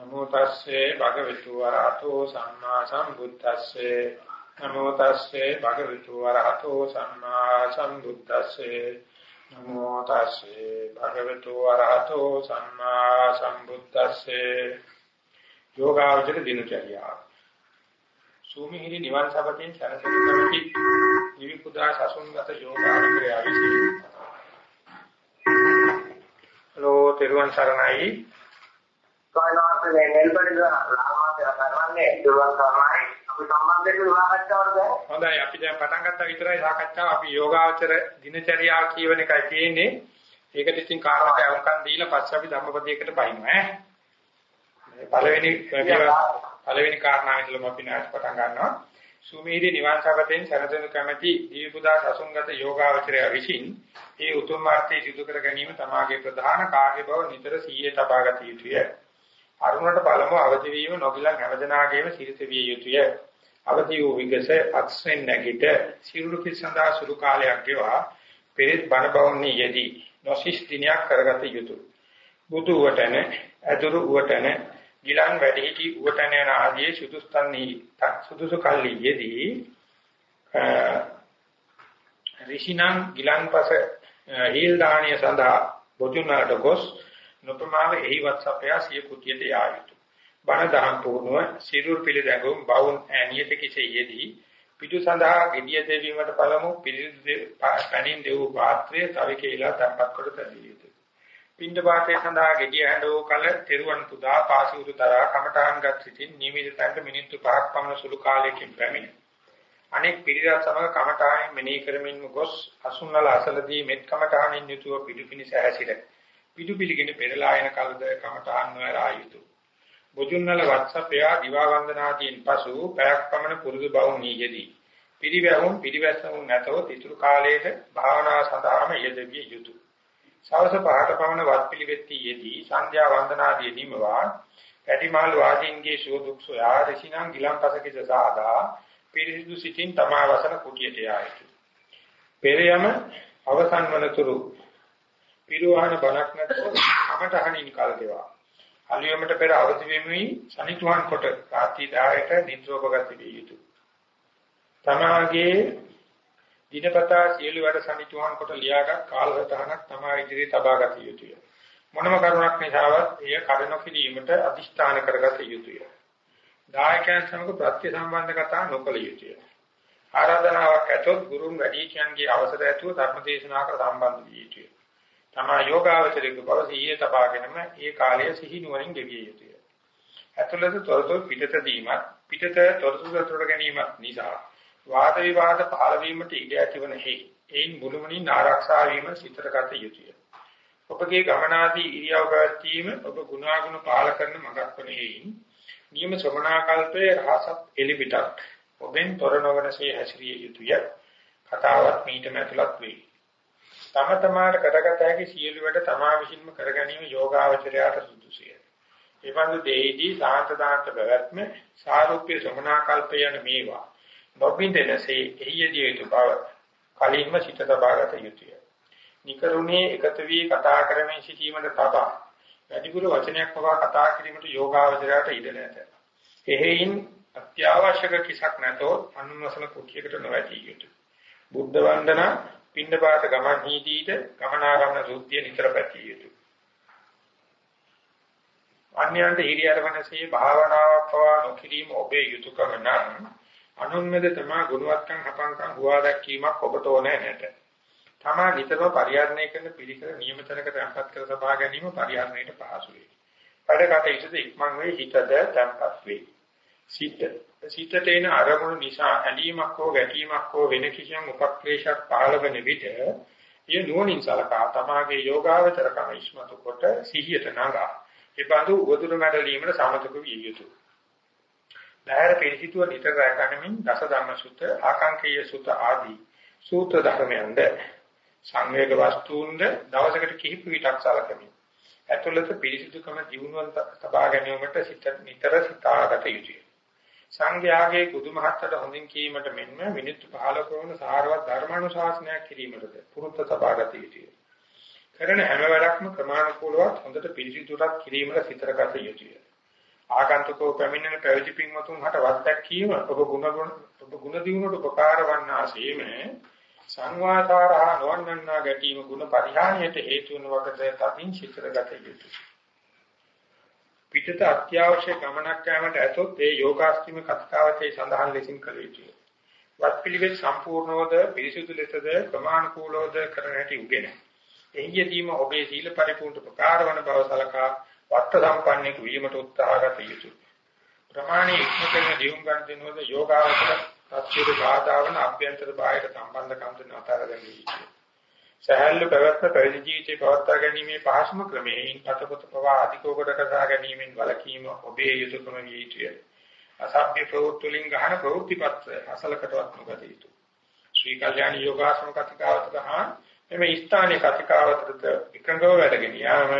නමෝ තස්සේ භගවතු වරහතෝ සම්මා සම්බුද්දස්සේ. නමෝ තස්සේ භගවතු වරහතෝ සම්මා සම්බුද්දස්සේ. නමෝ තස්සේ භගවතු වරහතෝ සම්මා සම්බුද්දස්සේ. යෝගාවචර දිනචර්යා. සූමිහිරි නිවන් සපතෙන් සරසන කමිටි නිවිකුදා සසුන්ගත යෝගාවචරය විසින්. හලෝ තෙරුවන් සරණයි. ස්වාමීන් නෙල්බඩ ලාමාතර කරන්නේ දුරවන් කරනයි අපි සම්බන්ධයෙන් විවාහකතාවට දැන්. හොඳයි අපි දැන් පටන් ගත්තා විතරයි සාකච්ඡාව. අපි යෝගාචර දිනචරියා කියවන එකයි තියෙන්නේ. ඒකට ඉතින් කාරණාට අවුකම් දීලා පස්සේ අපි ධම්මපදයකට පයින්නවා ඈ. පළවෙනි පළවෙනි කාරණාව ඉදලම අපි නැවත පටන් ගන්නවා. සුමේදී නිවන් සපතෙන් සරදෙනු කැමැති දීපුදා සසුන්ගත යෝගාචරය විසින් ඒ උතුම් මාර්ගය සිදු කර ගැනීම තමාගේ ප්‍රධාන කාර්ය බව නිතර සීයේ තබා ගත යුතුය. අරුණට බලමු අවදි වීම නොගිලන් හැමදෙනාගේම සිරිත විය යුතුය. අවදි වූ විගස අත්සෙන් නැගිට සිරුරු කිසඳා සුළු කාලයක් ගෙවා පෙරත් බණ බවන්නේ යෙදී නොසිස් දිනයක් කරගත යුතුය. බුදු වටන, අදුරු වටන, ගිලන් වැඩිහිටි වටන යන ආදී සුදුස්තන්හි සුදුසු කල්ලි යෙදී ඍෂිනම් ගිලන්පස හීල් දාණය සඳහා බොජුනාට ගොස් නොපමාව එහිවත් සපයා සිය කුටියට යා යුතුය. බණ දහම් පුහුණුව සිරුර් පිළිදැඟුම් බවුන් ඈනියට කිසෙයේදී පිටු සඳහා gediya දෙවීමට පළමු පිළිදු පැනින් දෙවූ පාත්‍රය තව කේලා තැම්පත් කොට තැබිය යුතුය. පින්ඩ පාතේ සඳහා gediya හැඬෝ කල තෙරුවන් පුදා පාසිවුරු තරා කමඨාන්ගත් සිටින් නියමිත තැනට මිනිත්තු 5ක් පමණ සුළු කාලයකින් පැමිණ. අනෙක් පිළිරත් සමග කමඨාන් මෙනෙහි කරමින් ගොස් අසුන්නල අසලදී මෙත් කමඨානින් යුතුව පිටු පිනිස ඇසිරේ. පිටු පිළිගෙන පෙරලා යන කලද කමඨාන් නොයරා යුතුය. බුදුන්නල වත්සපයා දිවා වන්දනාදීන් පසු පැයක් පමණ පුරුදු බවුන් නියදී. පිරිවැහුම් පිරිවැස්සුම් නැතව තිතුරු කාලයේද භාවනා සඳහාම යෙදවිය යුතුය. සවස පහට පමණ වත් පිළිවෙත්ටි යෙදී සන්ධ්‍යා වන්දනාදී නිමවා පැටිමාල් වාදීන්ගේ සුව දුක් සොයා රසිනම් ගිලම්පසකිත සාදා පිරිසිදු සිටින් තමා වසන කුටියට යා යුතුය. පෙරයම අවසන් වනතුරු පිරුවහන බණක් නැතුව කමටහනින් කල් දේවා. අලියමට පෙර අවදි වෙමින් සනිටුහන් කොට රාත්‍රී 10ට නිද්‍රෝපගත විය යුතුය. තමාගේ දිනපතා සියලු වැඩ සනිටුහන් කොට ලියාගත් කාලසටහනක් තමා ඉදිරියේ තබා ගත යුතුය. මොනම කරුණක් නිසාවත් එය කඩන කිරීමට අදිෂ්ඨාන කරගත යුතුය. දායකයන් සමග ප්‍රත්‍ය සම්බන්ධ කතා නොකළ යුතුය. ආරාධනාවක් ඇතොත් ගුරුන් වැඩිහිටියන්ගේ අවසර ඇතුව ධර්ම දේශනා කර සම්බන්ධ විය යුතුය. තමා යෝගාවචරික බව සිහිය තබාගෙනම ඒ කාලය සිහි නුවණින් ගෙවිය යුතුය. ඇතුළත තොරතුරු පිටත දීමත් පිටත තොරතුරු අතුර ගැනීමත් නිසා වාද විවාද පහළ වීමට ඉඩ ඇතිවන හේයි. එයින් මුළුමනින් ආරක්ෂා වීම සිතරගත යුතුය. ඔබගේ ගමනාදී ඉරියව් පැවැත්වීම ඔබ ගුණාගුණ පාල කරන මඟක් වන හේයින් නියම ශ්‍රමණාකල්පයේ රහසත් එලිපිටක් ඔබෙන් තොර නොවනසේ හැසිරිය යුතුය. කතාවත් මීටම ඇතුළත් වේ. තම තමාට කරගත හැකි සියලු වැඩ තමා විසින්ම කර ගැනීම යෝගාවචරයට සුදුසුය. ඒ බඳු දෙහිදී සාන්ත දාන්ත පැවැත්ම සාරූප්‍ය සමනාකල්ප යන මේවා නොබින්දනසේ එහිදී යුතු බව කලින්ම සිත තබාගත යුතුය. නිකරුණේ එකතු වී කතා කරමින් සිටීමට තබා වැඩිපුර වචනයක් පවා කතා කිරීමට යෝගාවචරයට ඉඩ නැත. එහෙයින් අත්‍යවශ්‍යක කිසක් නැතොත් අනුමසන කුටියකට නොවැටී යුතුය. බුද්ධ වන්දනා පින්නපාත ගමන් හීදීට ගමනාගමන සූත්‍ය නිතර පැතිය යුතුය. අන්‍යයන්ට හිරියරවනසේ භාවනාවක් පවා නොකිරීම ඔබේ යුතුයකම නම් අනුන්මෙද තමා ගුණවත්කම් හපංකම් හුවා දැක්වීමක් ඔබට ඕනේ නැත. තමා නිතරම පරිහරණය කරන පිළිකර නියමිතනකට අම්පත් කර සබා ගැනීම පරිහරණයට පහසු වේ. වැඩකට ඉස්සද ඉක්මන් වේ හිතද තැම්පත් වේ. සිත සිතට එන අරමුණු නිසා ඇලීමක් හෝ ගැටීමක් හෝ වෙන කිසියම් උපක්ලේශයක් පහළ වෙන විට ඒ නුවණින් සලකා තමාගේ යෝගාවචරකම ඉස්මතු කොට සිහියට නගා ඒ බඳු උදුරු මැඩලීමට සමතක විය යුතුය. බහැර පිළිසිතුව නිතර රැකගනිමින් දස ධම්ම සුත්ත ආකාංකීය සුත්ත ආදී සූත්‍ර ධර්මයන්ද සංවේග වස්තුන්ද දවසකට කිහිප විටක් සලකමින් ඇතුළත පිළිසිතුකම ජීවුණුවන් තබා ගැනීමට සිත නිතර සිතාගත යුතුය. සංඝයාගේ කුදුමහත්තට හොඳින් කීමට මෙන්ම මිනිත්තු 15 වන සාරවත් ධර්මානුශාසනයක් කිරීමටද පුරුද්ද තබාගත යුතුය. කරන හැම වැඩක්ම ක්‍රමානුකූලව හොඳට පිළිසිතුරක් කිරීමට සිතරගත යුතුය. ආගන්තුකෝ පැමිණෙන පැවිදි පින්වතුන් හට වත්ක් කීම ඔබ ගුණ ඔබ ගුණ දිනුනට උපකාර වන්නාseම සංවාදාරහ නොවන්නා ගැටීම ගුණ පරිහානියට හේතු වන වකට තදින් චිත්‍රගත යුතුය. පිටත අත්‍යවශ්‍ය ගමනක් යාමට ඇතොත් ඒ යෝගාස්තිම කතාවතේ සඳහන් ලෙසින් කළ යුතුය. වත් පිළිවෙත් සම්පූර්ණවද පිරිසුදු ලෙසද ප්‍රමාණිකූලවද කරන හැටි උගෙන. එහිදීම ඔබේ සීල පරිපූර්ණ ප්‍රකාර වන බව සලකා වට සම්පන්නෙක් වීමට උත්සාහගත යුතුය. ප්‍රමාණී ඉක්මකන දියුම් ගන්න දෙනවද යෝගාවචර සත්‍යද බාධාවන අභ්‍යන්තර බාහිර සම්බන්ධකම් දෙන අතර ගැනීම. සහැල්ලු පැවැත්ම පැවිදි ජීවිතේ පවත්වා ගැනීමේ පහසුම ක්‍රමයෙන් පතපොත පවා අධිකෝකට කසා ගැනීමෙන් වළකීම ඔබේ යුතුයකම විය යුතුය. අසභ්‍ය ප්‍රවෘත්ති වලින් ගන්න ප්‍රවෘත්ති පත්‍රය අසලකටවත් නොගත යුතුය. ශ්‍රී කල්යාණ යෝගාසන කතිකාවත ගහන එමෙ ස්ථානයේ කතිකාවතට එකඟව වැඩගෙන යාම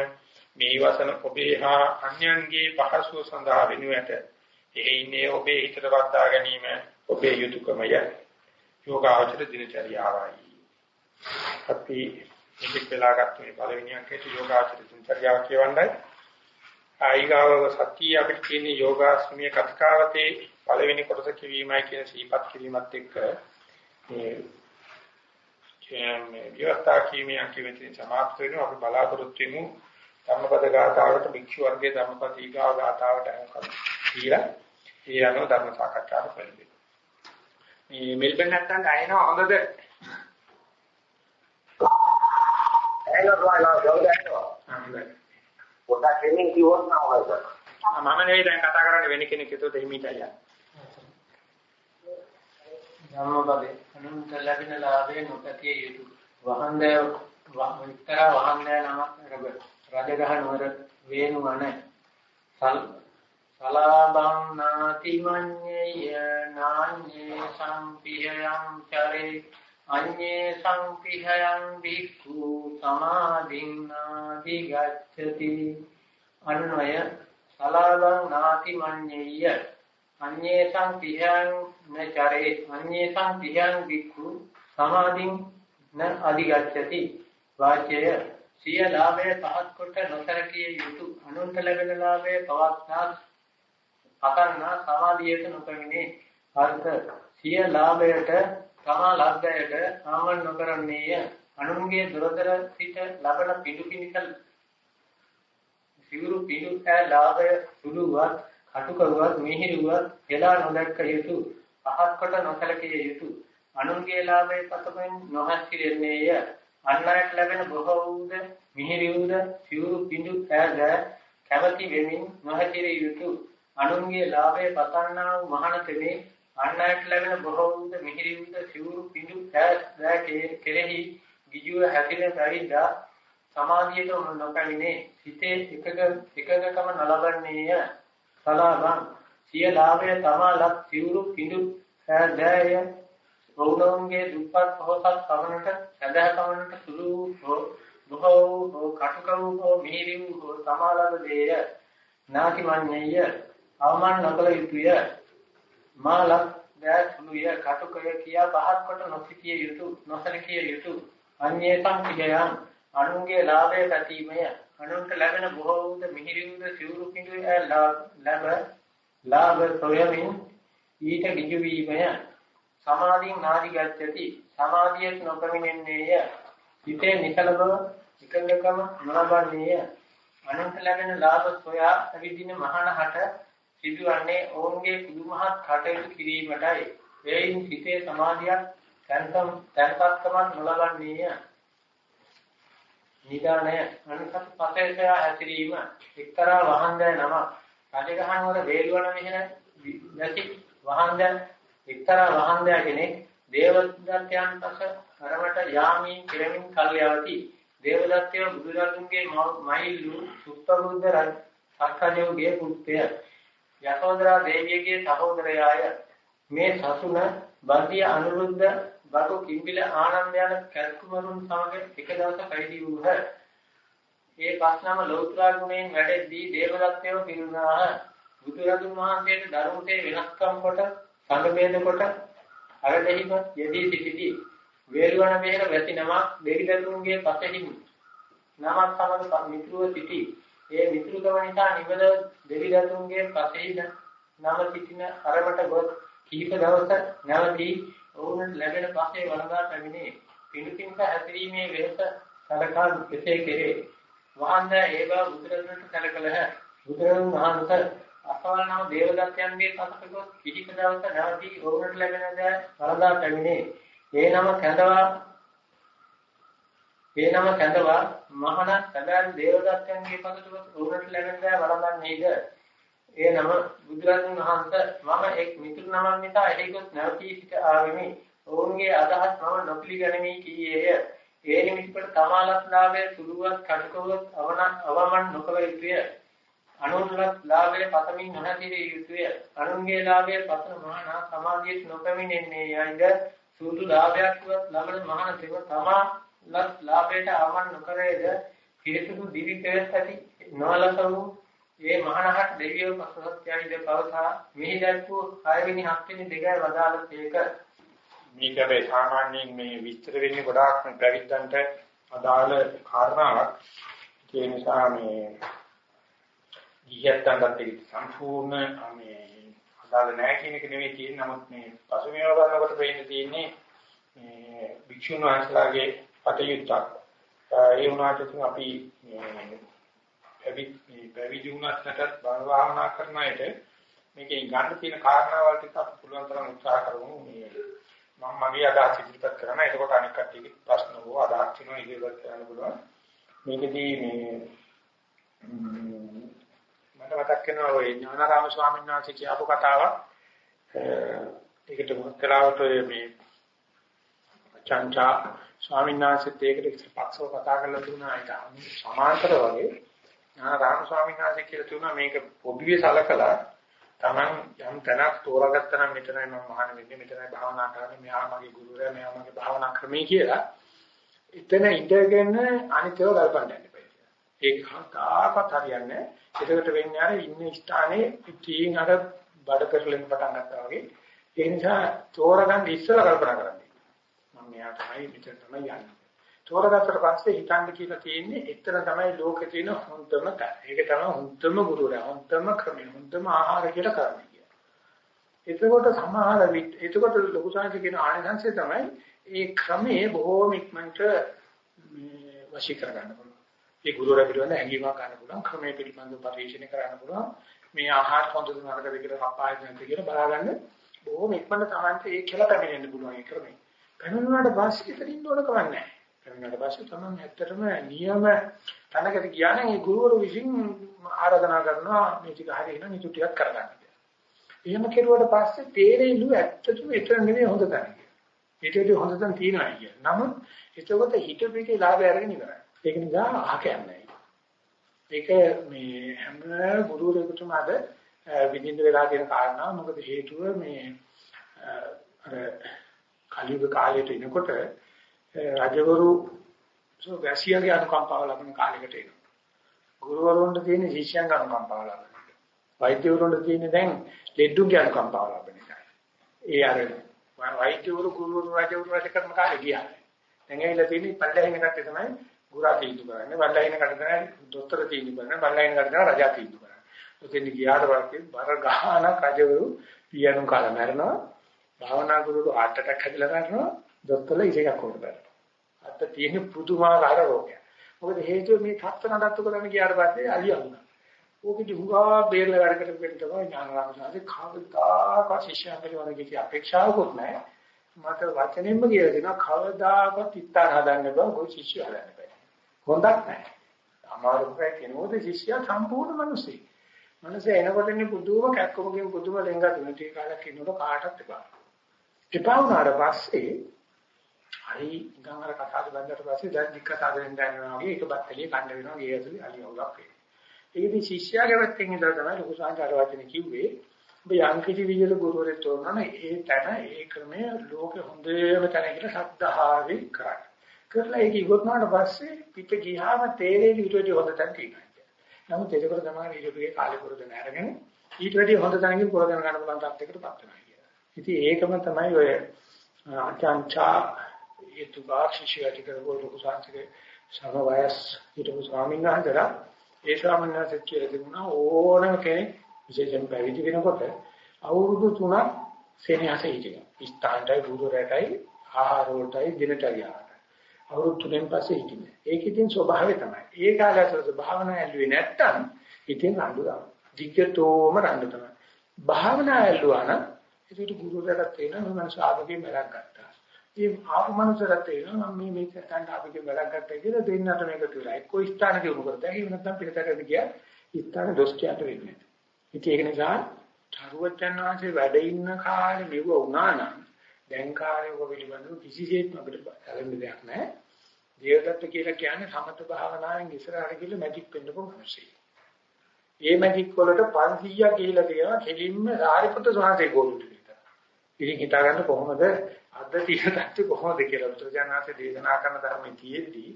මේ වසන ඔබේ හා අන්‍යයන්ගේ පහසුව සඳහා වෙනුවට එහි ඉන්නේ ඔබේ හිතට වද්දා ගැනීම ඔබේ යුතුයකමය යෝගාචර දිනචරියාවයි. අපි මේක වෙලා ගන්න මේ පළවෙනි අංකයට යෝගාචර දිනචරියාව කියවන්නයි. ආයිගාව සත්‍ය අපිට කියන යෝගාශ්‍රමීය කතිකාවතේ පළවෙනි කොටස කියවීමයි කියන සීපත් කිරීමත් එක්ක මේ කියන්නේ විවස්ථා කීමේ අන්තිමේදී සමාප්ත වෙනවා. අපි බලාපොරොත්තු වෙමු ධම්මපද ගාථාවට භික්ෂු වර්ගයේ ධම්මපද ඊගාව ගාථාවට අනුකම්ප කියලා ඒ අනුව ධර්ම සාකච්ඡාවට පෙළඹෙනවා මේ මෙල්බන් නැත්තම් අයනවා හොඳද? ඇයිනෝ රෝයලා ගෞරවය පොඩ්ඩක් දෙමින් කිව්වොත් නම් හොයද. මම නෙවෙයි දැන් කතා කරන්නේ වෙන කෙනෙක් ඒකට එහිමීට යන්න. ධම්මපදේ අනුන්ට ලැබෙන ලාභය නොපැතිය යුතු. වහන්දය විතර වහන්දය නමක් රජගහ නුවර වේණු අන සලාබං නාති මඤ්ඤය නාඤ්ඤේ සම්පියං චරේ අඤ්ඤේ සංකිහයන් භික්ඛු සමාධින්නාදි ගච්ඡති අන්වය සලාලං නාති මඤ්ඤේය අඤ්ඤේ සංකිහයන් නචරේ අඤ්ඤේ සංකිහයන් භික්ඛු සමාධින් න අධිගච්ඡති වාචය සිය ලාභය පහත් කොට නොසරකිය යුතු අනුන්ට ලැබෙන ලාභය පවත්නා අකන්නා සමාධියට නොපමිනේ අර්ථ සිය ලාභයට තමා ලද්දයට ආමන් නොකරන්නේය. අනුන්ගේ දුරදර සිට ලබන පිටු පිනිකල් සිවුරු පිටු ඈ ලාභය සුළුවත් කටුකරුවත් මිහිරුවත් එලා නොදැක්ක යුතු පහත් කොට නොසලකිය යුතු අනුන්ගේ ලාභය පතමින් නොහැසිරෙන්නේය. අන් අයට ලැබෙන බොහෝ වූද මිහිරි වූද සිවුරු පිටු ඈද කැමැති වෙමින් නොහැසිරිය යුතු අනුන්ගේ ලාභය පතන්නා වූ මහානතෙමේ අන් අයට ලැබෙන බොහෝ වූ මිහිරි වූ සිවුරු පිඬු ඈ කෙරෙහි ගිජුව හැදින පරිදා සමාධියට නොකමිනේ හිතේ එකක එකකකම නලබන්නේය. සලාබං සිය ලාභය තමා ලක් සිවුරු පිඬු ඈ ඔවුනොන්ගේ දුප්පත් පොහොසත් පමණට සදහ පමණට සුළු හෝ බොහෝ හෝ කටුක වූ හෝ මිහිරි වූ හෝ සමාලද දේය. නාතිමඤ්ඤය අවමන් නොකල යුතුය. මාලක් දැස් සුළුය කටුකය කියා පහත් කොට නොසිතිය යුතු නොසලකිය යුතු. අඤ්ඤේ සංඛ්‍යයන් අනුන්ගේ ලාභය පැතීමය. අනුන්ට ලැබෙන බොහෝ වූ මිහිරි වූ සිවුරු පිඬු ලැබ ලාභ සොයමින් ඊට ගිජු වීමය. සමාධින් නාදි ගච්ඡති. සමාධියට නොපමිනෙන්නේය. හිතේ නිකලබව එකඟකම නොලබන්නේය. අනුන්ට ලැබෙන ලාභ සොයා අවිදින මහානහට සිදුවන්නේ ඔවුන්ගේ කුදුමහත් කටයුතු කිරීමටයි. එයින් හිතේ සමාධියක් තැන්පම් තැන්පත්කමක් නොලබන්නේය. නිදානය අනිසත් පතේසය හැසිරීම එක්තරා වහන්දය නම රජගහන වල වේලුවන මෙහෙර නැති වහන්දය එක්තරා වහන්දය කෙනෙක් දේවදත්තයන් පස කරමට යාමී කෙරමින් කල්යවති දේවදත්තය බුදුරජුන්ගේ මයිල්ලු සුත්තරුද්ද රජ සක්කජෝගේ පුත්‍රය යසෝදරා දේවියගේ සහෝදරයාය මේ සසුන බන්දිය අනුරුද්ධ බතු කිම්බිල ආනන්ද යන කැස්කුමරුන් සමග එක දවසක් පැවිදි වූහ. ඒ පස්නම ලෞත්‍රා ගුණයෙන් වැඩෙද්දී දේවදත්තයව පිරුණාහ. බුදුරජාණන් වහන්සේට ධර්මයේ වෙනස්කම් කොට සංගමේද කොට අරදෙහිම යෙදී සිටිදී වේලවන මෙහෙර වැසි නමක් දෙවිදතුන්ගේ පසෙහි නමක් සමග මිත්‍රව සිටි ඒ මිතුරුකම නිසා නිවන දෙවි දතුන්ගේ පසෙහි නම සිටින අරමට ගොස් කීප දවසක් නැවතී ඔවුන් ලැබෙන පසේ වළඳා පැමිණේ. පිළිපින්ක හැසිරීමේ වෙහස සලකා කෙසේ කෙරේ. වහන්සේ ඒ බව බුදුරජාණන් සැලකලහ. බුදුරජාණන් වහන්සේ අසවල් නම් දේවදත්තයන්ගේ පසට ගොස් කිහිප දවසක් නැවතී ඔවුන්ට ලැබෙන දෑ වළඳා පැමිණේ. ඒ නම කැඳවා ඒ නම කැඳවා මහණ සැබෑ දේවදත්තයන්ගේ පසට ගොස් ඔවුන්ට ලැබෙන දෑ වළඳන්නේද ඒ නම බුදුරජාණන් වහන්සේ මම එක් මිතුරු නමක් නිසා එහි ගොස් නැවතී සිට ආවෙමි. ඔවුන්ගේ අදහස් මම නොපිළිගනිමි කීයේය. ඒ නිමිතිකට තමාලත් ලාභය සුළුවත් කඩකවත් අවන අවමන් නොකළ යුතුය. අනුන්ලත් ලාභය පතමින් නොහැදිරිය යුතුය. අනුන්ගේ ලාභය පතන මහා සමාධියට නොපැමිණෙන්නේ යයිද සුදු ලාභයක්වත් ලබන මහා දෙව තමා ලත් ලාභයට අවමන් නොකරේද? හේතුතු දිවි පෙරස් ඇති නොලස වූ ඒ මහානහත් දෙවියෝ පසුසත්යයිද පවසා මෙහි දැක්වූ හයවෙනි හත්වෙනි දෙකයි වදාළසේක මේක මේ සාමාන්‍යයෙන් මේ විස්තර වෙන්නේ ගොඩාක් මේ පැවිද්දන්ට අදාළ කාරණාවක්. ඒ නිසා මේ ගියත්තන්ට ඒක සම්පූර්ණ මේ අදාළ නැහැ කියන එක නෙවෙයි තියෙන්නේ. නමුත් මේ පසුමේව බලනකොට වෙන්නේ තියෙන්නේ මේ භික්ෂුන් වහන්සේලාගේ පතයුත්තක් ඒ වුණාට අපි පැවිදි වුණාට භාවනා කරන අයට මේකෙන් ගන්න තියෙන කාරණාවල් ටික අපි පුළුවන් තරම් උත්සාහ කරමු. මේ මම මගේ අදහස් ඉදිරිපත් කරනවා. එතකොට අනික් කට්ටියගේ ප්‍රශ්න හෝ අදහස් තියෙනවා ඉදිරිපත් කරන්න පුළුවන්. මේකදී මේ මට මතක් වෙනවා ඔය ඥානාරාම ස්වාමීන් වහන්සේ කියපු කතාවක්. ඒකට මොකද කලාවට මේ චංචා ස්වාමීන් වහන්සේත් ඒකට පක්ෂව කතා කරලා දුන්නා. ඒක සමාන්තර වගේ. ඥානාරාම ස්වාමීන් වහන්සේ කියලා තුනා මේක පොදුවේ සලකලා Taman යම් තැනක් තෝරාගත්තා නම් මෙතනයි මම මහාන වෙන්නේ. මෙතනයි භාවනා කරන්නේ. මෙහා මගේ ගුරුවරයා මෙහා මගේ භාවනා ක්‍රමයේ කියලා එතන ඉඳගෙන අනිත්‍යව ගල්පන්න යන්න බෑ ඒක කාටවත් හරියන්නේ ඒකට වෙන්නේ අර ඉන්න ස්ථානේ පිටින් අර බඩ පෙරලෙන්න පටන් ගන්නවා වගේ. ඒ නිසා තෝරගන්න ඉස්සලා කල්පනා කරන්න. මම මෙයා තමයි මෙතන තමයි යන්නේ තෝරගත්තට පස්සේ හිතන්න කියලා තියෙන්නේ එතන තමයි ලෝකේ තියෙන හොඳම තැන. ඒක තමයි හොඳම ගුරුවරයා, හොඳම ක්‍රමය, හොඳම ආහාර කියලා කරන්නේ කියලා. එතකොට සමහර විට එතකොට ලොකු සංහස කියන ආනිසංශය තමයි ඒ ක්‍රමයේ බොහෝම ඉක්මනට මේ වශී කර ගන්න පුළුවන්. ඒ ගුරුවරයා පිළිබඳ හැඟීමක් ගන්න පුළුවන්, ක්‍රමයේ පිළිබඳව පරිශීලනය කරන්න පුළුවන්. මේ ආහාර හොඳද නරකද කියලා සපාය නැති කියලා බලාගන්න බොහෝම ඉක්මනට තමයි ඒ කියලා පැමිණෙන්න පුළුවන් ඒ ක්‍රමය. පැමිණුණාට පස්සේ ඉතින් ඕන කමක් නැහැ. ඊට පස්සේ තමයි ඇත්තටම නියම තැනකට ගියා නම් ඒ ගුරුවරු විසින් ආරාධනා කරනවා මේ ටික හරියන නිතු ටිකක් කරගන්න කියලා. එහෙම කෙරුවට පස්සේ තේරෙයිලු ඇත්තටම එතන නෙමෙයි හොඳ තැන කියලා. ඊටදී හොඳ තැන තියෙනවා කිය. නමුත් එතකොට හිතපිටේ ලාභය අරගෙන ඉවරයි. ඒක නිසා අහකන්නේ. ඒක මේ හැම ගුරුවරයෙකුටම අද විඳින්න වෙලා තියෙන කාරණා මොකද හේතුව මේ අර කලියුග කාලයට එනකොට රජවරු වැසියගේ අනුකම්පාව ලබන කාලයකට එනවා. ගුරුවරුන්ට තියෙන ශිෂ්‍යයන්ගේ අනුකම්පාව ලබන එක. වෛද්‍යවරුන්ට තියෙන දැන් ලෙඩුන්ගේ අනුකම්පාව ලබන එක. ඒ අර වෛද්‍යවරු ගුරුවරු රජවරු රජ කරන කාලේ ගියා. දැන් ඇවිල්ලා තියෙන්නේ පල්ලෙහින කට්ටිය තමයි ගුරා තීන්දුව කරන්නේ. පල්ලෙහින කට්ටිය තමයි දොස්තර තීන්දුව කරන්නේ. පල්ලෙහින කට්ටිය තමයි රජා තීන්දුව කරන්නේ. ඔතෙන් ගියාට පස්සේ බර ගහන රජවරු පියණු කාලා මැරෙනවා. භාවනා ගුරුවරු heart attack හැදිලා මැරෙනවා. දොස්තරලා ඉසේකක් උඩ බැලුවා. අත තියෙන පුදුමාකාර රෝගයක්. මොකද හේතුව මේ තත්ත්ව නඩත්තු කරන්න ගියාට පස්සේ අලිය වුණා. ඕකෙදි හුඟා බේරලා වැඩ කරපු කෙනෙක් තමයි ඥානරාම සාදී කවදාකවත් ශිෂ්‍යයන්ගේ වගේ කිසි අපේක්ෂාවකුත් නැහැ. මට වචනෙන්ම කියලා දෙනවා කවදාකවත් ඉත්තර හදන්න බෑ કોઈ ශිෂ්‍ය හදන්න බෑ. හොඳක් නැහැ. අමාරුකයි කෙනෙකුට ශිෂ්‍යයා සම්පූර්ණ මිනිස්සෙක්. මනසේ එනකොට ඉන්නේ පුදුම කැක්කමකින් පුදුම ලෙන්ගා තුන ටික කාලයක් ඉන්නකොට කාටවත් එපා. එපා වුණාට පස්සේ හරි නිකන් අර කතාව බඳලා පස්සේ දැන් දික්ක සාදෙන් දැනනවා වගේ ඒක බත්තලිය කන්න වෙනවා ගේ ඇතුලේ අලියවුලක් වේ. ඒකදී ශිෂ්‍යයාගේ පැත්තෙන් ඉඳලා තමයි ලොකු සංකාර වචනේ කිව්වේ. ඔබ යම් කිසි විදියට ගුරුවරයෙක් තෝරනවා ඒ තැන ඒ ක්‍රමය ලෝකෙ හොඳම තැන කියලා ශබ්දහාවේ කරන්නේ. කරලා ඒක ඉවත්නාට පස්සේ පිට ගියාම තේරෙන්නේ ඊට වඩා හොඳ තැන තියෙනවා. නමුත් ඒකවල තමයි ඊටගේ කාලේ පුරුදු නැරගෙන ඊට වැඩි හොඳ තැනකින් පුරදන ගන්න පුළුවන් තත්යකට පත් වෙනවා කියලා. ඉතින් ඒකම තමයි ඔය අචාන්චා ඒ තුගා ශිෂ්‍යයටි කරපු ලොකු සංස්කෘතික සමවයස් හිටපු ස්වාමීන් වහන්සේලා ඒ ස්වාමීන් වහන්සේ කියලා තිබුණා ඕනම කෙනෙක් විශේෂයෙන් පැවිදි වෙනකොට අවුරුදු 3ක් සෙනෙහස හිටිනවා. ස්ථානටයි බුදුරටයි ආහාර වලටයි දිනට ගියාට. අවුරුදු 3න් පස්සේ හිටින්නේ. ඒක ඉතින් ස්වභාවය තමයි. ඒ කාලයට භාවනා ඇල්ලුවේ නැත්තම් ඉතින් රණ්ඩු ගන්න. දිග්ගතෝම රණ්ඩු තමයි. භාවනා ඇල්ලුවා නම් ඒකට ගුරුවරයාට තේරෙනවා මම සාධකේ මරක් ගත්තා. ඒ ආපු මනුස්සයරට තේරෙනවා මම මේ මේක ගන්න අපිට වැඩක් ගත්තා කියලා දෙන්නට මේක තුලා එක්ක ස්ථාන දිනු කරලා ඒක නැත්නම් පිටතට ගියා ස්ථාන දොස් කියන්න වෙන්නේ. ඉතින් ඒක නිසා චරුවචන් වහන්සේ වැඩ ඉන්න කාලේ මෙව වුණා නම් දැන් කාලේ ඔබ පිළිබඳව කිසිසේත්ම අපිට බලන්න දෙයක් නැහැ. දේවදත්ත කියලා කියන්නේ සමත භාවනාවෙන් ඉස්සරහට ගිහලා මැජික් පෙන්නපු මිනිස්සෙක්. ඒ මැජික් වලට 500ක් ගිහිලා තියෙනවා කෙලින්ම සාරිපුත්‍ර සෝහන්සේ ගෝලුට විතර. ඉතින් හිතා ගන්න කොහොමද අද තියෙන තත්ත්වය කොහොමද කියලා බුදුජානනාථේ දේශනා කරන ධර්මයේ තියෙද්දී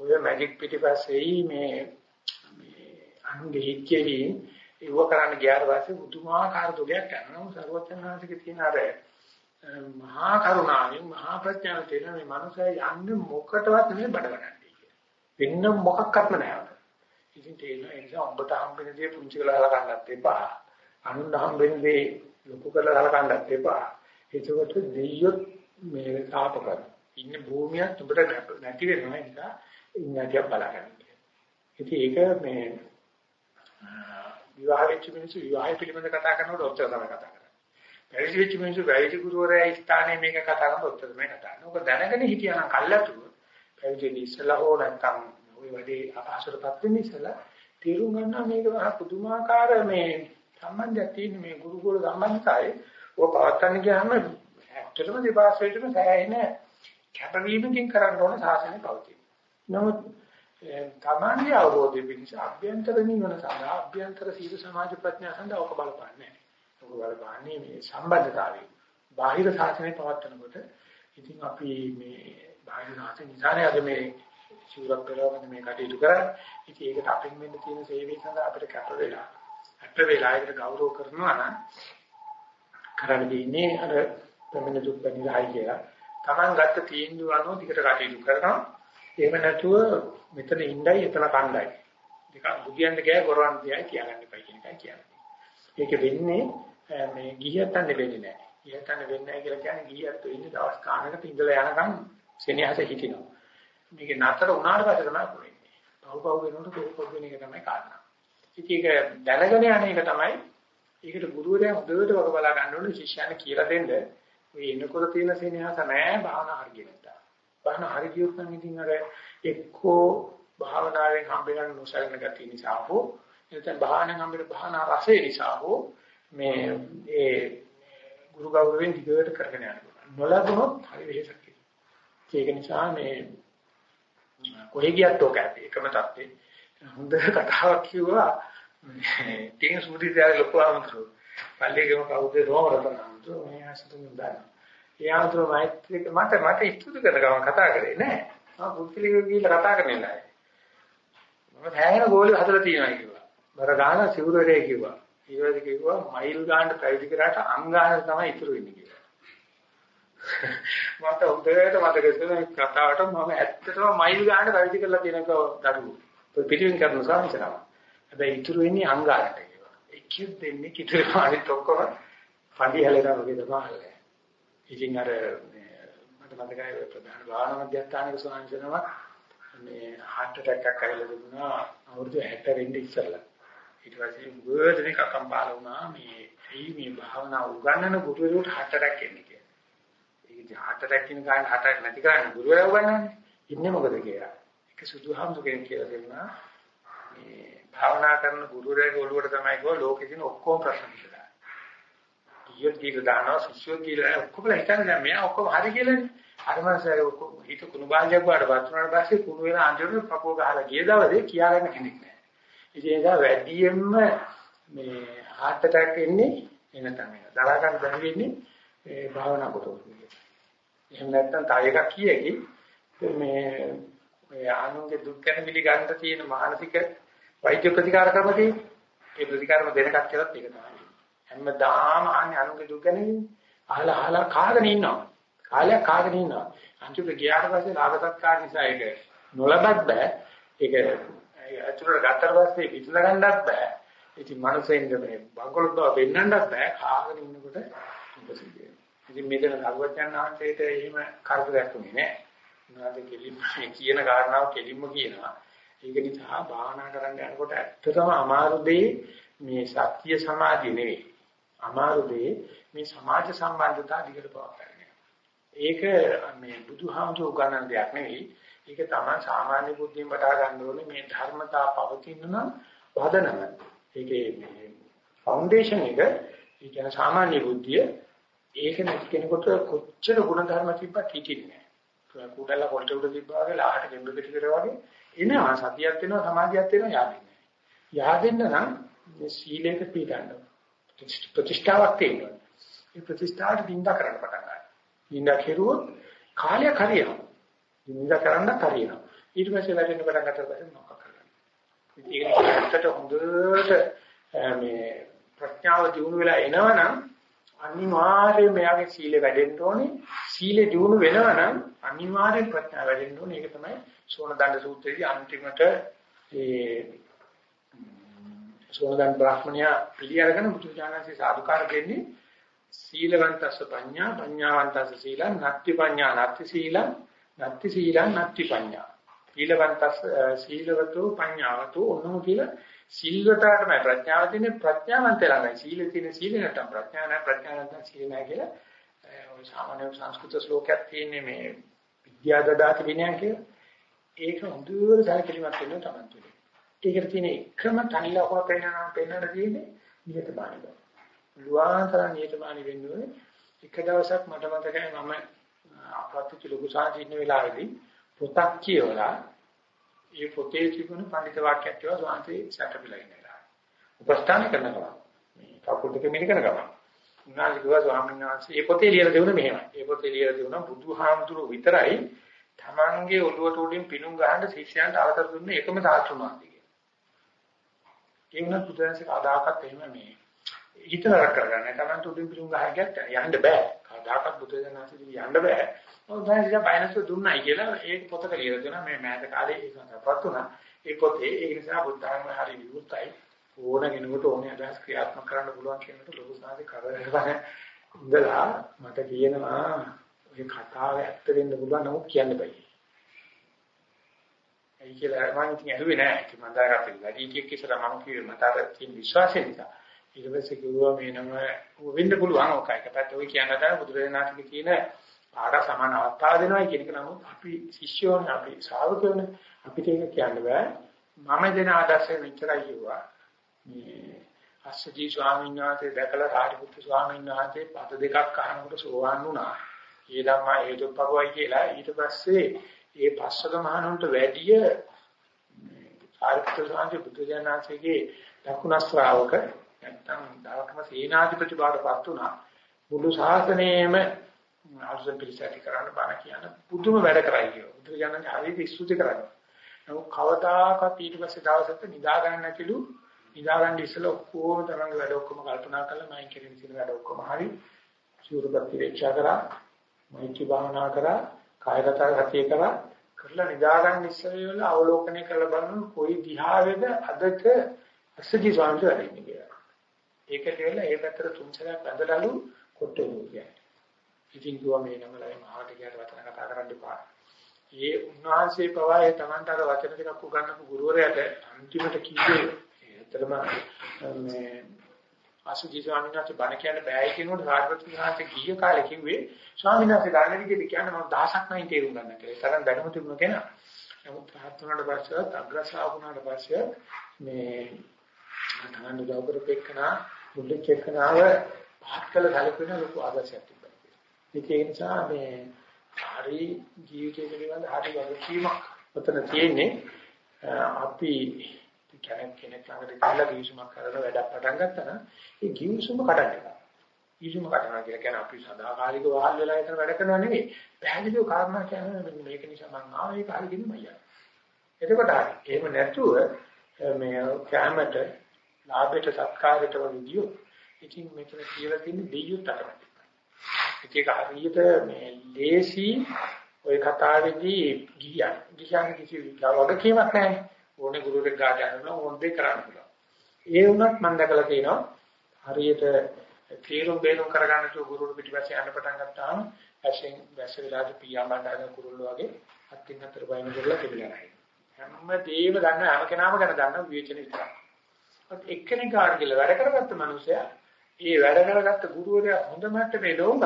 ඔය මැජික් පිටිපස්සෙයි මේ මේ අනුගේ හිච්චෙහි ඉව කරන්න ගියාට පස්සේ බුදුමාකාර දුකයක් කරනවා සර්වඥාන්සේගේ තියෙන අර මහා කරුණාවෙන් මහා ප්‍රඥාවෙන් තියෙන මේ මනුස්සය යන්නේ මොකටවත් නෙමෙයි බඩ ගන්නන්නේ කියලා. වෙන මොකක්වත්ම නැහැ. ඉතින් තේරෙනවා ඒ නිසා ඔබට හම්බෙන දේ පුංචි කරලා හලකන්නත් එපා. අනුන් හම්බෙන දේ ලොකු කරලා හලකන්නත් එපා. ඒකකොට දෙයියොත් මේ සාප කරන. ඉන්න භූමියත් ඔබට නැති වෙනවා ඒ නිසා ඉන්නදියා බලගන්න. ඉතින් ඒක මේ විවාහ වෙච්ච මිනිස්සු විවාහය පිළිබඳ කතා කරනකොට ඔච්චර තමයි කතා කරන්නේ. පැවිදි වෙච්ච මිනිස්සු පැවිදි ගුරුවරයා ස්ථානයේ මේක කතා කරනකොට ඔච්චර තමයි කතා කරන්නේ. ඔක දැනගෙන හිටියනම් කල්ලාතුව පැවිදි ඉස්සලා හෝ නැත්නම් ওই වැඩේ අපහසුතාවපත් වෙන්නේ ඉස්සලා තේරුම් ගන්නවා මේක මහ පුදුමාකාර මේ සම්බන්ධයක් තියෙන මේ ගුරුකුල සම්බන්ධතාවය ඔය පවත්තන්න ගියාම ඇත්තටම දෙපාර්ශ්වයටම සෑහෙන කැපවීමකින් කරන්න ඕන සාසනය පවතින. නමුත් තමන්ගේ අවබෝධය පිණිස අභ්‍යන්තර නිවන සඳහා අභ්‍යන්තර සීල සමාජ ප්‍රඥා සඳහා ඔක බලපන්නේ. ඔක බලපන්නේ මේ සම්බන්ධතාවය. බාහිර සාසනය පවත්නකොට ඉතින් අපි මේ බාහිර සාසනය නිසානේ අද මේ සූරක් පෙරවගෙන මේ කටයුතු කරන්නේ. ඉතින් ඒකට අපින් වෙන්න තියෙන සේවය සඳහා අපිට කැප වෙලා අප වෙලා ඒකට ගෞරව කරනවා නම් කරන්න දෙන්නේ අර ප්‍රමින දුක් බැනිරයි කියලා. Taman ගත්ත තීන්දුව අනුව දිකට කටයුතු කරනවා. එහෙම නැතුව මෙතන ඉඳයි එතන කණ්ඩායි. දෙක බුදියන්ට ගෑ ගොරවන්න තියයි කියාගන්න එපා කියන එකයි කියන්නේ. ඒක වෙන්නේ මේ ගිහියත් අන්නේ වෙන්නේ නැහැ. ගිහියත් අන්නේ වෙන්නේ නැහැ කියලා කියන්නේ ගිහියත් ඉන්නේ දවස් කාණකට ඉඳලා යනකම් සෙනෙහස හිටිනවා. මේක නතර වුණාට පස්සේ තමයි වෙන්නේ. පව් පව් වෙනකොට පොල් පොල් වෙන එක තමයි කාරණා. ඉතින් ඒක දැනගෙන යන එක තමයි ඒකට ගුරුවරයා හොඳට වග බලා ගන්න ඕනේ ශිෂ්‍යයන් කියලා දෙන්න. ඔය එනකොට තියෙන සෙනෙහස නෑ භාවනා හරියට. භාවනා හරියට නම් ඉතින් අර එක්කෝ භාවනාවෙන් හම්බෙන නොසලන ගතිය නිසා හෝ එතන භාවනාවෙන් හම්බෙන භාවනා රසය නිසා හෝ මේ ඒ ගුරු ගෞරවයෙන් දිගට කරගෙන යනවා. නොලබුණොත් හරි වෙහෙසක්. ඒක නිසා මේ කොහෙ ගියත් ඔක ඇති එකම තත්ත්වේ. හොඳ කතාවක් කිව්වා තියෙන සුදුරිදාර ලොකු ආමතුරු. පල්ලියේම කවුද රෝම රතනතු මේ ආසතුන් දාන. ඒ ආමතුරු මෛත්‍රික මට මට ඉස්තුති කර ගමන් කතා කරේ නෑ. මම පුත්ලික ගිහිල්ලා කතා කරන්නේ නෑ. මම හැයෙන ගෝලෙ හදලා තියෙනවා කිව්වා. බර ගාන සිවුරේ කිව්වා. ඊවලද කිව්වා මයිල් ගානට පැවිදි කරාට අංගාන තමයි ඉතුරු වෙන්නේ කිව්වා. මට උදේට මතක තියෙන කතාවට මම ඇත්තටම මයිල් ගානට පැවිදි කරලා තියෙනක දරුවෝ. පිටින් කරන සාමිචරම. හැබැයි ඉතුරු වෙන්නේ අංගාරට ඒවා. එක්කියු දෙන්නේ කිතුරු අනිත් ඔක්කොම ෆඩි හැලෙනවා වගේ තමයි. ඉතින් අර මට මතකයි ප්‍රධාන භාවනා මධ්‍යස්ථානයේ සෝංශනම මේ heart attack එකක් ඇවිල්ලා තිබුණා අවුරුදු 60 වෙනි ඉස්සෙල්ලා. ඊට පස්සේ ගොඩනෙක් අකම්පාල වුණා මේ ඇයි මේ භාවනා උගන්වන ගුරුවරුන්ට heart attack එන්නේ කියලා. ඒක heart attack කියන කාරණා heart attack නැති කරන්නේ ගුරුවරයා උගන්වන්නේ. ඉන්නේ මොකද කියලා. ඒක සුදුහාමුදුරෙන් කියලා දෙන්නා මේ භාවනා කරන ගුරුවරයාගේ ඔළුවට තමයි ගෝ ලෝකෙ තියෙන ඔක්කොම ප්‍රශ්න විසඳන්නේ. ඊයත් කියලා දානවා ශිෂ්‍යෝ කියලා ඔක්කොම හිතන්නේ දැන් මෙයා ඔක්කොම හරි කියලානේ. අර මාසයේ ඔක්කොම හිත කුණු බාල්දියක් වඩ වතුනාට පස්සේ කුණු වෙන අන්තිමට පපුව ගහලා ගිය දවසේ කියාගන්න කෙනෙක් නැහැ. ඉතින් ඒක වැඩියෙන්ම මේ heart attack එන්නේ එන තමයි. දරා ගන්න බැරි වෙන්නේ මේ භාවනා කොට. එහෙම නැත්නම් තව එකක් කියකි මේ මේ ආනුගේ දුක් ගැන පිළිගන්න තියෙන මානසික වෛද්‍ය ප්‍රතිකාර ක්‍රම තියෙන්නේ. ඒ ප්‍රතිකාරම දෙනකක් කියලාත් ඒක තමයි. හැමදාම අහන්නේ අනුගේ දුක් ගැන අහලා අහලා කාගෙන ඉන්නවා. කාලයක් කාගෙන ඉන්නවා. අන්තිමට ගියාට පස්සේ ලාභ සත්කාර නිසා ඒක නොලබත් බෑ. ඒක ඇතුළට ගත්තට පස්සේ විසඳ ගන්නත් බෑ. ඉතින් මනසෙන්ද මේ බංකොලොත් බව පෙන්වන්නත් බෑ. කාගෙන ඉන්නකොට උපසිද්ධිය. ඉතින් මෙතන සරුවචන් ආන්සේට එහෙම කරදරයක් උනේ නෑ. උනාද කෙලින්ම කියන කාරණාව කෙලින්ම කියනවා. ඒක නිසා භාවනා කරන්න යනකොට ඇත්තටම අමාරු දෙයි මේ සත්‍ය සමාධිය නෙවෙයි. අමාරු දෙයි මේ සමාජ සම්බන්ධතා දිගට පවත්වාගෙන. ඒක මේ බුදුහාමුදුරු ගණන් දෙයක් නෙවෙයි. ඒක තමයි සාමාන්‍ය බුද්ධියෙන් වටහා ගන්න ඕනේ මේ ධර්මතා පවතින නම් පදනම. ඒකේ මේ ෆවුන්ඩේෂන් එක ඒ කියන්නේ සාමාන්‍ය බුද්ධිය ඒක නැති කෙනෙකුට කොච්චර ගුණ ධර්ම තිබ්බත් හිටින්නේ නැහැ. කුඩල කොට උඩ තිබ්බා වගේ ලාහට ගෙම්බ පිට කරා වගේ එනවා සතියක් වෙනවා සමාධියක් වෙනවා yaadෙන්නේ. yaadෙන්න නම් මේ සීලයක පිටන්න ප්‍රතිෂ්ඨාවක් තියෙනවා. ඒ ප්‍රතිෂ්ඨාවට බින්දා කරන්න පටන් ගන්නවා. බින්දා කෙරුවොත් කාලයක් හරියනවා. බින්දා කරන්න හරියනවා. ඊට පස්සේ වැඩෙන්න පටන් ගන්නකොට පස්සේ මොකක් කරන්නේ. ඒක ඇත්තට හොඳට මේ ප්‍රඥාව දිනු වෙලා එනවනම් අනිවාර්යයෙන් මෙයාගේ සීලය වැඩෙන්න ඕනේ. සීලය දිනු වෙනවනම් අනිවාර්යෙන් ප්‍රඥාව වැඩෙන්න ඕනේ. ඒක තමයි සෝනදණ්ඩ සූත්‍රයේදී අන්තිමට ඒ සෝනදණ්ඩ බ්‍රාහ්මණයා පිළිඅරගෙන බුදුචානන්සේ සාදුකාර දෙන්නේ සීලවන්තස්ස පඤ්ඤා පඤ්ඤාවන්තස්ස සීලං නත්ති පඤ්ඤා නත්ති සීලං නත්ති සීලං නත්ති පඤ්ඤා. සීලවන්තස්ස සීලවතෝ පඤ්ඤාවතෝ ඔන්නෝ කියලා සිල්වතාවටම ප්‍රඥාව තියෙන ප්‍රඥාවන්තය ළඟයි සීල තියෙන සීල නැත්නම් ප්‍රඥා නැහැ ප්‍රඥා නැත්නම් සීල නැහැ කියලා ඔය සාමාන්‍ය සංස්කෘත ශ්ලෝකයක් තියෙන්නේ මේ විද්‍යා දදාති විනය කියලා. ඒක හොඳට සැලකිලිමත් වෙන්න තමයි තුනේ. ඒකට තියෙන එකම තනිලකුණ පෙන්නනවා පෙන්නන තියෙන්නේ නියතමානී බව. ලුවාන්තර නියතමානී වෙන්නේ එක දවසක් මට මතකයි මම අප්‍රත්‍ය ලොකු සාහිත්‍ය වෙලාවේදී පොතක් කියවලා ඒ පොතේ තිබුණු පඬිත වාක්‍යයක් කියලා සාන්තේ සැකපිලා ඉන්නවා. උපස්ථාන කරනවා. මේ කකුල් දෙක මිලි කරනවා. උනාලි කිව්වා ස්වාමීන් වහන්සේ මේ පොතේ ලියලා දෙවුණ මෙහෙමයි. මේ පොතේ ලියලා දෙවුණ බුදුහාමුදුරුවෝ විතරයි තමන්ගේ ඔළුවට උඩින් පිණුම් ගහන්න ශිෂ්‍යයන්ට අවතර දුන්නේ එකම සාස්ත්‍රුණාන්ති කියලා. ඒ වුණත් පුතේන්සේ කදාකත් එහෙම මේ හිතලා කරගන්න. තමන්ට උඩින් පිණුම් ගහගත්ත යන්න බෑ. කදාකත් පුතේන්සේදී යන්න බෑ. මොකද දැන් බයනස දුන්නයි කියලා ඒක පොතක ලියලා දෙනවා මේ මෑත කාලේ ඒකටපත් උනා. ඒ පොතේ ඒ නිසා බුද්ධාගම හරි විවෘතයි. ඕන කෙනෙකුට ඕනේ අදහස් ක්‍රියාත්මක කරන්න පුළුවන් කියනකොට ලොකු සාධි කරගෙන ඉඳලා මට කියනවා ඔය කතාව ඇත්ත වෙන්න පුළුවන් නමුත් කියන්න බෑ. ඒ කියලා මම ඉතින් ඇහුවේ නෑ. ඒක මම දාගත්තේ වැඩි කීයක් ඉස්සරහ මම කිව්වේ මට අර තියෙන විශ්වාසය නිසා. ඊට පස්සේ කිව්වා මේ නම වෙන්න පුළුවන් ඔක එක පැත්ත ඔය කියන දා බුදුරජාණන්ගේ කියන පාඩ සමාන අවස්ථාව දෙනවා කියන එක නමුත් අපි ශිෂ්‍යෝනේ අපි ශ්‍රාවකයෝනේ අපිට ඒක කියන්න බෑ. මම දෙන ආදර්ශය විතරයි කිව්වා. මේ අස්සජී ස්වාමීන් වහන්සේ දැකලා සාරිපුත්තු ස්වාමීන් වහන්සේ පද දෙකක් අහනකොට සෝවාන් වුණා. ඒ ධම්මා හේතුප්පවයි කියලා ඊට පස්සේ ඒ පස්සක මහණුන්ට වැඩිය සාරිපුත්‍ර ස්වාමීන් බුදුජානනාංශයේ දකුණ ශ්‍රාවක නැත්තම් දවකම සේනාධිපති බවටපත් වුණා. මුළු ශාසනයේම අර්ජුන පිළිසැටි කරන්න බණ කියන පුදුම වැඩ කරයි කියෝ. බුදුජානනාංශ හරියට ස්තුති කරනවා. නමුත් කවදාකවත් ඊට පස්සේ දවසක නිදා ගන්න නැතිලු නිදා ගන්න ඉස්සෙල්ලා ඔක්කොම තරංග වැඩ ඔක්කොම කල්පනා කරලා මයින් කෙරෙන තියෙන වැඩ ඔක්කොම හරි සූරපත් විචාර කරා මෛත්‍රී භාවනා කරා කායගත සතිය කරා කරලා නිදාගන්න ඉස්සෙල්ලා අවලෝකනය කරලා බලන කොයි දිහාවේද අදට අසජි ස්වාමීන් වහන්සේ කියලා. ඒක කියලා ඒ පැත්තට තුන් සැරයක් වැඳලාලු කොට්ටේ කියන්නේ. ඉතින් දුවා මේ නමලයි මහාට කියට වචන කතා කරන්න එපා. ඒ උන්වහන්සේ පවා ඒ Tamanට අර වචන ටිකක් උගන්වපු ගුරුවරයාට අන්තිමට කිව්වේ ඇත්තටම මේ අසුචි ස්වාමීන් වහන්සේ බණ කියන්න බෑයි කියනකොට සාර්වත්‍රික වහන්සේ ගිය කාලේ කිව්වේ ස්වාමීන් වහන්සේ ගන්න විදිහට කියන්න මම දහසක් නැයි තේරුම් ගන්න කියලා. තරම් දැනුම තිබුණ කෙනා. නමුත් රහත් වුණාට පස්සේ අග්‍රශා වුණාට පස්සේ මේ තමන් උදව් කරපෙන්නා මුල්ලෙක් එක්කනාව පහත් කළ සැලකෙන ලොකු ආදර්ශයක් තිබ්බා. ඒ නිසා මේ හරි ජීවිතය පිළිබඳ හරි වගකීමක් උතන තියෙන්නේ අපි කෙනෙක් කෙනෙක් ළඟට ගිහිල්ලා ගිවිසුමක් කරලා වැඩක් පටන් ගත්තා නම් ඒ ගිවිසුම කඩන්න එපා. ගිවිසුම කඩනවා කියලා කියන්නේ අපි සදාකාලික වහල් වෙලා හිටන වැඩ කරනවා නෙවෙයි. පැහැදිලිව කාරණා කියන්නේ මේක නිසා මම ආවේ ඒක හරියටම මයියා. එතකොට හරි. එහෙම නැතුව මේ කැමට ලාභයට සත්කාරයට වගේ ඉතින් මෙතන කියලා තියෙන දෙයියොත් අතරමැද. ඒක හරියට මේ ලේසි ওই කතාවේදී ගියා. ගියන් කිසි වගකීමක් නැහැ. ඕනේ ගුරුවරයෙක් ගාට යනවා ඕනේ කරන්න පුළුවන්. ඒ වුණත් මම දැකලා තියෙනවා හරියට තීරුම් බේරුම් කරගන්න තු ගුරුවරු පිටිපස්සේ යන්න පටන් ගත්තාම ඇසෙන් වැස්ස වෙලාවට පියා මණ්ඩාගෙන කුරුල්ල වගේ අත්ින් අතර වයින් කරලා තිබිලා නැහැ. හැම දෙයක්ම දන්න හැම කෙනාම ගැන දන්න විවේචන විතරයි. එක්කෙනෙක් ගාඩ කියලා වැඩ කරගත්ත මනුස්සයා ඒ වැඩ කරගත්ත ගුරුවරයා හොඳ මට්ටමේ ලෝමත්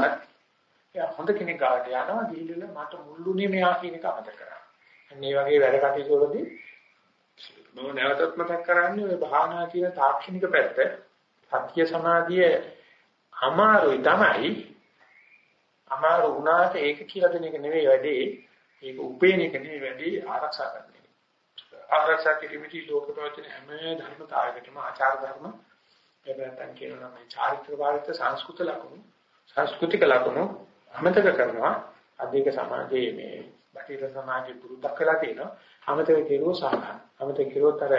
එයා හොඳ කෙනෙක් ගාඩ යනවා දීලා මට මුල්ලුනේ මෙයා කියන එක අමතක කරා. අන්න ඒ වගේ වැඩ කටයුතු වලදී මම නැවතත් මතක් කරන්නේ ඔය භාවනා කියන තාක්ෂණික පැත්ත. සත්‍ය සමාධිය අමාරුයි තමයි. අමාරු වුණාට ඒක කියලා දෙන එක නෙවෙයි වැඩේ. ඒක උපේන එක නෙවෙයි වැඩේ ආරක්ෂා කරන එක. ආරක්ෂා කිරීමේදී ලෝක ප්‍රවචන හැම ධර්මතාවයකටම ආචාර ධර්ම. එබැවින් කියනවා මේ චාරිත්‍ර වාරිත්‍ර සංස්කෘත ලකුණු සංස්කෘතික ලකුණු අමතක කරනවා. අධික සමාජයේ මේ බටහිර සමාජයේ පුරුද්දක් වෙලා තියෙනවා. අමතක කෙරුවෝ සාහන අමතක කෙරුවොත් අර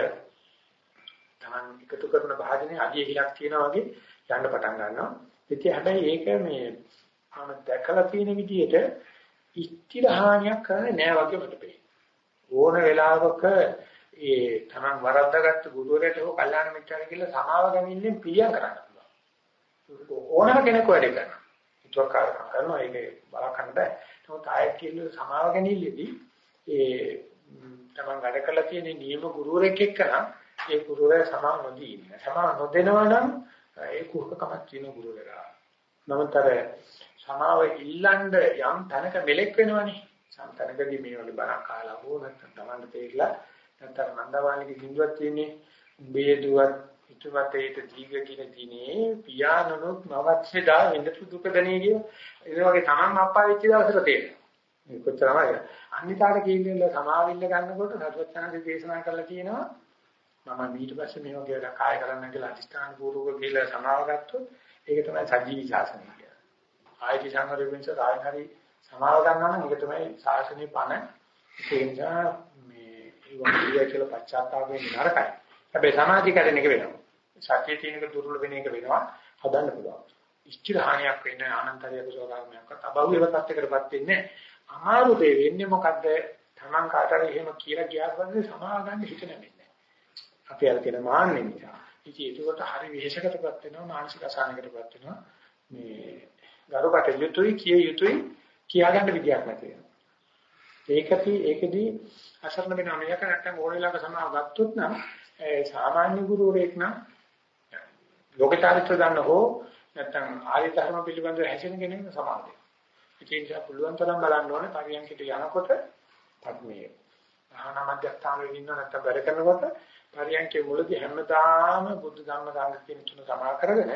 තමන් එකතු කරන භාජනයේ අඩිය හිලක් තියෙනවා වගේ යන්න පටන් ගන්නවා. ඉතින් හැබැයි ඒක මේ මම දැකලා තියෙන විදිහට ඉස්තිරහානියක් කරන්නේ නෑ වගේ මට පේනවා. ඕන වෙලාවක ඒ තමන් වරද්දාගත්ත ගුරුවරයාට හෝ කල්යාණ මිත්‍රාට කියලා සමාව ගැනීමෙන් පිළියම් කරන්න පුළුවන්. ඕනම කෙනෙක් වැඩ කරනවා. හිතුවක් කරනවා. ඒක බලකන්න බෑ. නමුත් ආයෙත් කියන සමාව ගැනීමෙදී ඒ තමන් වැඩ කරලා තියෙන නියම ගුරුවරෙක් එක්කනම් ඒ ගුරුවරයා සමාව නොදී ඉන්න සමාව නොදෙනවා නම් ඒ කුහකකමක් තියෙන ගුරුවරයා නමුත් අර සමාව ඉල්ලන්න යම් තැනක මෙලෙක් වෙනවනේ සම්තනකදී මේ වගේ බණක් අහලා හෝ නැත්නම් තමන්ට තේරිලා නැත්නම් නන්දවාණිගේ සින්දුවක් තියෙන්නේ උඹේ දුවත් හිතුවතේට දීග කියන දිනේ පියානනොත් නවච්චදා වෙන්න දුක දණේ කිය. ඒ වගේ තමන් අප්පා වෙච්ච දවසට තේරෙනවා. මේ කොච්චරමයි. අනිතාට කියන්නේ සමාවිල්ල ගන්නකොට සතුටචනන්ද දේශනා කරලා කියනවා මම ඊට පස්සේ මේ වගේ වැඩ කාය කරන්න කියලා අධිෂ්ඨාන පූර්වක කියලා සමාව ගත්තොත් ඒක තමයි සජීවී ශාසනය කියන්නේ. ආයති සංගරෙවින්ස ආයන් හරි සමාව ගන්නවා නම් ඒක තමයි ශාසනයේ පණ. ඒ නිසා මේ ඒ වගේ කියලා පශ්චාත්තාපයෙන් නරකයි. හැබැයි සමාධි කැඩෙන එක වෙනවා. සතිය තියෙනක දුර්වල වෙන එක වෙනවා. හදන්න පුළුවන්. ඉස්තිර හානියක් වෙන්නේ අනන්තරිය කුසලකර්මයක්වත් අබෞවිව තත්ත්වයකටපත් වෙන්නේ අමාරු දෙ වෙන්නේ මොකද්ද? Taman කාටද එහෙම කියලා ගියාට පස්සේ සමාව ගන්න හිත නැමෙන්නේ. අපි අර කියන මාන්නේ නිසා. ඉතින් ඒකට හරි විශේෂකටපත් වෙනවා මානසික අසහනයකටපත් වෙනවා. මේ ගරුකට යුතුයි කිය යුතුයි කියාගන්න විදියක් නැති වෙනවා. ඒකති ඒකදී අසරණ වෙන අමයක නැත්තම් ඕන වෙලාවක සමාව ගත්තොත් නම් සාමාන්‍ය ගුරුවරයෙක් නම් ලෝකචාරිත්‍ර දන්න හෝ නැත්තම් ආර්ය ධර්ම පිළිබඳව හැසිරෙන කෙනෙක් සමාදේ. ඒ නිසා පුළුවන් තරම් බලන්න ඕනේ පරියන්කට යනකොට පත්මේ. ආහන මධ්‍යස්ථානයේ ඉන්න නැත්තම් වැඩ කරනකොට පරියන්කේ මුලදී හැමදාම බුද්ධ ධම්ම සංඝ කියන තුන සමා කරගෙන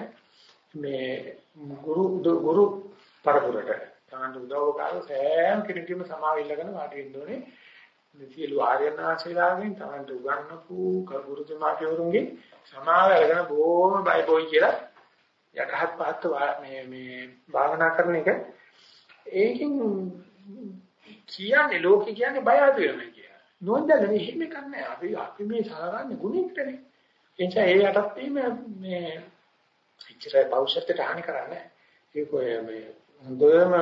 මේ ගුරු ගුරු පරපුරට තමන්ට උදව් කරලා සෑම කෙනෙකුම සමාව ඉල්ලගෙන වාඩි වෙන්න ඕනේ. සියලු ආර්යනාථලාගෙන් තමන්ට උගන්වපු ගුරු දෙමාපියවරුන්ගේ සමාව අරගෙන බොහොම බයි බොයි කියලා යටහත් පහත් මේ මේ භාවනා කරන එක ඒකෙන් කියන්නේ ලෝකේ කියන්නේ බය අඩු වෙනවා කියලා. නොදැන මෙහෙම කන්නේ අපි අපි මේ සාරන්නේ ගුණෙක්ටනේ. එනිසා ඒ යටත් මේ ඉච්චරයි පෞෂත්වයට හානි කරන්නේ. ඒක මේ හොඳම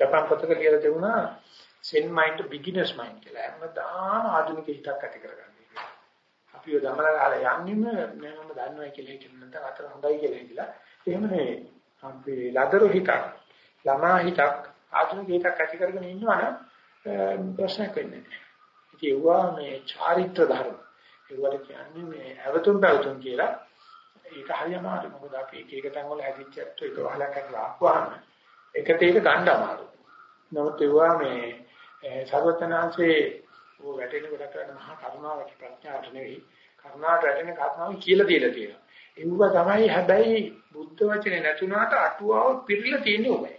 ජපාන් පොතක කියලා තිබුණා mind to beginner's mind කියලා. හැමදාම ආධුනික හිතක් ඇති කරගන්න. අපි ඔය දමලා ගහලා යන්නෙම මම දන්නවා කියලා හිතන නැත්නම් අතර හොඳයි කියලා හිතලා. එහෙම නෙවෙයි. අපි ලදරු හිතක්, ළමා හිතක්, ආධුනික හිතක් ඇති කරගෙන ඉන්නවනම් ප්‍රශ්නයක් වෙන්නේ නැහැ. ඉතින් ඒවා මේ චාරිත්‍ර ධර්ම. ඒවට කියන්නේ මේ අවතුම් පැවතුම් කියලා ඒක හරියම අමාරුයි. මොකද අපි එක එක තැන් වල හැදිච්ච ඇත්ත ඒක වහලා කරලා ආපුවාම එක තේක ගන්න අමාරුයි. නමුත් ඒවා මේ සර්වතනාංශේ ਉਹ වැටෙන කොට කරන මහා කරුණාවට ප්‍රඥාවට නෙවෙයි කරුණාවට වැටෙන කරුණාව කියලා දීලා තියෙනවා. ඒව තමයි හැබැයි බුද්ධ වචනේ නැතුණාට අටුවාව පිළිලා තියෙන්නේ ඔබයි.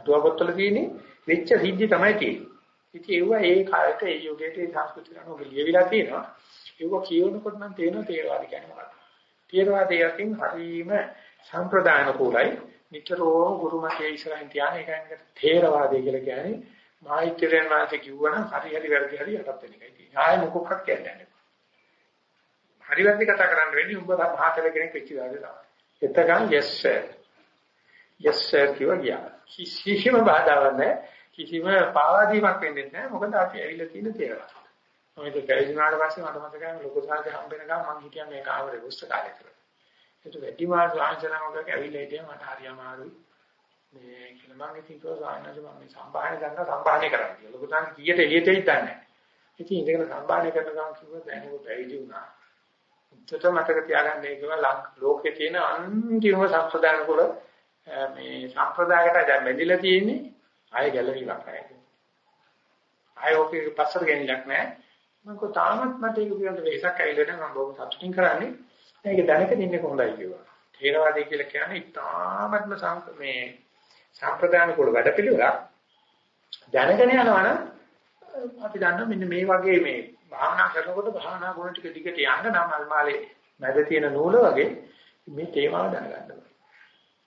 අටුවා පොත්වල තියෙන්නේ වෙච්ච සිද්ධි තමයි තියෙන්නේ. ඉතින් ඒව ඒ කාලේට ඒ යුගයේ ඒ සංස්කෘතික අනුව ලියවිලා තියෙනවා. ඒව කියවනකොට නම් තේරෙනවා තේරවාද කියන්නේ මොකක්ද. තේරවාදයේ අතින් හරීම සම්ප්‍රදායන කුලයි නිතරම ගුරු මතයේ ඉස්සරහින් තියාන එකයි තේරවාදය කියලා කියන්නේ මායිත්‍යයන් වාසේ කිව්වනම් හරි හරි වැරදි හරි යටත් වෙන එකයි තියෙන්නේ. ආයෙ මොකක්ද කියන්නේ නැහැ. හරි වැරදි කතා කරන්න වෙන්නේ උඹ මහතල කෙනෙක් වෙච්ච දාගේ තමයි. එතකන් yes sir. yes sir කිව්වා ගියා. කිසිම බාධාවක් නැහැ. කිසිම පාවාදීමක් වෙන්නේ නැහැ. මොකද අපි ඇවිල්ලා තියෙන තේරවාද. මම ඒක ගෑවිනාට පස්සේ මට මතකයි ලොකු සාරේ හම්බෙන ගමන් මම හිටියා මේ කාමරේ පුස්තකාලේ කියලා. ඒක වැඩි මාස ආංශනාවක ඇවිල්ලා හිටියා මට හරි අමාරුයි. මේ කියලා මම ඉතින් කෝ සායනජ මම මේ සම්භාහණය කරනවා සම්භාහණය කරන්න කියලා. ලොකු සාරේ කීයට එළියට එයිද දන්නේ නැහැ. ඉතින් ඉඳගෙන සම්භාහණය කරන ගමන් කිව්වා දැන් ඔබ පැවිදි වුණා. උත්තර මතක තියාගන්න ඒ කිව්වා ලෝකේ තියෙන අන්තිම සම්ප්‍රදාන කුල මේ සම්ප්‍රදායකට දැන් බැඳිලා තියෙන්නේ ආය ගැලවීමක් නැහැ. ආය ඔකේ පස්සට ගෙනිලක් නැහැ. මම කෝ තාමත් මට ඒක පිළිබඳ වෙහසක් ඇවිල්ලා නැහැ මම බොහොම සතුටින් කරන්නේ. මේක දැනගෙන ඉන්නේ කොහොමදයි කිව්වා. ථේරවාදී කියලා කියන්නේ ඉතාමත්ම මේ සම්ප්‍රදාන කුල වැඩපිළිවෙලක් දැනගෙන යනවනම් අපි දන්නවා මෙන්න මේ වගේ මේ භාවනා කරනකොට භාවනා ගුණ ටික දිගට යන්න නම් අල්මාලේ මැද තියෙන නූල වගේ මේ තේමාව දැනගන්න ඕනේ.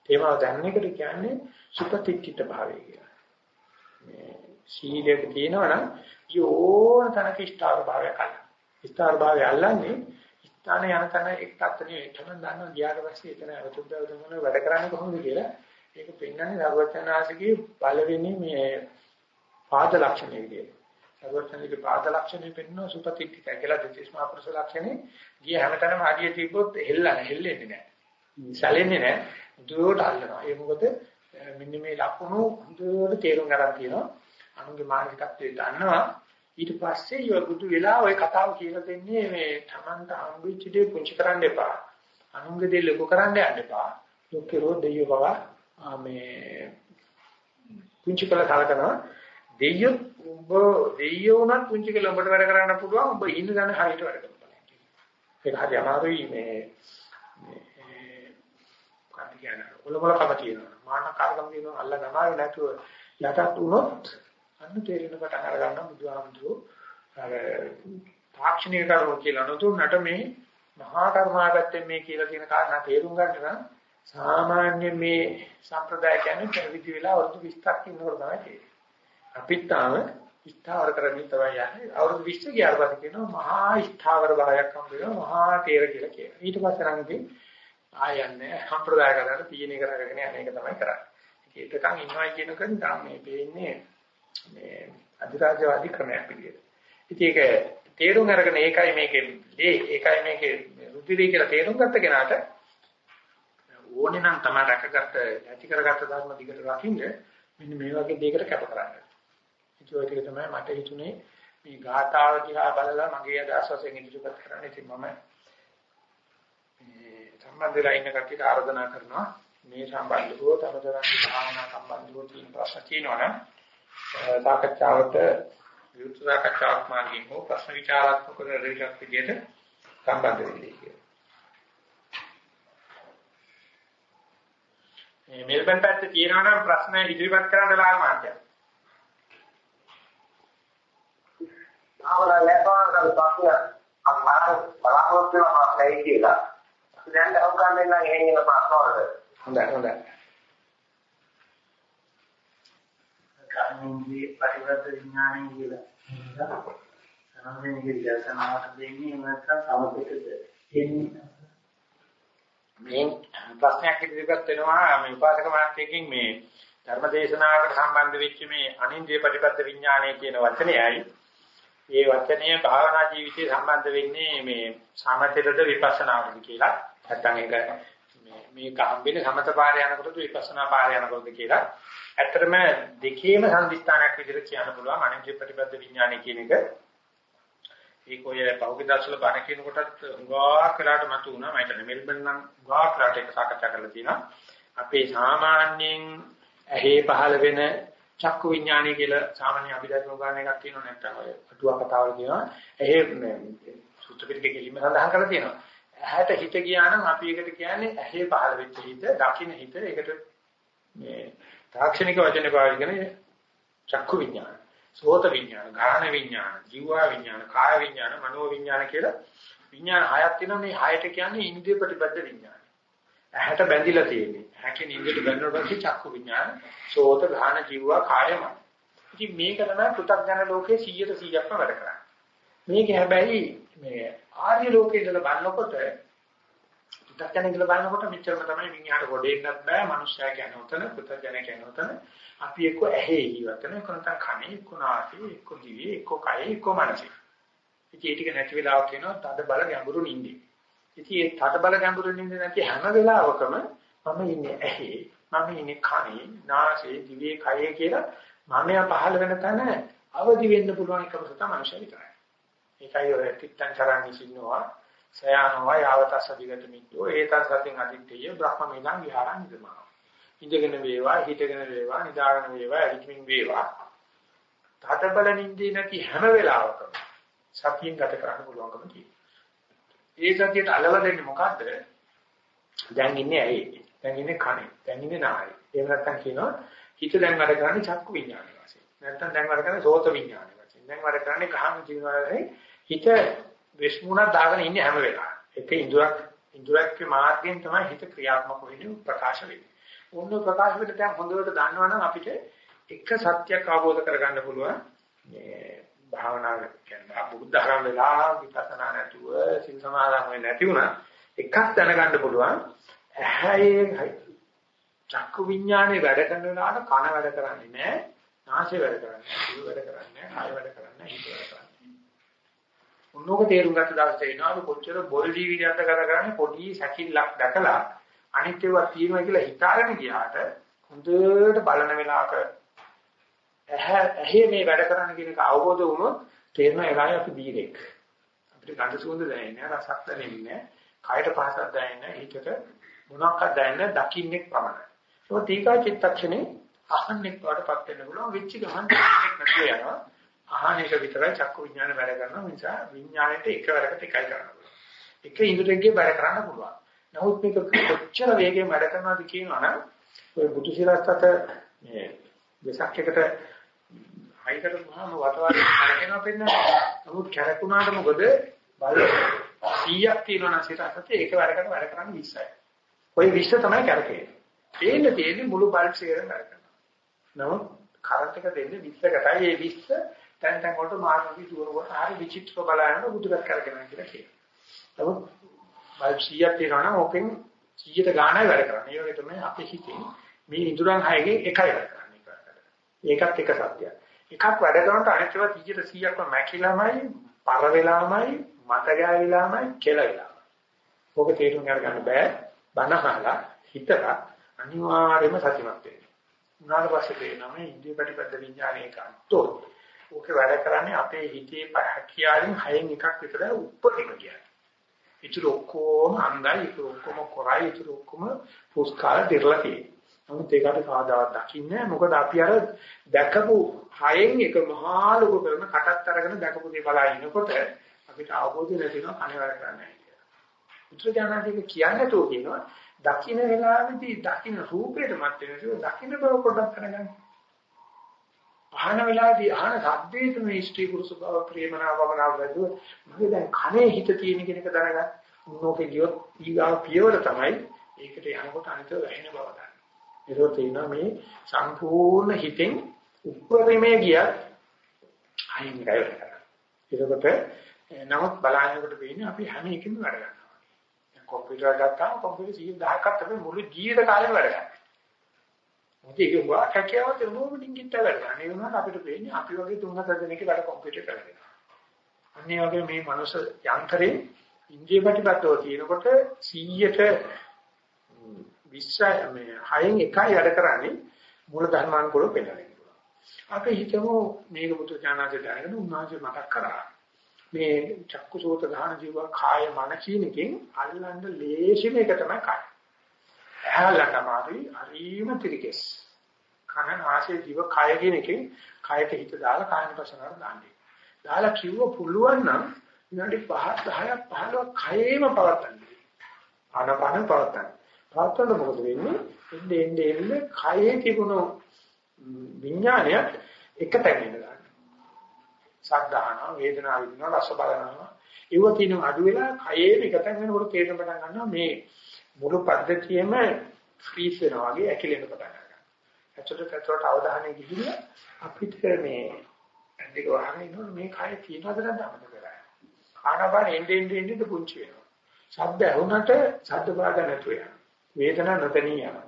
තේමාව දැනන එකට කියන්නේ සුපතික්කිත භාවය කියලා. මේ සීලයක තියෙනවනම් යෝන තනක ස්ථාර භාවය කලින්. ස්ථාර භාවය අල්ලන්නේ ස්ථාන යන තැන එක් තත්ත්වනේ තමයි දන්නවා ගියාට පස්සේ එතන අවතුද්දවද මොන වැඩ කරන්නේ කොහොමද කියලා. ඒක පෙන්වන්නේ දරුවචනාසිකේ පළවෙනි මේ පාද ලක්ෂණය විදියට. සර්වඥික පාද ලක්ෂණය පෙන්වන සුපතිත්තික කියලා දෙතිස්මා පුරුෂ ලක්ෂණේ ගිය හැමතැනම අඩිය තිබ්බොත් හෙල්ලන හෙල්ලෙන්නේ නැහැ. සැලෙන්නේ නැහැ. දුරට අල්ලනවා. ඒ මොකද මෙන්න මේ ලක්ෂණ හොඳට තේරුම් ගන්න තියෙනවා. අනුගේ මානසිකත්වයේ දන්නවා. ඊට පස්සේ යෝ බුදු වෙලා ওই කතාව කියලා දෙන්නේ මේ Tamanta හම්බෙච්ච දේ පුංචි කරන්න එපා. අනුගේ දේ ලොකු කරන්න යන්න එපා. ලෝකේ රෝ දෙයියෝ බව මේ පුංචි කළ කලකනවා. දෙයියෝ උඹ දෙයියෝ උනත් පුංචි කියලා උඹට වැඩ කරන්න පුළුවන් උඹ ඉන්න දන්න හරියට වැඩ කරන්න. ඒක හරි අමාරුයි මේ මේ කන්ද කියන ඔලොමල කම තියෙනවා. මාන කාර්කම් තියෙනවා අල්ල ගමාවේ නැතුව යටත් උනොත් අන්න තේරෙන පටන් අර ගන්න බුදුහාමුදුරු අර තාක්ෂණික කර්ම කියලා නොදුන්නට මේ මහා කර්මාගත්තෙන් මේ කියලා කියන කාරණා තේරුම් ගන්න නම් සාමාන්‍ය මේ සම්ප්‍රදාය කියන්නේ පැවිදි වෙලා අවුරුදු 20ක් ඉන්නකොට තමයි තේරෙන්නේ. අපිත් තාම ස්ථාවර කරමින් තමයි යන්නේ. අවුරුදු 20 ගියාට පස්සේ කියනවා මහා ස්ථාවර භාවයක් හම්බ වෙනවා මහා තේර කියලා කියනවා. ඊට පස්සේ නම් ඉතින් ආයන්නේ සම්ප්‍රදාය කරලා තියෙන එක කරගෙන යන එක තමයි කරන්නේ. ඒකකන් ඉන්නවා කියනකන් තාම මේ වෙන්නේ මේ අධිරාජ්‍යවාදී ක්‍රමයක් පිළියෙල. ඉතින් ඒක තේරුම් අරගෙන ඒකයි මේකේ දේ ඒකයි මේකේ රුධිරය කියලා තේරුම් ගත්ත කෙනාට ඕනේ නම් තමයි රැකගත්ත ඇති කරගත්ත ධර්ම දිගට රකින්න මෙන්න මේ වගේ දෙයකට කැප කරන්න. ඒක තමයි මට හිතුනේ මේ ගාථාව දිහා බලලා මගේ අදහස් වශයෙන් ඉදිරිපත් කරන්න. ඉතින් මම මේ සම්බන්ධලා ඉන්න කට්ටියට ආරාධනා කරනවා මේ සම්බන්ධව තමතරන්ගේ භාවනා සම්බන්ධව තියෙන ප්‍රශ්න තියෙනවනම් සාකච්ඡාවට විරුද්ධ සාකච්ඡාවක් මාර්ගයෙන් හෝ ප්‍රශ්න විචාරාත්මක රේඛක් විදිහට සම්බන්ධ වෙන්නේ කියලා. මේ මෙල්බන් පැත්තේ තියෙනවා නම් ප්‍රශ්න ඉදිරිපත් කරන්න ලාල් මාත්‍යා. ආවලා ලැබවන ප්‍රශ්න අම්මාට බලාපොරොත්තු වෙන ප්‍රශ්නයි කියලා. දැන් අවුකම් දෙන්න එහෙම ඉන්න ප්‍රශ්න වලට. හොඳයි හොඳයි. කර්මයේ පරිවර්ත විඥානය කියලා. සමහරවිට දර්ශනාවට දෙන්නේ නැත්නම් සමපිටද එන්නේ. මේ ප්‍රශ්නයක් ඉදිරිපත් වෙනවා මේ උපාසක මාත්‍යකින් මේ ධර්මදේශනාවකට සම්බන්ධ වෙච්ච මේ අනින්ද්‍රිය ප්‍රතිපද විඥානය කියන වචනයයි ඒ වචනය භාවනා ජීවිතේ සම්බන්ධ වෙන්නේ මේ සමථයටද විපස්සනාවටද කියලා. නැත්නම් ඒක මේ මේක හම්බෙන්නේ සමත පාරේ යනකොටද විපස්සනා පාරේ යනකොටද කියලා. ඇත්තටම දෙකේම සම්දිස්ථානයක් විදිහට කියන්න පුළුවන් අනින්ද්‍රිය ප්‍රතිපද විඥානය කියන එක. ඒක ඔය පහුගිය දවස්වල බණ කියන කොටත් උගාක් වෙලාට මතු වුණා. මම හිතන්නේ මෙල්බන් නම් උගාක් වෙලාට ඒක සාකච්ඡා කරලා තියෙනවා. අපේ සාමාන්‍යයෙන් ඇහි පහළ වෙන චක්කු විඥානය කියලා සාමාන්‍ය අභිධර්ම උගාන එකක් තියෙනවා නැත්නම් ඔය අටුවා කතාවල තියෙනවා. ඇහි සූත්‍ර පිටකේ කිලිම සඳහන් කරලා තියෙනවා. ඇහැට හිත ගියා නම් අපි ඒකට කියන්නේ ඇහි පහළ වෙච්ච හිත, දකින්න හිත. ඒකට මේ තාක්ෂණික වචන පාවිච්චි කරන චක්කු විඥාන. සෝත විඥාන, ගාහන විඥාන, ජීවා විඥාන, කාය විඥාන, මනෝ විඥාන කියලා විඥාන හයක් තියෙනවා මේ හයට කියන්නේ ඉන්ද්‍රිය ප්‍රතිපද විඥාන. ඇහැට බැඳිලා තියෙන්නේ. ඇහැකින් ඉන්ද්‍රියට බැඳුනොත් පස්සේ චක්කු විඥාන, සෝත, ගාහන, ජීවා, කාය, මන. ඉතින් මේක තමයි පෘථග්ජන ලෝකේ 100%ක්ම වැඩ කරන්නේ. මේක හැබැයි මේ ආර්ය ලෝකේ ඉඳලා බලනකොට පෘථග්ජන ඉඳලා බලනකොට මෙච්චරම තමයි විඥාන ගොඩේන්නත් බෑ. මනුස්සයා කියන උතන, පෘථග්ජන කියන උතන අපි එක්ක ඇහි ජීවත් වෙන එක්ක නැත්නම් කනේ එක්ක නාසයේ එක්ක දිවේ එක්ක කයේ එක්ක මනසේ ඉතින් ඒ ටික නැති වෙලාවක් වෙනවා තද බල ගැඹුරු නිින්දේ. ඉතින් ඒ තද බල ගැඹුරු නිින්ද නැති හැම වෙලාවකම මම ඉන්නේ ඇහි මම ඉන්නේ කනේ නාසයේ දිවේ කයේ කියලා මමයා පහළ වෙන තැන අවදි වෙන්න පුළුවන් එකම තමයි මනුෂ්‍ය විතරයි. ඒකයි ඔය තිත්තං කරන්නේ සින්නවා සයානවා යාවතස්ස දිගට මිද්දෝ ඒතං සතින් අදිත්තේ බ්‍රහ්මමෙලං විහාරං නිදමා. ඉඳගෙන වේවා හිටගෙන වේවා නිදාගෙන වේවා ඇවිත්මින් වේවා. තතබල නින්දේ නැති හැම වෙලාවකම සතියෙන් ගත කරන්න පුළුවන්කම තියෙනවා. ඒ සතියට අලව දෙන්නේ මොකද්ද? දැන් ඉන්නේ ඇයි? දැන් ඉන්නේ කනේ. දැන් ඉන්නේ නායි. එහෙම නැත්නම් කියනවා හිත දැන් වැඩ කරන්නේ චක්කු විඥානය වශයෙන්. නැත්නම් දැන් වැඩ කරන්නේ සෝත විඥානය වශයෙන්. දැන් වැඩ කරන්නේ ගහන ජීවනයේ හිත විශ්මුණක් දාගෙන ඉන්නේ හැම වෙලාවෙම. ඒක ඉන්ද්‍රයක් ඉන්ද්‍රයක්ගේ මාර්ගයෙන් තමයි හිත ක්‍රියාත්මක වෙන්නේ ප්‍රකාශ වෙන්නේ. ඕන ප්‍රකාශ වෙන්න දැන් හොඳට දන්නවනම් අපිට එක සත්‍යයක් අවබෝධ කරගන්න පුළුවන්. මේ භාවනාව කියන්නේ බුද්ධ ධර්ම වෙලා විපස්සනා නැතුව සිල් සමාදන් වෙන්නේ නැති වුණා එකක් දැනගන්න පුළුවන්. ඇහැයි චක්කු විඥානේ වැඩ කරන වෙලාවට කන වැඩ කරන්නේ නැහැ. නාසය වැඩ කරන්නේ නැහැ. දිව වැඩ කරන්නේ නැහැ. කය වැඩ කරන්නේ නැහැ. හිත වැඩ කරන්නේ. උන්නෝක තේරුම් ගත්ත දවසේ එනවා කොච්චර බොල් ජීවිතයක්ද ගත කරන්නේ පොඩි සැකිල්ලක් දැකලා අනිත් ඒවා තියෙනවා කියලා හිතාගෙන ගියාට හොඳට බලන වෙලාවක ඇහැ ඇහි මේ වැඩ කරන්න කියන එක අවබෝධ වුණොත් තේරෙනවා ඒගායි අපි බීරෙක්. අපිට ගඳ සුවඳ දැනෙන්නේ නැහැ, රසක් දැනෙන්නේ නැහැ, කයට පහසක් දැනෙන්නේ නැහැ, හිතට මොනවාක්වත් දැනෙන්නේ දකින්නේ පමණයි. ඒක තීකා චිත්තක්ෂණේ අහන්නෙක් වඩපත් වෙන්න පුළුවන් වෙච්ච ගමන් දෙයක් නැතුව යනවා. අහන එක විතරයි චක්කු විඥාන වැඩ කරනවා. නිසා විඥාණයට එකවරකට එකයි කරන්න පුළුවන්. එක ඉන්ද්‍රියකේ වැඩ කරන්න පුළුවන්. නමුත් මේක කොච්චර වේගයෙන් වැඩ කරනවද කියනවනම් ඔය බුදු සිරස්තත මේ වෙසක් එකට හයිකට මහම වතවාරි කරගෙනව පෙන්නනවා. නමුත් කැරකුණාට මොකද බල 100ක් තියෙනවා නම් සිරස්තත ඒක වැඩ කරන වැඩ කරන්නේ 20යි. ওই 20 තමයි කරකේ. ඒන්න තියෙන්නේ මුළු බල්බ් එකේම වැඩ කරනවා. නමුත් කරන්ට් එක දෙන්නේ 20කටයි. ඒ 20 තැන් තැන් වලට මාර්ගී දුරවට හරි විචිත්‍ර බලන්න බුදුරත් කරගෙන කියලා කියනවා. නමුත් බල්බ් 100ක් තියෙනවා නම් ඕකෙන් 100ට ගාණයි වැඩ කරන්නේ. ඒ වගේ තමයි අපේ හිතේ මේ ඉඳුරන් හයකින් එකයි වැඩ කරන්නේ. ඒකත් එක සත්‍යයක්. එකක් වැඩ කරනකොට අනිත් ඒවා 100ට 100ක්ම මැකිලාමයි, පර වෙලාමයි, මත ගෑවිලාමයි, කෙලවිලාමයි. ඕක තේරුම් ගන්න බෑ. බනහලා හිතලා අනිවාර්යයෙන්ම සතිමත් වෙන්න. උනාට පස්සේ තේරෙනවා මේ ඉන්ද්‍රිය ප්‍රතිපද විඥානයේ කන්තෝ. ඕකේ වැඩ කරන්නේ අපේ හිතේ හැකියාවෙන් හයෙන් එකක් විතර උප්පරිම කියන්නේ. ඉතුරු ඔක්කොම අංගයි ඉතුරු ඔක්කොම කොරයි ඉතුරු ඔක්කොම පුස්කාර දෙරලා තියෙනවා. නමුත් ඒකට කාදාවක් දකින්නේ මොකද අපි අර දැකපු හයෙන් එක මහා ලොකු කරන කටත් අරගෙන දැකපු දේ බලා ඉනකොට අපිට අවබෝධය නැති වෙනවා කණ වැඩ කරන්නේ. බුදුජානක කියන්නේ તો කියනවා දකින්න වෙලාවේදී දකින්න රූපයට මත් වෙනසෝ දකින්න බව පොඩ්ඩක් කරගන්න. අහන වෙලාවේදී අහන ශබ්දයේ මේ ස්ත්‍රී පුරුෂ බව ප්‍රේමනා භවනාව වැදුව මගේ දැන් කනේ හිත තියෙන කෙනෙක් දැනගන්න. මොනෝකේ ගියොත් ඊගාව පියවර තමයි ඒකට යනකොට අනිත වැහෙන බව ගන්න. ඒකෝ තේිනවා මේ සම්පූර්ණ හිතෙන් උප්පරිමේ ගියත් අයින් ගයවලා. ඒකට නමුත් බලන්නකොට වෙන්නේ අපි හැම එකකින්ම වැඩ ගන්නවා. කොම්පියුටර් එකක් ගත්තාම කොම්පියුටර් 10000ක්වත් අපි මුළු ජීවිත කාලෙම වැඩ කරනවා. මොකද ඒක උගා කැකියාවත් නෝම ඩිංගිට වැඩ කරනවා. ඒ වුණාට අපිට වෙන්නේ අපි වගේ තුන් හතර දෙනෙක් වැඩ කොම්පියුටර් කරගෙන. අන්නේ වගේ මේ මනුස්ස යන්ත්‍රේ ඉන්ද්‍රිය ප්‍රතිපදව තියෙනකොට 100ට 20 මේ 6න් එකයි වැඩ කරන්නේ මූල ධර්මානුකූලව පෙන්නන්නේ. අපි හිතමු මේක බුදු ඥානසේ දැනගෙන උන්වහන්සේ මතක් කරා. මේ චක්කුසෝත ගාන ජීව කාය මන කියන එකෙන් අල්ලන්න ලේසිම එක තමයි කාය. ඇහැලට මාරි හරිම තිරිකෙස්. කන නාසය ජීව කාය කියන එකෙන් කායට හිත දාලා කායන පසනාවට දාන්නේ. දාලා කිව්ව පුළුවන් නම් විනාඩි 5 10ක් 15ක් කයෙම පවත්තන්න. ආනපන පවත්තන්න. පවත්තන්න මොකද වෙන්නේ? එන්නේ එන්නේ එන්නේ කයේ තිබුණු විඥානයත් එක තැනින් ගන්නවා. සද්ධාහන වේදනාව විඳිනවා රස බලනවා ඒව තියෙන අඩු වෙලා කයේ එකතෙන් වෙනකොට තේරෙන පටන් ගන්නවා මේ මුළු පද්ධතියම ෆ්‍රීස් වෙනවා වගේ ඇකිලෙන්න පටන් ගන්නවා. ඇත්තට ඇත්තට අවධානය ගිහිල්ලා අපිට මේ ඇද්දක වහගෙන ඉන්නකොට මේ කය තියෙනවද නැද්ද අපිට කරා. ආනපාන එන්නේ එන්නේ එන්නේ පුංචි වෙනවා. ශබ්ද ඇහුනට ශබ්ද බාධා නැතු වෙනවා. වේදනා නොතනිය යනවා.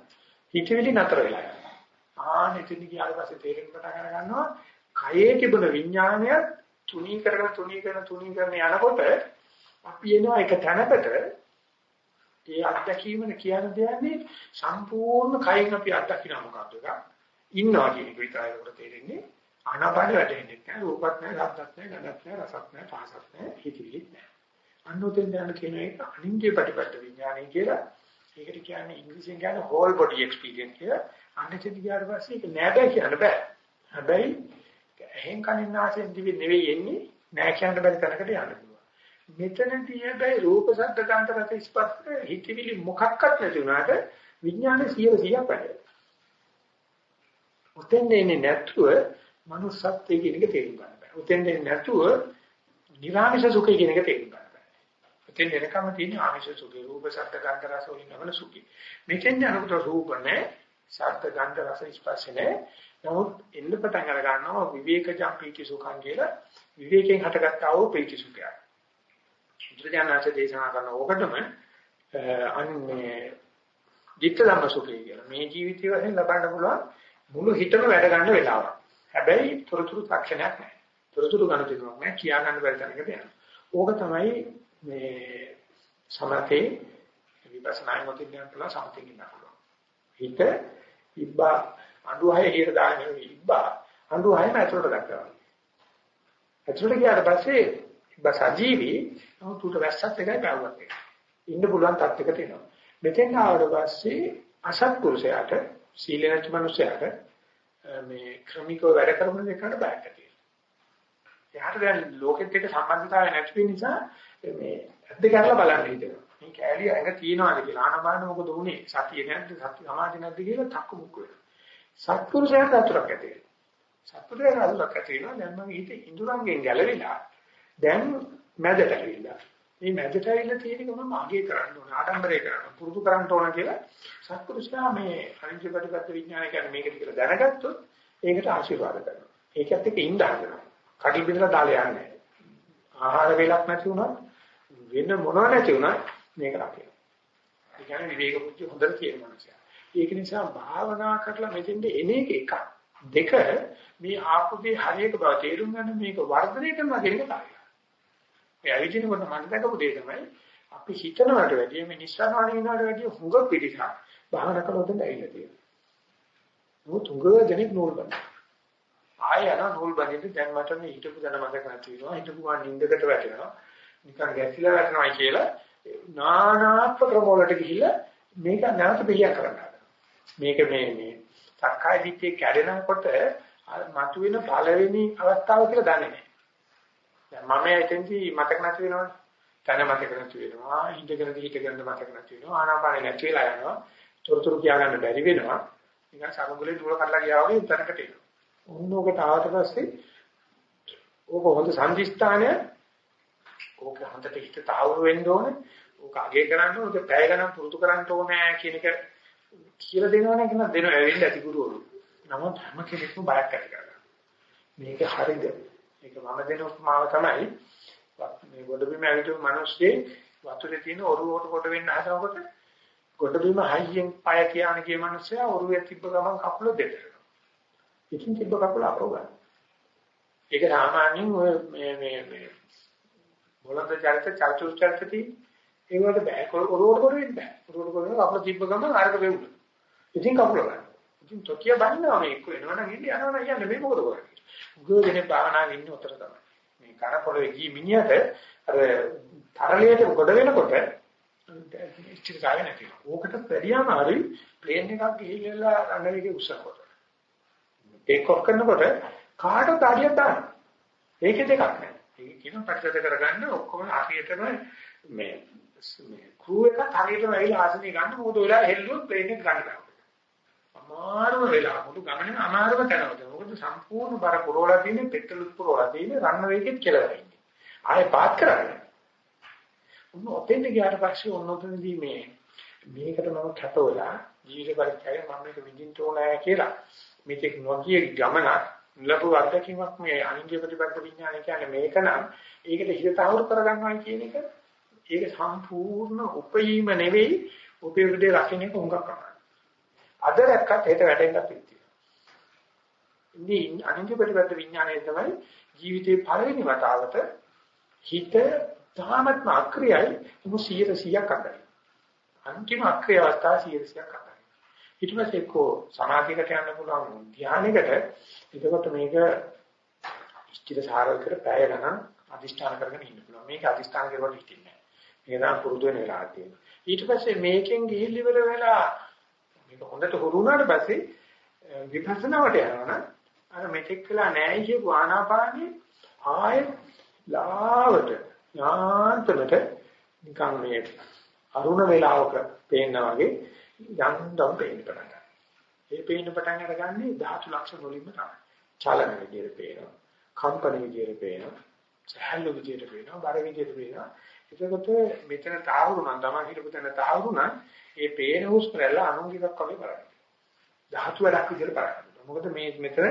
හිතවිලි නතර වෙලා යනවා. ආනෙතනි ගියාට පස්සේ තේරෙන්න පටන් ගන්නවා කයේ තිබුණ විඥානයත් තුනී කරගෙන තුනී කරන තුනී කරන යනකොට අපි එනවා එක තැනකට ඒ අත්දැකීමන කියන දෙන්නේ සම්පූර්ණ කයින් අපි අත්දකින්න මොකක්ද එක ඉන්නවා කියන එක විතරයි උඩ තේරෙන්නේ. ආනාපාන වැටෙන්නේ නැහැ රූපත් නැහැ ශබ්දත් නැහැ ගඳත් නැහැ රසත් නැහැ පහසත් නැහැ හිතවිලිත් නැහැ. අන්නෝතෙන් දැන කියන එක අනින්ගේ ප්‍රතිපත්ත විඥානය කියලා. ඒකට කියන්නේ ඉංග්‍රීසියෙන් කියන්නේ whole body experience කියලා. අන්නචෙදි ගියාට පස්සේ ඒක නෑ බෑ කියන්න බෑ. හැබැයි එහෙන් කනින් නාසයෙන් දිවෙ නෙවෙයි එන්නේ නෑ කියන්න බැරි තැනකට යන්න. පුළුවන් මෙතනදී හැබැයි රූප ශබ්ද ගන්ධ රස ස්පර්ශ හිතවිලි මොකක්වත් නැති වුණාට විඥානේ 100 100ක් වැඩ. උතෙන් දෙන්නේ නැතුව manussත්වයේ කියන එක තේරුම් ගන්න බෑ. උතෙන් දෙන්නේ නැතුව නිර්ආමිෂ සුඛය කියන එක තේරුම් ගන්න බෑ. උතෙන් දෙනකම තියෙන ආමිෂ සුඛේ රූප ශබ්ද ගන්ධ රස වලින් නවන සුඛي. මෙතෙන් යනකොට රූප නැහැ, ශබ්ද ගන්ධ රස ස්පර්ශ නැහැ. නමුත් එන්න පටන් අර ගන්නවා විවේකජම් පීති සුඛං කියලා විවේකයෙන් හටගත්තා වූ පීති සුඛය. බුදුජානනාථ දේශනා කරන ඕකටම අන්නේ ධිට්ඨ ධම්ම සුඛය කියලා. මේ ජීවිතය වශයෙන් ලබන්න පුළුවන් මුළු හිතම වැඩ ගන්න වෙලාවක්. හැබැයි තොරතුරු තාක්ෂණයක් නැහැ. තොරතුරු ගන්න දෙයක් නැහැ. කියා ගන්න බැරි තැනකට යනවා. ඕක තමයි මේ සමතේ විපස්සනා මොතින් යන පුළුවන් සමතෙන් ඉන්න පුළුවන්. හිත ඉබ්බා අඬුහය හිර දාගෙන ඉබ්බා අඬුහයම ඇතුළට ගන්නවා. ඇතුළට ගියාට පස්සේ ඉබ්බා සජීවී නමුත් උට වැස්සත් එකයි බැවුවත් එකයි. ඉන්න පුළුවන් තත්යකට එනවා. මෙතෙන් ආවට පස්සේ අසත්පුරුෂයාට සීල නැති මිනිසයාට මේ ක්‍රමිකව වැඩ කරන දෙකට බයක් ඇති වෙනවා. එයාට දැන් ලෝකෙත් එක්ක සම්බන්ධතාවය නැති වෙන නිසා මේ ඇද්ද කරලා බලන්න හිතෙනවා. මේ කැලිය ඇඟ තියනවාද කියලා ආනපාන මොකද උනේ? සතිය නැද්ද? සති සමාධිය නැද්ද කියලා තක්කු මුක්ක වෙනවා. සත්පුරුෂයාට අතුරක් ඇති වෙනවා. සත්පුරුෂයාට අතුරක් ඇති වෙනවා. දැන් මගේ හිතේ ඉඳුරංගෙන් ගැලවිලා දැන් මැදට ඇවිල්ලා. මේ මැදට ඇවිල්ලා තියෙන එක මම අගේ කරන්න ඕන, ආඩම්බරේ කරන්න, පුරුදු කරන්න ඕන කියලා සත්පුරුෂයා මේ අනිත්‍ය ප්‍රතිපත්ති විඥානය කියන්නේ මේකද කියලා දැනගත්තොත් ඒකට ආශිර්වාද කරනවා. ඒකත් එක්ක ඉඳ හදනවා. කඩි බිඳලා දාලා යන්නේ. ආහාර වේලක් නැති වුණත් වෙන මොනව නැති වුණත් මේක රකිනවා. ඒ කියන්නේ විවේක බුද්ධි හොඳට තියෙන මනුස්සයා. ඒක නිසා භාවනා කරලා මෙතෙන්ද එන එක එකක්. දෙක මේ ආපුගේ හරියක බව තේරුම් ගන්න මේක වර්ධනය කරනවා කියන එක තමයි. ඒ අවිජිනකොට මම දැකපු දේ තමයි අපි හිතනවට වැඩිය මේ නිස්සාරණ වෙනවට වැඩිය හුඟ පිටිසක් භාවනා කළොත් ඇවිල්ලා තියෙනවා. මොකද හුඟ දෙනෙක් නෝල් ගන්න. ආය යන නෝල් බඳින්න දැන් මට මේ හිතපු දන මතක නැති වෙනවා. හිතපු ගමන් නිින්දකට වැටෙනවා. නිකන් ගැසිලා වැටෙනවා කියලා නානාත්ම ක්‍රම වලට ගිහිල්ලා මේක නැවත පිළියම් කරන්න මේක මේ මේ සක්කාය දිට්ඨිය කැඩෙනකොට මතුවෙන පළවෙනි අවස්ථාව කියලා දන්නේ නැහැ. දැන් මම එතෙන්දී මතක නැති වෙනවනේ. තන මතක නැති වෙනවා. හිතගෙන හිතගෙන මතක නැති වෙනවා. ආනාපානෙ නැති වෙලා යනවා. තොරතුරු කියා ගන්න බැරි වෙනවා. නිකන් සමුගලේ දුර කඩලා ගියා වගේ උතරකට එනවා. ඕනෝකට ආවට පස්සේ ඕක හොඳ සංදිස්ථානය ඕක හොඳට හිත තාවුරු වෙන්න ඕනේ. ඕක අගේ කරන්න ඕනේ. පැය ගණන් පුරුදු කරන්න ඕනේ කියන එක කියලා දෙනවනේ කියන දෙනව ඇවිල්ලා ඇති ගුරුවරු. නමුත් හැම කෙනෙක්ම බයක් ඇති කරගන්නවා. මේක හරිද? ඒක මම දෙන උපමාව තමයි මේ ගොඩබිම ඇවිත් මිනිස්සේ වතුරේ තියෙන ඔරුවට කොට වෙන්න හදනකොට ගොඩබිම හයියෙන් පය කියන කිය මිනිස්සයා ඔරුවේ තිබ්බ ගමන් කකුල දෙදරනවා. ඉතින් තිබ්බ කකුල අපව ගන්න. ඒක සාමාන්‍යයෙන් ඔය මේ මේ මේ මොළද චරිත චර්චු චරිතටි ඒවට බෑ ඔරුවට කොට වෙන්න බෑ. ඔරුවට කොට වෙන කකුල තිබ්බ ගමන් අරක වෙවුන. ඉතින් කකුල ගන්න. ඉතින් තොකිය බන්නවා මේ එක්ක එනවනම් ඉන්නේ යනවනම් යන්නේ මේ මොකද කරන්නේ? ගොඩනේ භාවනාවේ ඉන්නේ උතර තමයි. මේ කන පොළවේ ගිය මිනිහට අර තරලයට ගොඩ වෙනකොට ඉච්චිත ගාවේ නැති. ඕකට වැඩියම හරි ප්ලේන් එකක් ගිහිල්ලා රණවේගේ උස්සනකොට. ටේක් ඔෆ් කරනකොට කාටවත් අඩියක් දාන්න. ඒකේ දෙකක් නැහැ. ඒක කියන පැත්තට කරගන්න ඔක්කොම හරියටම මේ මේ ක්‍රූ එක හරියටම ඇවිල්ලා ආසනේ ගන්න මොකද වෙලා හෙල්ලුවොත් ප්ලේන් එක ගන්න බෑ. අමාරුම වෙලා මුළු ගමනේම අමාරුම තැනවද. මොකද සම්පූර්ණ බර පුරවලා තියෙන්නේ පෙට්‍රල් පුරවලා තියෙන්නේ රන්න වේගෙත් කියලා ඉන්නේ. ආයේ පාත් කරන්නේ. උන් ඔතෙන් ගියාට පස්සේ ඔන්නොතනදී මේ මේකට මම කැපවලා ජීවිත පරිත්‍යාගය මම මේක විඳින්න ඕනෑ කියලා මේක නොකිය ගමනක් ලැබු අත්දැකීමක් මේ අනිත්‍ය ප්‍රතිපද විඥානය කියන්නේ මේක නම් ඒකට හිත තහවුරු කරගන්නවා කියන එක ඒක සම්පූර්ණ උපයීම නෙවෙයි උපයෝගදී රකින්න එක උඟක් කරනවා. අද රැක්කත් හෙට වැටෙන්නත් ඉතියි. ඉතින් අනිත්‍ය ප්‍රතිපද විඥානය තමයි ජීවිතේ පළවෙනි වතාවට හිත තාමත්ම අක්‍රියයි මොකද 100%ක් අකරයි. අන්තිම අක්‍රිය අවස්ථාව 100%ක් අකරයි. ඊට පස්සේ එක්කෝ සමාධියකට යන්න පුළුවන් ධානයකට එතකොට මේක ඉෂ්ටිත සාරල් කර පැය ගණන් අදිෂ්ඨාන කරගෙන ඉන්න පුළුවන්. මේක අදිෂ්ඨාන කරුවට හිටින්නේ නැහැ. මේක තමයි පුරුදු වෙන වෙලාවක් තියෙනවා. ඊට පස්සේ මේකෙන් ගිහිලි ඉවර වෙලා මේක හොඳට හුරු වුණාට පස්සේ විපස්සනාවට යනවනම් අර මෙතෙක් කළා නෑ කියපු ආනාපානිය ආයෙත් ලාවට යාන්තමට නිකන් මේ අරුණ වේලාවක පේනා වගේ යන්දම් පේන්න පටන් ගන්නවා. ඒ පේන්න පටන් අරගන්නේ ධාතු ලක්ෂණ වලින්ම තමයි. චලන විදියට පේනවා. කම්පන විදියට පේනවා. සහැල්ලු විදියට පේනවා. බර විදියට පේනවා. එතකොට මෙතන තාවුරු නම් තමයි හිටපු තැන තාවුරු නම් ඒ පේන හුස්ම රැල්ල අනුංගිකක් වගේ බලන්න. ධාතු වැඩක් විදියට බලන්න. මොකද මේ මෙතන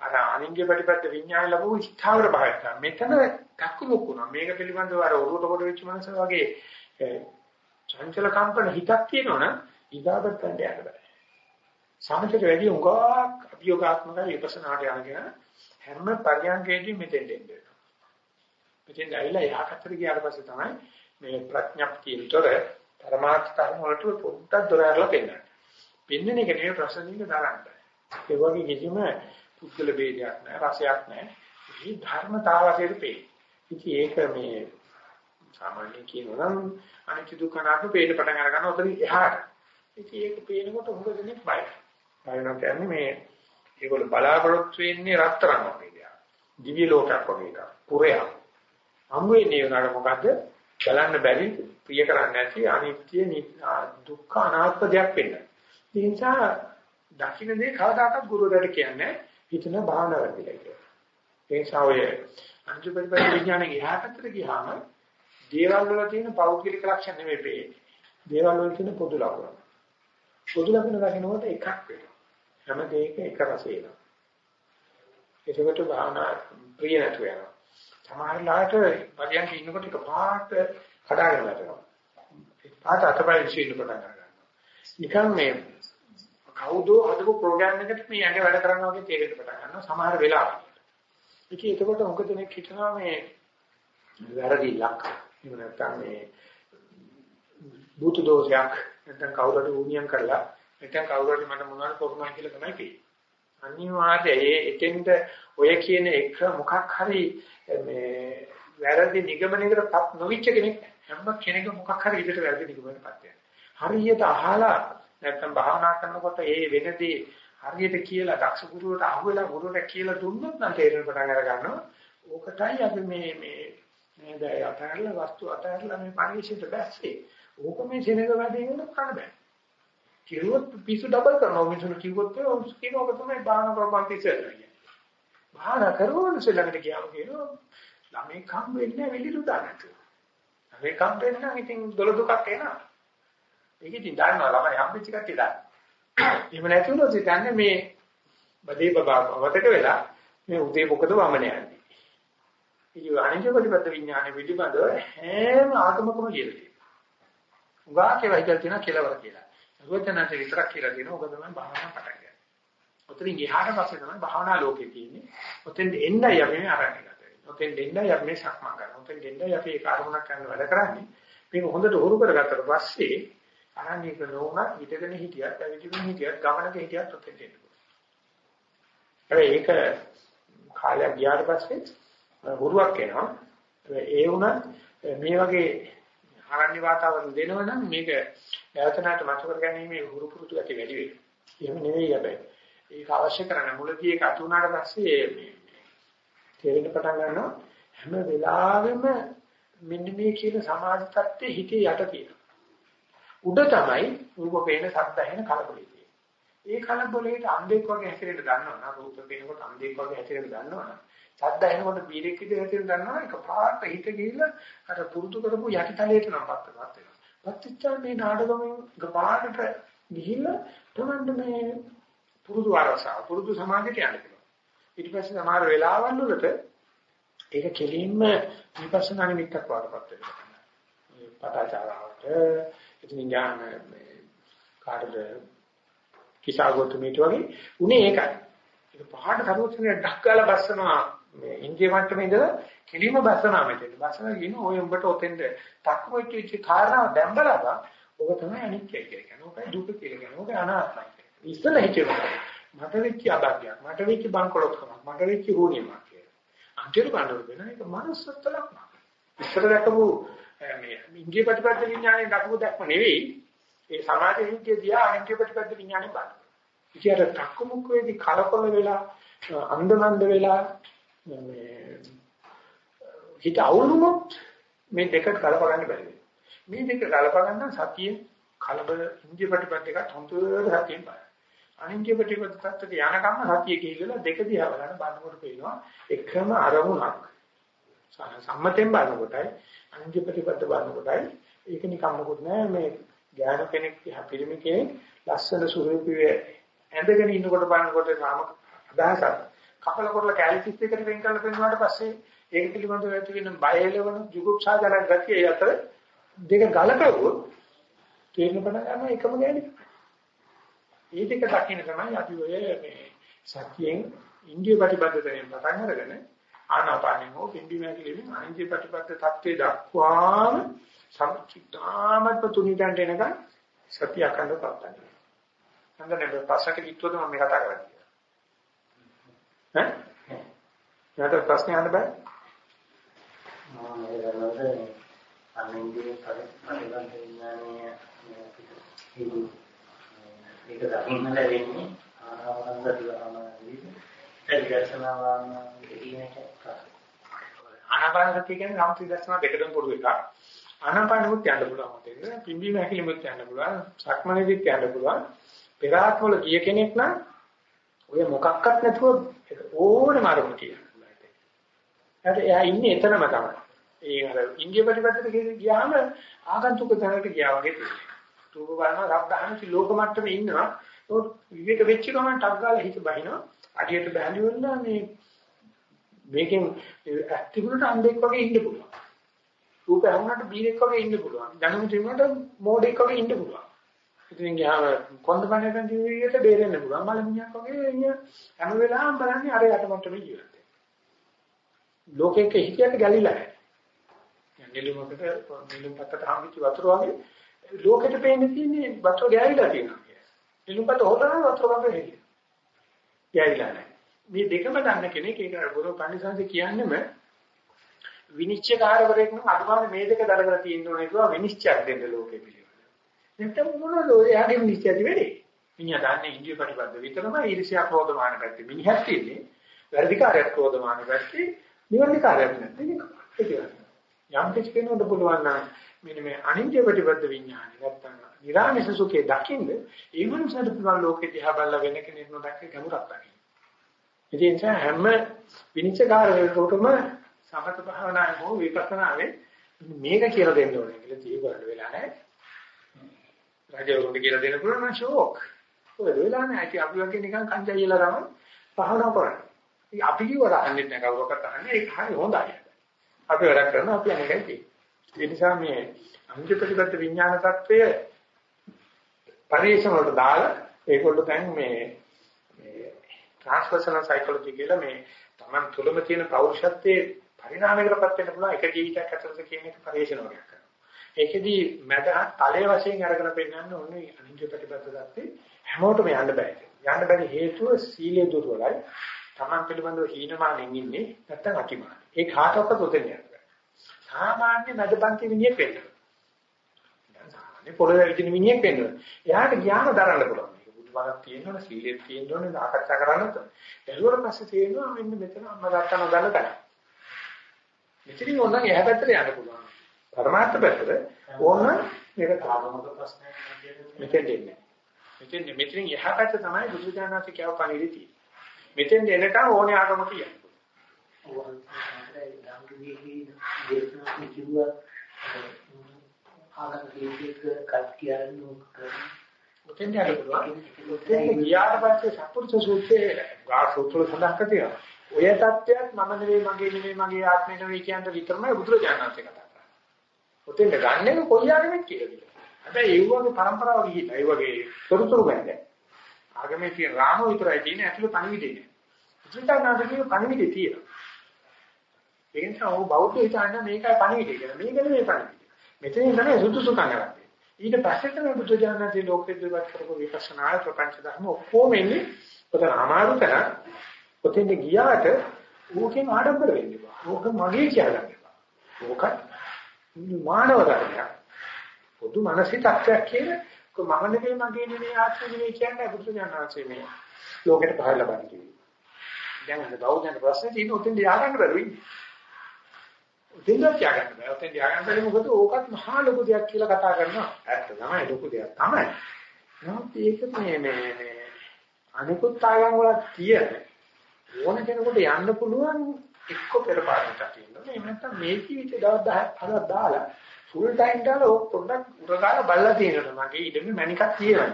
අර අනිංග්‍ය ප්‍රතිපද විඥාන ලැබුව ස්ථාවර භාවයක්. මෙතන දක්කුමුක් වුණා. මේක පිළිබඳව අර ඔරුවට කොට වෙච්ච මනස වගේ චංචල කම්පන හිතක් තියෙනවනම් ඊගාවට ගන්න යන්න බෑ. සමථයට වැඩි උගාවක් අභියෝගාත්මක විපස්සනාට යනගෙන හැම පරියන්කේදී මෙතෙන් දෙන්නේ. මෙතෙන් ඇවිල්ලා යහකට ගියාට පස්සේ තමයි මේ ප්‍රඥප්තියතර පරමාර්ථ ධර්ම වලට පොඩ්ඩක් දොර ඇරලා පෙන්නන්නේ. පෙන්නන එක නෙවෙයි ප්‍රශ්නින්ද දාගන්න. ඒ වගේ කිසිම පුද්ගල ભેදයක් නැහැ, රසයක් නැහැ. මේ ධර්මතාවයට පේ. ඉතින් ඒක මේ සාමාන්‍ය කියනවා නම් අනිත්‍ය දුක්ඛ නාම පේන පටන් අර ගන්න උතන එහාට. ඉතින් ඒක පේනකොට හොඟ දෙනෙක් බයයි. බය වෙනවා කියන්නේ මේ ඒගොල්ලෝ බලාපොරොත්තු වෙන්නේ රත්තරන් වගේ දෙයක්. දිව්‍ය ලෝකයක් වගේ එකක්. පුරයක්. හම් වෙන්නේ උනාට මොකද්ද? බලන්න බැරි, ප්‍රිය කරන්නේ නැති අනිත්‍ය දුක්ඛ අනාත්ම දෙයක් වෙන්න. ඒ නිසා දකින්න දේ කවදාකවත් ගුරුවරයාට කියන්නේ හිතන භාවනාව වෙලා කියලා. ඒ නිසා ඔය අංජුපරිපරි විඥානයේ එහාටතර ගියාම දේවල් වල තියෙන පෞද්ගලික ලක්ෂණ නෙමෙයි පේන්නේ. දේවල් වල තියෙන පොදු ලක්ෂණ. පොදු ලක්ෂණ දකින්නකොට එකක් වෙනවා. හැම දෙයක එක රසය එනවා. ඒකට භාවනා ප්‍රිය නැතු වෙනවා. සමහරලාට පරියන්ක ඉන්නකොට එක පාට කඩාගෙන වැටෙනවා. පාට අතපය විශ්ින්න පටන් ගන්නවා. නිකන් මේ කවුදෝ හදපු ප්‍රෝග්‍රෑම් එකකට මේ ඇඟ වැඩ කරනවා වගේ තේරෙන්න පටන් ගන්නවා සමහර වෙලාවට. ඉතින් එතකොට මොකද දෙනෙක් හිතනවා මේ වැරදිලක්. එහෙම නැත්නම් මේ බුදු දෝෂයක් නැත්නම් කවුරුහරි වුණියම් කරලා නැත්නම් කවුරුහරි මට මොනවාරි කරුණා කියලා තමයි කියන්නේ. අනිවාර්යයෙන් ඒ එතෙන්ට ඔය කියන එක මොකක් හරි මේ වැරදි නිගමනයකටපත් නොවිච්ච කෙනෙක් හැම කෙනෙකුම මොකක් හරි විදිහට වැරදි නිගමනයකටපත් වෙනවා. හරියට අහලා නැත්නම් භාවනා කරනකොට ඒ වෙනදී හරියට කියලා දක්ෂ ගුරුවරට අහුවෙලා ගුරුවරට කියලා දුන්නොත් නම් තේරෙන්න පටන් අර ගන්නවා. ඕකටයි අපි මේ මේ නේද අතහැරලා වස්තු අතහැරලා මේ පරිශීලිත බැස්සේ. ඕක මේ සෙනඟ වැඩේ වෙන කන බෑ. කිරුවොත් පිස්සු ඩබල් කරනවා මිනිස්සු කිව්වොත් ඒ කියනක තමයි බාහන ප්‍රමාණිත ඉස්සෙල්ලා. භාවනා කරවන සෙල්ලකට ගියාම කියනවා ළමයි කම් වෙන්නේ වෙලිලු දාන්නට. ළමයි කම් වෙන්න නම් ඉතින් දොළ දුකක් එනවා. ඒක ඉතින් දන්නවා ළමයි හම්බෙච්ච කට්ටිය දන්නවා. එහෙම නැති වුණොත් ඉතින් මේ බදේ බබා වතක වෙලා මේ උදේ මොකද වමන යන්නේ. ඉතින් අනිත්‍ය ප්‍රතිපද විඥාන පිළිබඳව හැම ආගමකම කියලා තියෙනවා. උගා කියලා හිතල් තියෙනවා කෙලවර කියලා. සර්වඥාන්සේ විතරක් කියලා තියෙනවා. ඔබ තමයි භාවනා පටන් ගන්න. ඔතනින් එහාට පස්සේ තමයි භාවනා ලෝකේ තියෙන්නේ. ඔතෙන් එන්නයි අපි මේ අරගෙන ගන්නේ. ඔතෙන් දෙන්නයි අපි මේ සක්මන් කරන්නේ. ඔතෙන් දෙන්නයි අපි ඒ කාර්මුණක් කරන වැඩ කරන්නේ. මේක හොඳට උරු කරගත්තට පස්සේ අරන්නේ කරනවා ඉඳගෙන හිටියත්, ඇවිදින්න හිටියත්, ගමනක හිටියත් ඔතෙන් එන්න පුළුවන්. ඒක කාලයක් ගියාට පස්සේ හුරුවක් එනවා. ඒ වුණත් මේ වගේ ආරණ්‍ය වාතාවරණ දෙනවනම් මේක නැවතනට මත කර ගැනීම හුරු පුරුදු ඇති වැඩි වෙයි. එහෙම නෙවෙයි හැබැයි. ඒක අවශ්‍ය කරන්නේ මුලදී ඒක අතු වුණාට පස්සේ මේ තේරෙන්න පටන් ගන්නවා හැම වෙලාවෙම මෙන්න මේ කියන සමාජ තත්ත්වයේ හිතේ යට තියෙනවා. උඩ තමයි රූප පේන ශබ්ද ඇහෙන කලබලයි තියෙන්නේ. ඒ කලබලයට අන්ධෙක් වගේ හැසිරෙන්න දන්නවනම් රූප පේනකොට අන්ධෙක් වගේ හැසිරෙන්න දන්නවනම් ශබ්ද ඇහෙනකොට බීරෙක් විදිහට හැසිරෙන්න දන්නවනම් ඒක පාට හිත ගිහිල්ලා අර පුරුදු කරපු යටිතලයට නම් පත්තරත් වෙනවා. පත්‍ච්චා මේ නාඩගමෙන් ගපාඩට ගිහිල්ලා තමයි මේ පුරුදු අරසාව පුරුදු සමාධියට යන්න පුළුවන්. ඊට පස්සේ සමහර වෙලාවල් වලට ඒක කෙලින්ම විපස්සනා නිමිත්තක් වඩපත් වෙනවා. මේ පටාචාරාවට ඉතින් ඥාන මේ කාටද කිසాగොතු මීට වගේ උනේ ඒකයි. ඒක පහට කරුවොත් ඩක්කාලා බස්සනවා මේ ඉන්දිය මට්ටමේ ඉඳලා කිලිම බස්සනා මෙතෙන්. බස්සනා කියන ඔය උඹට ඔතෙන්ද තක්කු වෙච්ච ඉච්ච කාරණාව දැම්බලා ඔක තමයි අනිත්‍ය කියලා කියන්නේ. ඔකයි දුක කියලා කියන්නේ. ඔක අනාත්මයි කියන්නේ. ඉස්සෙල්ලා හිතේවා. මට වෙච්ච අභාග්‍යයක්, මට වෙච්ච බංකොලොත්කමක්, මට වෙච්ච හෝනියමක් කියලා. අන්තිම බලන වෙන එක මනසත් ලක්ම. ඉස්සර දැකපු මේ ඉන්දිය ප්‍රතිපද විඥානයේ දක්ව දැක්ම නෙවෙයි. ඒ සමාජ විද්‍ය දිහා අනිත්‍ය ප්‍රතිපද විඥානේ බලන. ඉතින් තක්කු මුක් වේදී කලකොල වෙලා අන්දමන්ද වෙලා මේ හිත අවුලුනොත් මේ දෙක ගලප ගන්න බැහැ. මේ දෙක ගලප ගන්න සතිය කලබල ඉන්දිය ප්‍රතිපද එකත් හොඳට සතියෙන් බලන්න. අනිත්‍ය ප්‍රතිපද තත්ත්වයට යනකම් සතිය කියලා දෙක දිහා බලන්න බලනකොට පේනවා එකම අරමුණක්. සම්මතෙන් බලනකොටයි අනිත්‍ය ප්‍රතිපද බලනකොටයි ඒක නිකම් මොකුත් නෑ. මේ ඥාන කෙනෙක් දිහා පිළිමි කෙනෙක් ලස්සන ස්වරූපයේ ඇඳගෙන ඉන්නකොට බලනකොට නාම අදහසක් කපල කරලා කැලිටිස් එකට වෙන් කරලා පෙන්නුවාට පස්සේ ඒක පිළිබඳව ඇති වෙන බය එළවන ජුගුප්සා ජනක ගතිය ඒ අතර දෙක ගලකවුවොත් තේරෙන පණ ගන්න එකම ගෑණි. මේ දෙක දකින්න තමයි අපි ඔය මේ සතියෙන් ඉන්දිය ප්‍රතිපදිතයෙන් පටන් අරගෙන ආනාපානෙම හෝ පිම්බි මැකිලිමින් අනිත්‍ය ප්‍රතිපද தත්ත්වේ දක්වාම සම්චිත්තාමත් තුනිටන්ට එනකන් සතිය අකණ්ඩව පවත්වා හන්දනේ පස්සට කිව්වොත් මම මේ කතා කරන්නේ. ඈ? යාට ප්‍රශ්න අහන්න බෑ. මම මේ දන්නවද අනින්දිය පරිපරිවර්තන විඥානය ඒක දකින්න ලැබෙන්නේ ආනාපාන සතියමදී ඒ දර්ශනාවන් දෙකීමට ආනාපාන සතිය කියන්නේ සම්පූර්ණ දර්ශන දෙකටම පොදු එකක්. ආනාපානෙමුත් යන්න පුළුවන් මතේ. පිම්බීම හැකිලිමුත් යන්න පුළුවන්. සක්මනේදිත් යන්න පුළුවන්. පෙර ආත්මවල ගිය කෙනෙක් නම් ඔය මොකක්වත් නැතුව ඕනම අරමුණ කියනවා. ඒකට එයා ඉන්නේ එතනම තමයි. ඒ අර ඉන්දිය ප්‍රතිපදිත ගියාම ආගන්තුක තැනකට ගියා වගේ තියෙනවා. රූප බලනවා, ශබ්ද අහනවා, ලෝක මට්ටමේ ඉන්නවා. ඒක විවේක වෙච්ච ගමන් ටක් ගාලා හිත බහිනවා. අඩියට බැඳි වුණා මේ මේකෙන් ඇක්ටිව්ලට අන්දෙක් වගේ ඉන්න පුළුවන්. රූප ඇහුනට බීරෙක් වගේ ඉන්න පුළුවන්. දැනුම තිබුණාට මෝඩෙක් වගේ ඉන්න පුළුවන්. ඉතින් ගියාම කොන්ද බණෙන් දිවියට බේරෙන්න පුළුවන්. මල මිනිහක් වගේ ඉන්නේ හැම වෙලාවෙම බලන්නේ අර යටමට්ටමේ ජීවත් වෙන්න. ලෝකෙක හිතියට ගැලිලා නැහැ. නිලුමකට නිලුම් පත්තට හම්බෙච්ච වතුර වගේ ලෝකෙට පේන්නේ තියෙන්නේ වතුර ගෑවිලා තියෙනවා කියන්නේ. නිලුම් පත්ත හොදන වතුර වගේ හෙලිය. ගෑවිලා නැහැ. මේ දෙකම දන්න කෙනෙක් ඒක බොරෝ පන්සිංශ කියන්නේම විනිශ්චයකාරවරයෙක් නම් අනුමාන මේ දෙක දරගෙන තියෙන්න ඕනේ කියලා විනිශ්චයක් දෙන්න ලෝකෙ පිළිවෙල. නැත්නම් මොනවද එයාගේ නිශ්චයදි වෙන්නේ? මිනිහා දන්නේ ඉන්දිය ප්‍රතිපද විතරම ඊර්ෂ්‍යා ක්‍රෝධමාන පැත්තේ. මිනිහත් තියෙන්නේ වැඩිකාරයක් ක්‍රෝධමාන පැත්තේ නිවර්තිකාරයක් නැත්නම් ඒක. යම් කිසි කෙනෙකුට පුළුවන් නම් මෙන්න මේ අනිත්‍ය ප්‍රතිපද විඥානය නැත්නම් නිරාමිස සුඛේ දකින්න ඒ මනුස්සයාට පුළුවන් ලෝකෙ දිහා බලලා වෙන කෙනෙක් නොදැක්ක ගැඹුරක් දකින්න. ඒ නිසා හැම විනිශ්චයකාරයෙකුටම සමත භාවනාවේ හෝ විපස්සනාවේ මේක කියලා දෙන්න ඕනේ කියලා ජීවිතවල වෙලා නැහැ. රජවරුන්ට කියලා දෙන්න පුළුවන් නම් ෂෝක්. ඔය වෙලා නැහැ. ඉතින් අපි වගේ නිකන් කංජයිලා ගම පහන කරන්නේ. ඉතින් අපි කිව්වට අහන්නේ නැහැ කවුරක්වත් අහන්නේ ඒක හරි හොඳයි. අපි වැඩ කරනවා අපි අනේකයි තියෙන්නේ. ඒ නිසා මේ අංජ ප්‍රතිපද විඥාන தত্ত্বය පරිශ්‍රම වලට දාලා ඒගොල්ලෝ දැන් මේ මේ ට්‍රාන්ස්පර්සනල් සයිකොලොජි කියලා මේ Taman තුලම තියෙන පෞරුෂත්වයේ පරිණාමයකටපත් වෙන්න පුළුවන් එක ජීවිතයක් ඇතුළත කියන එක පරිශ්‍රම වගේ කරනවා. ඒකෙදී මැද තලයේ වශයෙන් අරගෙන පෙන්නන්න ඕනේ අංජ ප්‍රතිපද தত্ত্বය හැමෝටම යන්න බෑ. යන්න බැරි හේතුව සීලය දුර්වලයි. Taman පිළිබඳව හීනමානෙන් ඉන්නේ නැත්නම් අතිමාන. ඒ කාටවත් උදේ නෑ. සාමාන්‍ය මැදපන්ති විනියෙක් වෙන්න. දැන් සාමාන්‍ය පොළොවේ විදින විනියෙක් වෙන්න. එයාට ඥාන දරන්න පුළුවන්. මේක බුදුබණක් තියෙනවනේ සීලෙත් තියෙනවනේ සාකච්ඡා කරන්න තෝ. එළුවට පස්සේ තියෙනවා මෙන්න මෙතන අම්මා තාත්තා නොදන්න තැන. මෙතනින් ඕනනම් එහා පැත්තට යන්න පුළුවන්. පරමාර්ථ පැත්තට ඕන මේක කාමක ප්‍රශ්නයක් මෙතෙන් දෙන්නේ. මෙතෙන් මෙතනින් එහා පැත්ත තමයි බුදුජානක කියව පණිවිඩය තියෙන්නේ. මෙතෙන් එනකම් ඕනේ ආගම කියන්නේ. මේකේ දේශනා කිව්වා ආගන්තුකෙක් කල්ප කියන්නේ ඕක ඔතෙන් ඩාල පුළුවන් ගියාට පස්සේ සත්පුරුෂ සූත්‍රයේ ගා සූත්‍ර සඳහන් කරතියි ඔය தත්ත්වයක් මම නෙවෙයි මගේ නෙවෙයි මගේ ආත්මය නෙවෙයි කියන විතරමයි බුදුරජාණන් වහන්සේ කතා කරන්නේ ඔතෙන් ගන්නෙ කොයි ආගමෙත් කියලා හැබැයි ඒ වගේ પરම්පරාව ගිහිල්ලා ඒ වගේ තොරතුරු ගන්නේ ආගමේ තියෙන රාම විතරයි තියෙන ඇතුළේ පණිවිඩේ නෑ බුදුරජාණන් වහන්සේගේ පණිවිඩේ තියෙනවා ඒ නිසා ਉਹ බෞද්ධ හිතන්නේ මේකයි පණිවිඩය කියලා. මේක නෙමෙයි පණිවිඩය. මෙතනින් තමයි සුදුසු කනගන්නේ. ඊට පස්සේ තමයි බුදු දානදී ලෝකෙ දිවත් කරපු විපස්සනා ප්‍රපංච ධර්ම ඔක්කොම එන්නේ පොතන අමාරු කරා. පොතෙන් ගියාට ඕකෙන් ආඩම්බර වෙන්න එපා. ඕක මගේ කියලා ගන්න එපා. ඕක මානව ධර්මයක්. පොදු මානසික තත්ත්වයක් කියන මම නෙවෙයි මගේ නෙවෙයි ආත්මෙ නෙවෙයි කියන්නේ බුදු දානවාසේ මේ ලෝකෙට පහළ ලබන්නේ. දැන් අද බෞද්ධයන් ප්‍රශ්නේ තියෙන උතෙන් ලියාගන්න බැරුයි. උතෙන් ලියාගන්න බෑ. උතෙන් ලියාගන්න බැරි මොකද ඕකත් මහා ලොකු දෙයක් කියලා කතා කරනවා. ඇත්ත තමයි ලොකු දෙයක් තමයි. නමුත් ඒක මේ මේ මේ අනිකුත් ආගම් වල තියෙන ඕන කෙනෙකුට යන්න පුළුවන් එක්ක පෙරපාරට තියෙනවා. මේ නැත්තම් මේ ජීවිතේ දවස් 10ක් 15ක් දාලා ෆුල් ටයිම් දාලා ඔක් පොඩ්ඩක් උරගාලා බලලා තියෙනවා. මගේ ඉඩමේ මණිකක් තියෙනවා.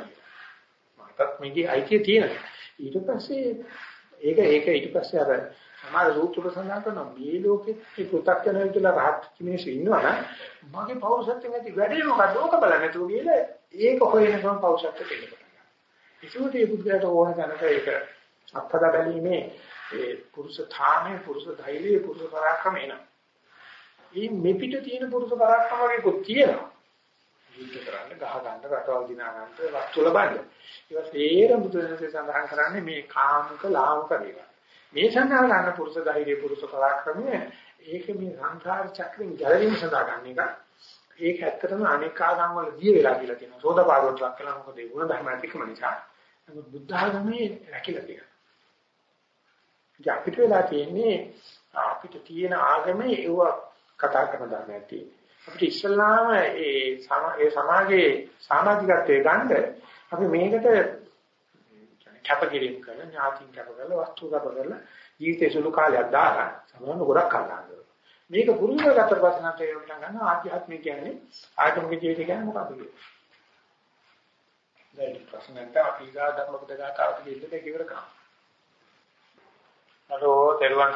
මටත් මේකේ අයිතිය තියෙනවා. ඊට පස්සේ ඒක ඒක ඊට පස්සේ අර සමහර සූත්‍ර සඳහන් කරනවා මේ ලෝකෙත් මේ පෘථග්ජන විදිහට රහත් මිනිස්සු ඉන්නවනම් මගේ පෞරුෂත්වයෙන් ඇති වැඩේ මොකද? ඕක බලන්න නැතුව ගිහලා ඒක හොයන ගමන් පෞරුෂත්වෙට එන්න පටන් ගන්නවා. ඒකෝට මේ බුද්ධයාට ඕන දැනට ඒක අත්හදා බැලීමේ ඒ පුරුෂ ධාමයේ පුරුෂ ධෛර්යයේ පුරුෂ පරාක්‍රම එන. මේ මෙපිට තියෙන පුරුෂ පරාක්‍රම වගේ කොත් තියෙනවා. ජීවිත කරන්න ගහ ගන්න රටවල් දිනා ගන්න වස්තු ලබන්න. ඒක තේරෙම බුදුරජාණන් සඳහන් කරන්නේ මේ කාමක ලාමක දේවල්. මේ සඳහා ගන්න පුරුෂ ධෛර්ය පුරුෂ පරාක්‍රමය ඒක මේ සංසාර චක්‍රෙන් ගැලවීම සඳහා ගන්න එක. ඒක ඇත්තටම අනෙක් ආගම් වල දී වෙලා කියලා තියෙනවා. සෝදපාරුවට ලක් කළා මොකද ඒ ගුණ ධර්ම ඇතිකම නිසා. නමුත් බුද්ධ ආගමේ රැකිලා තියෙනවා. ඉතින් අපිට වෙලා තියෙන්නේ අපිට තියෙන ආගමේ ඒව කතා කරන ධර්මයක් තියෙනවා. අපිට ඉස්සල්ලාම ඒ ඒ සමාජයේ සමාජිකත්වයේ ගන්න අපි මේකට කැපකිරීම කරන ඥාතින් කැප කරලා වස්තු කැප කරලා ජීවිතේ සුළු කාලයක් දාලා සමහරව ගොඩක් කල්ලානවා. මේක පුරුදු කරගත්ත පස්සේ නම් තේරුම් ගන්න ආධ්‍යාත්මික කියන්නේ ආගමික ජීවිතය කියන්නේ මොකක්ද කියන්නේ. දැන් ප්‍රශ්නකට අපි ගා ධර්ම පද ගාතාවට ගිහින් දෙක ඉවර කරමු. හලෝ තෙරුවන්.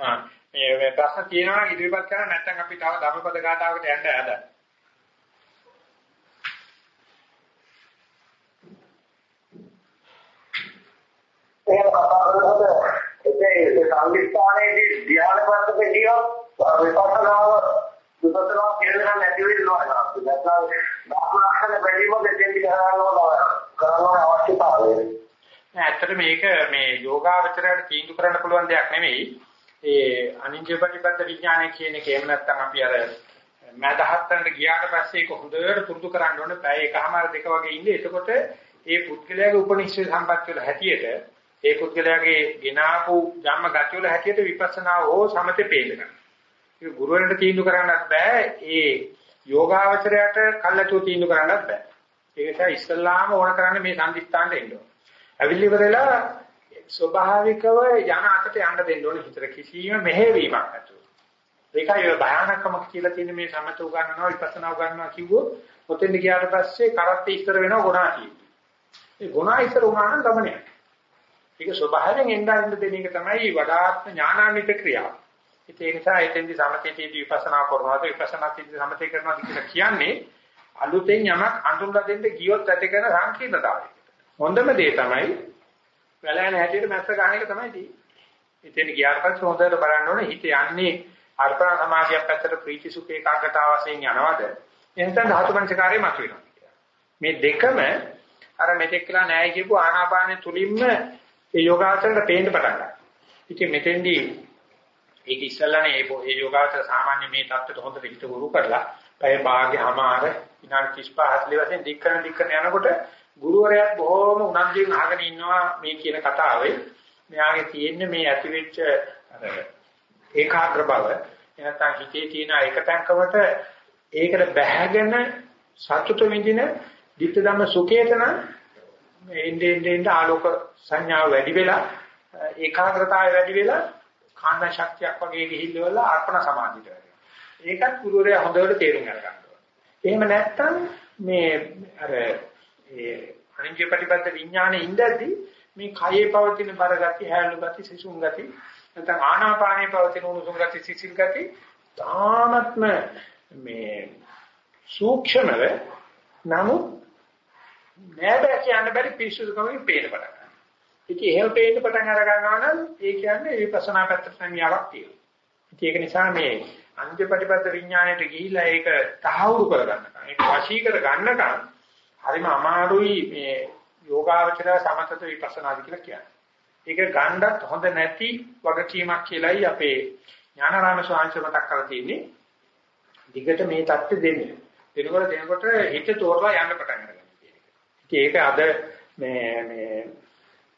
ආ මේ ප්‍රශ්න තියෙනවා ඉදිරිපත් කරන්න නැත්නම් අපි තව ධර්මපද ගාතාවකට යන්න හදා. එහෙම කතා කරනකොට ඒ සංවිස්ථානයේදී ධ්‍යාන වර්ධක කියව විපස්සනාව විපස්සනා කියලා නැති වෙනවා නැත්නම් ධර්මාසන බැලීම දෙකෙන් කරනවා කරනවා අවශ්‍යතාවය. ඇත්තට මේක මේ යෝගාවචරයට තීන්දුව කරන්න පුළුවන් දෙයක් නෙමෙයි. ඒ අනිත්‍ය ප්‍රතිපද විඥානය කියන එක එහෙම නැත්නම් අපි අර මදහත්තන්ට ගියාට පස්සේ ඒක හොඳට පුරුදු කරන්න ඕනේ. පැය එකමාර දෙක වගේ ඉන්නේ. එතකොට ඒ පුද්ගලයාගේ උපනිශ්චය සම්පත් වල හැටියට ඒ පුද්ගලයාගේ ගෙනාවු ධම්ම ගති වල හැටියට විපස්සනා හෝ සමතේ පේනවා. ඒක ගුරුවරන්ට තීන්දුව කරන්නත් බෑ. ඒ යෝගාවචරයට කල්ලාතු තීන්දුව කරන්නත් බෑ. ඒ නිසා ඉස්සල්ලාම ඕන කරන්නේ මේ සම්දිස්ථානට එන්න ඕන. අවිලි ඉවරලා ස්වභාවිකව යන අතට යන්න දෙන්න ඕනේ හිතට කිසිම මෙහෙවීමක් නැතුව. ඒකයි ඔය භයානකම කියලා තියෙන මේ සමත උගන්වනවා විපස්සනා උගන්වනවා කිව්වොත් ඔතෙන් ගියාට පස්සේ කරත් ඉස්තර වෙනවා ගුණා කියන්නේ. ඒ ගුණා ඉස්තර වුණා නම් ගමනේ. ඒක ස්වභාවයෙන් එන්න දෙන එක තමයි වඩාත්ම ඥානාන්විත ක්‍රියාව. ඒ නිසා එතෙන්දි සමතේදී විපස්සනා කරනවා විපස්සනාදී සමතේ කරනවා කියලා කියන්නේ අලුතෙන් යමක් අඳුරලා දෙන්න ගියොත් ඇති කරන සංකීර්ණතාවය. හොඳම දේ තමයි වැලෑන හැටියට මැස්ස ගන්න එක තමයි තියෙන්නේ. එතෙන් ගියාට පස්සේ හොඳට බලන්න ඕනේ හිත යන්නේ අර්පණ සමාධියක් පැත්තට ප්‍රීති සුඛ ඒකාග්‍රතාව වශයෙන් යනවද? එහෙනම් ධාතු මනසකාරයේ මතුවෙනවා. මේ දෙකම අර මෙතෙක් කියලා නෑයි කියපු ආනාපානෙ තුලින්ම ඒ යෝගාචරයට පේන්න පටන් ගන්නවා. ඉතින් මෙතෙන්දී ඒක ඉස්සල්ලානේ මේ යෝගාචර සාමාන්‍ය මේ தත්ත්වයට හොඳට හිත උරු කරලා පැය භාගයමාර විනාඩි 35 40 වශයෙන් දික්කන දික්කන යනකොට ගුරුවරයාත් බොහොම උනන්දුවෙන් අහගෙන ඉන්නවා මේ කියන කතාවේ. මෙයාගේ තියෙන්නේ මේ ඇතිවෙච්ච අර ඒකාග්‍ර බව නැත්නම් හිතේ තියෙන ඒකතංකමට ඒකට බැහැගෙන සතුට විඳින ධිට්ඨ ධම්ම සුඛේතන එන්නේ එන්නේ ආලෝක සංඥාව වැඩි වෙලා ඒකාග්‍රතාවය වැඩි වෙලා කාන්ද ශක්තියක් වගේ ගිහිල්ලා අර්පණ සමාධියට වෙනවා. ඒකත් ගුරුවරයා හොඳට තේරුම් ගන්න එහෙම නැත්නම් මේ අර ඒ අනිත්‍ය ප්‍රතිපද විඥානේ ඉඳද්දි මේ කයේ පවතින බර ගති, හැලු ගති, සිසුන් ගති නැත්නම් ආනාපානයේ පවතින උණුසුම් ගති, සිසිල් ගති තාමත්ම මේ සූක්ෂමව නමුත් නෑ බෑ කියන්න බැරි පිස්සුකමකින් පේන පටන් ගන්නවා. ඉතින් එහෙම පේන්න පටන් අර ගන්නවා නම් ඒ කියන්නේ විපස්සනා පැත්තට නැමියාවක් තියෙනවා. ඉතින් ඒක නිසා මේ අන්තිපටිපද විඥාණයට ගිහිලා ඒක තහවුරු කරගන්නකම් ඒක වශී කර ගන්නකම් හරිම අමාරුයි මේ යෝගාවචර සමතත විපස්සනාදි කියලා කියන්නේ. ඒක ගණ්ඩත් හොඳ නැති වගකීමක් කියලායි අපේ ඥානාරාම ස්වාමීන් මතක් කරලා තියෙන්නේ. දිගට මේ தත්ත්වෙ දෙන්නේ. දෙනකොට දෙනකොට හිත තෝරලා යන්න පටන් ගන්නවා ඒක අද මේ මේ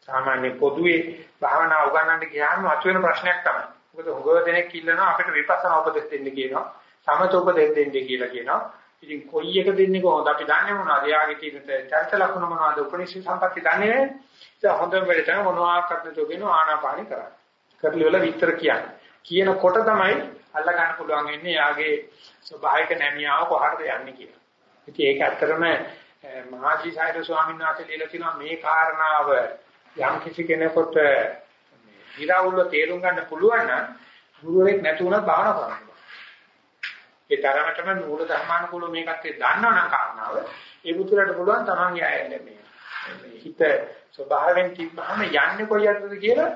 සාමාන්‍ය පොදුවේ භාවනා උගන්වන්න ගියාම මතුවෙන ප්‍රශ්නයක් තමයි. මොකද හොඟව දෙනෙක් ඉල්ලනවා අපිට විපස්සනා උපදෙස් දෙන්න කියනවා. සමත උපදෙස් දෙන්න කියලා කියනවා. ඉතින් කොයි එක දෙන්නේ කොහොමද අපි දන්නේ මොනවද? එයාගේ තියෙන චරිත ලක්ෂණ මොනවද? උපනිෂේ සම්පatti දන්නේ නැහැ. ඒක හොඳම වෙලේ තමයි මොනවාක්වත් නැතුව කියන ආනාපානි කරන්නේ. කරලි වල විතර කියන්නේ. කියනකොට තමයි අල්ල ගන්න පුළුවන් වෙන්නේ යාගේ ස්වභාවික නැමියාව කොහටද යන්නේ කියලා. ඉතින් ඒක ඇත්තටම මහජී සාහිර ස්වාමීන් වහන්සේ ලියලා තිනවා මේ කාරණාව යම් කිසි කෙනෙකුට ඉරාවුල තේරුම් ගන්න පුළුවන් නම් ගුරුවරයෙක් නැති වුණත් භාවනා කරන්න. ඒ තරමටම මූල ධර්මානුකූල මේකත් දන්නවනම් කාරණාව ඒ පුතුලට පුළුවන් තමන්ගේ ආයෙන්නේ මේ හිත ස්වභාවයෙන් තිබ්බහම යන්නේ කොයියටද කියලා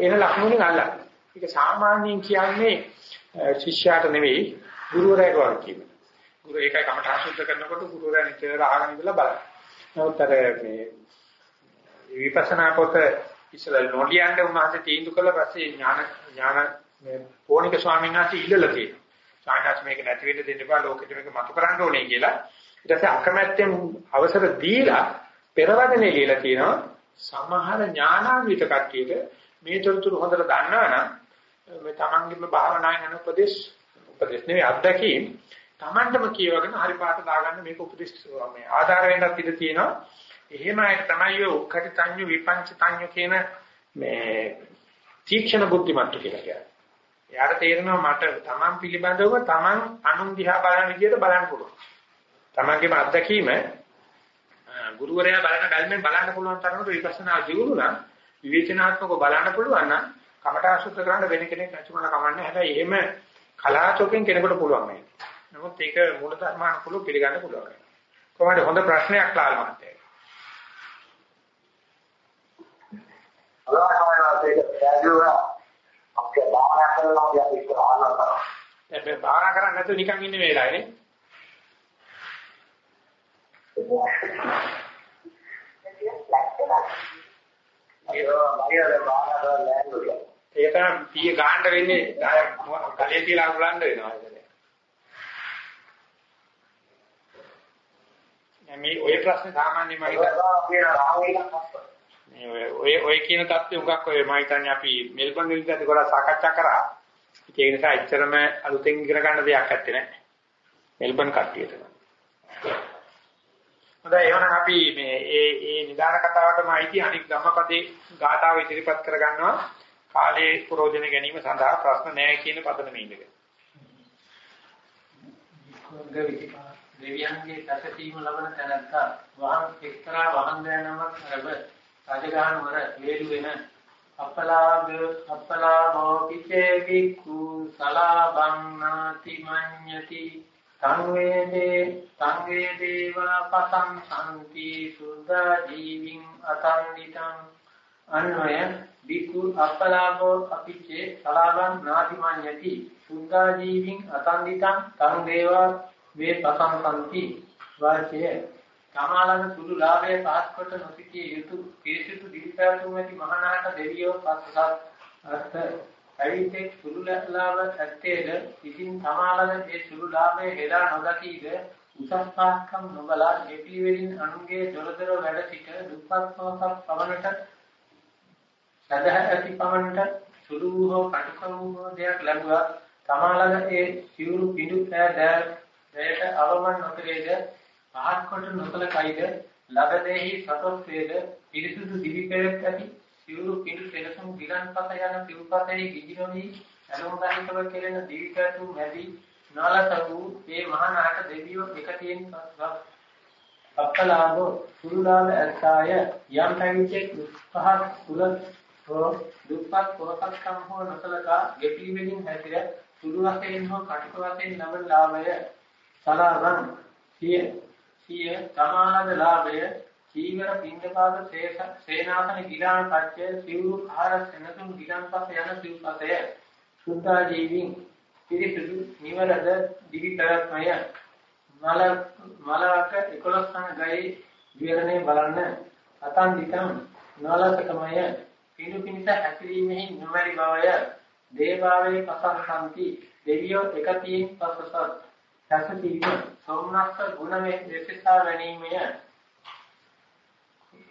එන ලක්ෂණුලින් අල්ලන්න. ඒක සාමාන්‍යයෙන් කියන්නේ ශිෂ්‍යයාට නෙවෙයි ගුරුවරයාට වගේ කියනවා. ගුරු ඒකයි කමඨා සුද්ධ කරනකොට ගුරුවරයා නිතර අහගෙන ඉඳලා බලන්න. නමුත් අර මේ විපස්සනා කොට ඉස්සෙල්ලා නොලියන්න උන්වහන්සේ තීන්දුව කළ පස්සේ ඥාන ඥාන මේ පෝණික ස්වාමීන් වහන්සේ ඉල්ලලා තියෙනවා. සාහනස් මේක නැති වෙන්න දෙන්න බෑ ලෝකෙට මේක මතු කරන්න ඕනේ කියලා. ඊට පස්සේ අකමැත්තෙන් අවසර දීලා පෙරවදනේ කියලා කියනවා සමහර ඥානාන්විත කට්ටියට මේ තොරතුරු හොඳට දන්නවනම් මේ තමන්ගේම භාවනාවෙන් උපදේශ උපදේශ නෙවෙයි අත්දැකීම් තමන්ටම කියවගෙන හරි පාට දාගන්න මේක උපදේශ මේ ආධාර වෙන්නත් ඉඩ තියෙනවා. එහෙම අයට තමයි ඔය උක්කටි විපංච තඤ්ඤු කියන මේ තීක්ෂණ බුද්ධිමත්තු කියලා කියන්නේ. එයාට තේරෙනවා මට තමන් පිළිබඳව තමන් අනුන් දිහා බලන විදිහට බලන්න පුළුවන්. තමන්ගේම අත්දැකීම ගුරුවරයා බලන බැල්මෙන් බලන්න පුළුවන් තරමට විපස්සනා ජීවුණු නම් විවේචනාත්මකව බලන්න පුළුවන් නම් කමඨා සුද්ධ කරන්න වෙන කෙනෙක් නැතුණා කමන්නේ. හැබැයි එහෙම කලාතුරකින් කෙනෙකුට පුළුවන් මේ. නමුත් ඒක මූල ධර්මානුකූලව පිළිගන්න පුළුවන්. කොහොමද හොඳ ප්‍රශ්නයක් ලාල් මහත්තයා. හැබැයි භාවනා කරන්නේ නැතුව නිකන් ඉන්න වෙලාවනේ. ඒක තමයි පීය ගාන්න වෙන්නේ කලේ තියලා අඟලන්න වෙනවා මේ ඔය ප්‍රශ්නේ මම හිතන්නේ ඔය ඔය කියන தත්ත්වෙ උගක් ඔය මම හිතන්නේ අපි මෙල්බන් වලදී ගොඩක් සාකච්ඡා කරා. ඒක නිසා එච්චරම අලුතෙන් ඉගෙන ගන්න දෙයක් නැත්තේ නෑ. මෙල්බන් කට්ටියට. හොඳයි එහෙනම් අපි මේ ඒ ඒ නිදාන කතාවටම අයිති අනික් ධම්මපදේ ගාථාව ඉදිරිපත් කරගන්නවා. කාලයේ ප්‍රෝජන ගැනීම සඳහා ප්‍රශ්න නැහැ කියන පදනම ඉඳගෙන. දෙවියන්ගේ සැසසීම ලබන තැනත්තා වහන් එක්තරා වහන්දෑනමක් රැබ රජගහන වර වේලු වෙන අපලාග අපලාභෝ පිචේ වික්ඛු සලාබං නාති මඤ්ඤති. සංවේදේ සංවේදේවා පසං සම්ති සුද්ධා ජීවින් අතන්දිතං අන්වය බිකු අපලාභෝ අපිච්චේ සලාගං නාතිමඤ්ඤති සුද්ධා ජීවින් අතන්දිතං තං දේවා වේ පසංසන්ති වාචය කමාලන සුළු ලාභයේ පහත් කොට නොසිතිය යුතු පිරිසිදු දිවිසාතුන් ඇති මහානාට දෙවියෝ පස්සත් අර්ථ ඇවිතේ සුළු ලාභ ඇත්තේද ඉතින් කමාලන ඒ සුළු ලාභයේ හෙලා නොදකීද උසස් පාස්කම් නොබලා දෙපි වලින් අනුගේ දොරදොර වැඩ සිට දුප්පත් සෝසක් පවනට සදහ ඇති පවනට සුළු හෝ කටුක වූ දෙයක් ලැබුවා තමාලග ඒ සිවුරු පිටු ඈ දැයට අවමන් නොකරේද පහත් කොට නොකලකයිද ලබදෙහි සතොස් වේද? පිරිසුදු දිවි පෙරක් ඇති සිවුරු පිටු සෙලසුම් ගිලන්පත යන සිව්පතේ ගිජිනොවි අනුන් ගහිතව කෙරෙන දිවි පැතු මැදි නාලසු මේ මහා නාට දෙවියෝ එකතියෙන් අප්පලාභෝ සුරුලාභ ඇත්තාය. යම් පැවිච්චෙක් පහත් කුල හෝ දුප්පත් පොරකම් හෝ නොසලකා ගෙපි වෙමින් හැසිර සුළු වශයෙන් හෝ කටක වශයෙන් ලබන ලාභය සලාරං සිය සිය සමානද ලාභය චීවර පින්දපාත සේනාසන ගිලාන පත්‍ය සිවුරු ආහාර සෙනසුන් ගිලන්පස යන සිව්පතය සුද්ධා ජීවින් පිරිසුදු නිවරද දිවි තරත්මය මල මලක 11 වන ගයි විවරණය බලන්න. අතන්දිකම් නලසකමය පිනු පිනිස හැසිරීමෙහි නොමැරි බවය. දේවාවේ පසංසන්ති දෙවියෝ එකතියෙන් පසසත්. හැසිරීම සෝමනස්ස ගුණමේ දෙසිතා ගැනීමය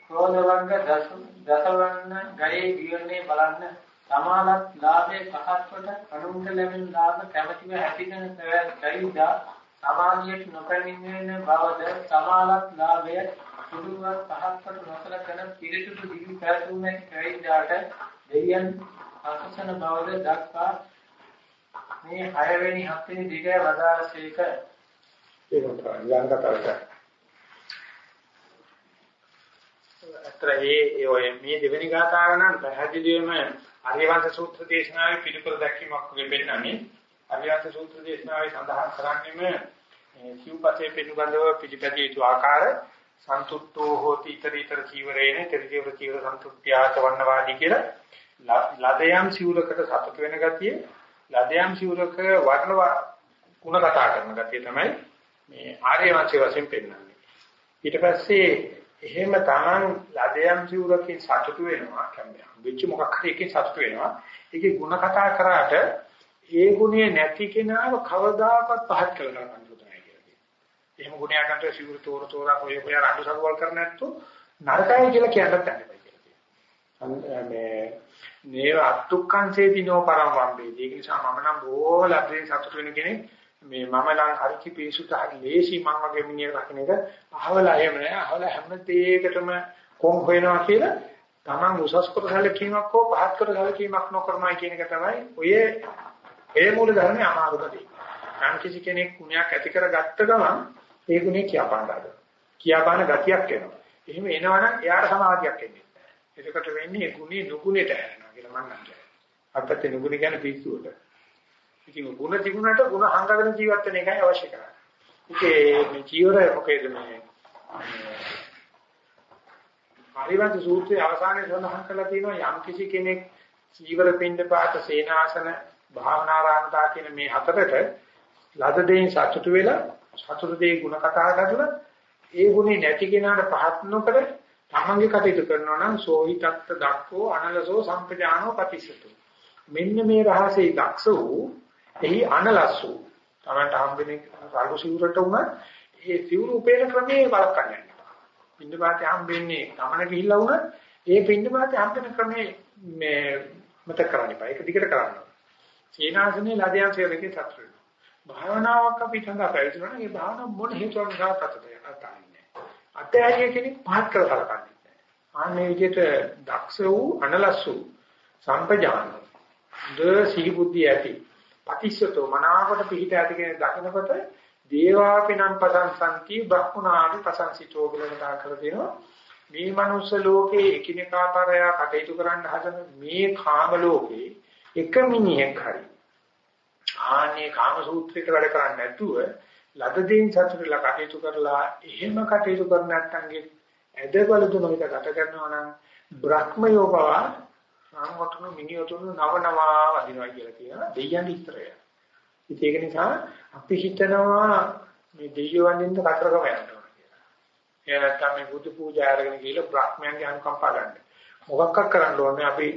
ක්‍රෝධ වර්ග දස දසවන්න ගයේ විවරණය බලන්න සමානත් ලාභයේ පහත් කොට අනුන්ට ලැබෙන ලාභ කැමැතිව හැපිදෙන සැවිදා සමාධියට නොකැමිනෙන බවද සමානත් ලාභය සුදුවත් පහත් කොට නොසලකන පිරිසුදු දිවි පැතුමේ සැවිදාට දෙවියන් අසසන බවද දක්වා මේ 6 වෙනි 7 වෙනි දිග වදාරසේක ඒක තමයි ඊළඟ කතාවට අතර ඒ ඔය මේ දෙවෙනි ගාථාව නම් පැහැදිලිවම අරියවංශ සූත්‍ර දේශනාවේ පිළිපොර දැක්වීමක් වගේ වෙන්නන්නේ අරියවංශ සූත්‍ර දේශනාවේ සඳහන් කරන්නේම සිව්පතේ පිළිබඳව පිළිපැදිය යුතු ආකාර සන්තුට්ඨෝ හෝති ඊතරීතර චීවරේන ඊතරීතර චීවර සන්තුට්ඨ්‍යාත වන්නවාදී කියලා. ලදයන් සිවුරකට සතුට වෙන ගතිය ලදයන් සිවුරක වර්ණ ගුණ කතා කරන ගතිය තමයි මේ ආර්යවංශයේ වශයෙන් පෙන්වන්නේ. ඊට පස්සේ එහෙම Taman ලදයන් සිවුරකින් සතුටු වෙනවා. කියන්නේ වෙච්ච මොකක් හරි එකකින් සතුටු වෙනවා. ඒකේ ಗುಣ කතා කරාට ඒ ගුණය නැති කෙනාව කවදාකවත් පහත් කරලා ගන්න උදේ කියලා කියනවා. එහෙම ගුණයක් අන්ට සිවුර තෝර තෝරා හොය හොය රණ්ඩු සරුවල් කර නැත්තු නරකයි කියලා කියන්නත් බැහැ කියලා මේ නේව අත්තුක්කංසේති නෝ පරම් වම්බේ. ඒක නිසා මම නම් බොහෝ ලබ්ධේ සතුට වෙන කෙනෙක් මේ මම නම් හරි කිපිසුත හරි ලේසි මම වගේ මිනිහෙක් රකින්න එක අහවලා එහෙම නෑ අහවලා හැම දෙයකටම කොම් හොයනවා කියලා Taman උසස් කොට සැලකීමක් හෝ පහත් කොට සැලකීමක් නොකරනවා කියන එක තමයි ඔය ඒ මූල ධර්මයේ අමාරුකදී. නම් කිසි කෙනෙක් ගුණයක් ඇති කරගත්ත ගමන් ඒ ගුණේ කියාපාන ගන්නවා. කියාපාන ගතියක් එනවා. එහෙම එනවනම් එයාට සමාධියක් එන්නේ නැහැ. එතකොට වෙන්නේ ගුණේ නුගුණේට හැරෙනවා කියලා මම අහන්නේ. අත්පත් නුගුණ කියන පිස්සුවට. ඉතින් ගුණ තිබුණාට ගුණ හංගගෙන ජීවත් වෙන එකයි අවශ්‍ය කරන්නේ. ඉතින් මේ ජීවරය මොකේද මේ පරිවර්ත සූත්‍රයේ අවසානයේ සඳහන් කරලා තියෙනවා යම් කිසි කෙනෙක් ජීවර පින්ඩපාත සේනාසන භාවනාරාමතා කියන මේ හතරට ලද දෙයින් සතුටු වෙලා සතුටු දෙයි ಗುಣ කතා කරලා ඒ ගුණේ නැති කෙනාට පහත් නොකර තමන්ගේ කටයුතු කරනවා නම් සෝහිතත් දක්කෝ අනලසෝ සම්පජානෝ පතිසතු. මෙන්න මේ රහසේ දක්ෂ වූ එහි අනලස්සු තමන්ට හම්බෙන්නේ රළු සිවුරට උන ඒ සිවුරු උපේන ක්‍රමයේ බලකන්නේ පින්න පාතේ හම්බෙන්නේ තමන ගිහිල්ලා උන ඒ පින්න පාතේ හම්බෙන ක්‍රමයේ මේ මතක කරන්න එපා. ඒක දිගට කරන්න සීනාසනේ ලදයන් සේවකේ සත්‍යෙ භාවනාවක් අපි සංගා පැවිදිනවා ඒ භාවනාව මොන හේතුවක් නිසා තත්ත්වය අතාරින්නේ අතෑරිය කෙනෙක් පහත් කරලා කලකන්නේ ආන්නේ විදිහට දක්ෂ වූ අනලස්සු සම්පජාන ද සිහි බුද්ධිය ඇති පටිච්චතෝ මනාවට පිහිට ඇති කෙනෙක් දකිනකොට දේවාපිනම් පසංසන්ති බ්‍රහ්මනාවි පසංසිතෝ කියලා කතා කරලා තියෙනවා. මේ මනුස්ස ලෝකේ එකිනෙකා පරයා කටයුතු කරන්න හදන මේ කාම ලෝකේ එක මිනිහෙක් හරි ආන්නේ කාම සූත්‍රයට වැඩ කරන්නේ නැතුව ලද දෙයින් සතුටුලා කටයුතු කරලා එහෙම කටයුතු කර නැත්නම්ගේ ඇදබල දුනකට ගත කරනවා නම් බ්‍රහ්මයෝ පවා සාමවතුණු මිනිවතුණු නව නවා වදිනවා කියලා කියනවා දෙයයන් විතරය. ඉතින් ඒක නිසා අපි හිතනවා මේ දෙයියෝ වන්දින්න කතරගම යනවා කියලා. ඒ නැත්තම් මේ බුදු පූජා අරගෙන ගිහලා බ්‍රහ්මයන්ගේ අනුකම්පා ගන්න. මොකක්ද කරන්න ඕනේ අපි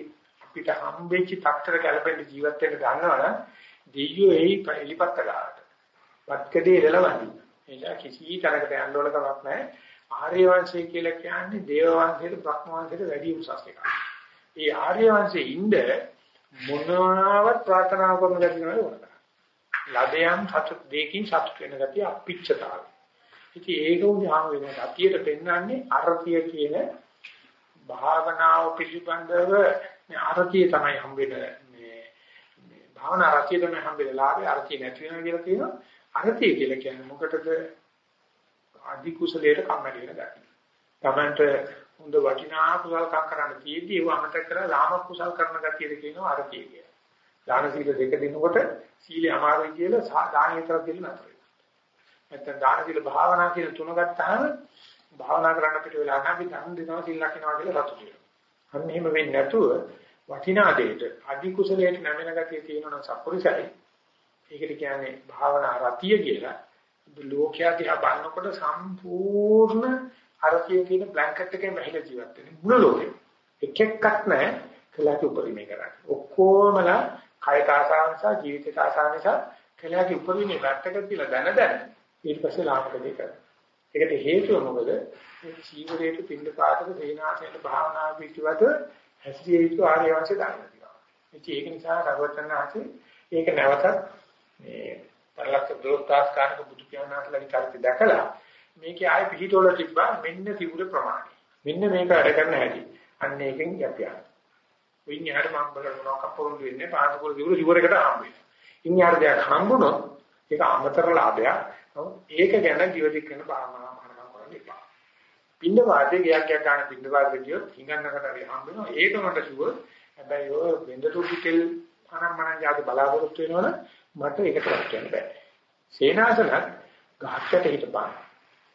අපිට හම්බෙච්ච තත්තර ගැලපෙන්න ජීවත් වෙන්න ගන්නවනම් දෙයියෝ එයි එලිපත්ත ගන්නට. වත්කඩේ ඉරලවන්නේ. එනිසා කිසි තරකට යන්න ඕන කමක් නැහැ. ආර්ය වංශය කියලා කියන්නේ දේව වංශයට බ්‍රහ්ම වංශයට වැඩි උසස් එකක්. ඒ ආර්ය වංශයේ ඉන්න මොනවාවත් ප්‍රාර්ථනා කරන ගැටි නෙවෙයි වුණා. ලදයන් සතුට දෙකින් සතුට වෙන ගතිය අපිච්චතාවය. ඉතින් ඒක උදාහරණ වෙන ගතියට පෙන්වන්නේ අරතිය කියන භාවනාව පිළිබඳව මේ අරතිය තමයි හම්බෙන්නේ මේ මේ භාවනා අරතිය තමයි හම්බෙන්නේ ලාභේ අරතිය නැති වෙනවා කියලා කියනවා. අරතිය කියලා කියන්නේ මොකටද? අධි කුසලයට කම්මැලි වෙන ගතිය. තමන්ට හොඳ වටිනා කුසල්කම් කරන්න තියෙද්දි ඒව අමතක කරලා ලාම කුසල් කරන ගතියද කියනවා අරතිය කියලා. දාන සීල දෙක දෙනකොට සීලය අමාරුයි කියලා දාන විතර දෙන්න නතර වෙනවා. නැත්නම් දාන සීල භාවනා කියන තුන ගත්තාම භාවනා කරන්න පිට වෙලා නම් අපි දන් දෙනවා සිල් ලකිනවා කියලා සතුටු වෙනවා. අන්න එහෙම වෙන්නේ නැතුව වටිනා දෙයට අධි කුසලයට නැමෙන ගතිය තියෙනවා සප්පුරිසයි. ඒකට කියන්නේ භාවනා රතිය කියලා. ලෝකයා දිහා බලනකොට සම්පූර්ණ අරතිය කියන බ්ලැන්කට් එකේ වැහිලා ජීවත් වෙන්නේ. මුල ලෝකෙ. එක එකක් නැහැ කළාට උපරිමේ කරන්නේ. ඔක්කොමලා කයට ආසාව නිසා ජීවිතයට ආසාව නිසා කළාට උපරිමේ වැටක කියලා දැන දැන ඊට පස්සේ ලාභකදී කරනවා. ඒකට හේතුව මොකද? මේ ජීවිතයේ පින්න පාතක සේනාසයට භාවනා පිටවත හැසිරිය යුතු ආර්ය වංශය දාන්න තියෙනවා. ඉතින් ඒක නිසා රවචනහසේ ඒක නැවතත් මේ පරලක්ෂ දෝස්තාස්කාරක බුදු පියාණන්ලගේ කාර්යය දැකලා මේකේ ආයෙ පිහිටවල තිබ්බා මෙන්න තිබුණ ප්‍රමාණය. මෙන්න මේක වැඩ කරන්න හැටි. අන්න ඒකෙන් යපියා. විඤ්ඤාණ මම බලන මොනවාක් පොරොන්දු වෙන්නේ පාසකෝල දිවුර ඉවරයකට හම්බ වෙනවා. ඉන්හිහාර දෙයක් හම්බුනොත් ඒක අමතර ලාභයක්. ඒක ගැන ජීවිත කරන භාවනා කරනවා කරන්න එපා. පින්න වාදේ ගයක් ගයක් ගන්න පින්න වාදේ කියොත් හිඟන්නකට හරි හම්බ වෙනවා. ඒක මට ෂුවර්. හැබැයි ඔය වෙන්දතු ටිකල් අනම්මන ජාති බලාපොරොත්තු වෙනවනේ මට ඒකට කියන්න බෑ. සේනාසනත් ගහකට හිටපන්.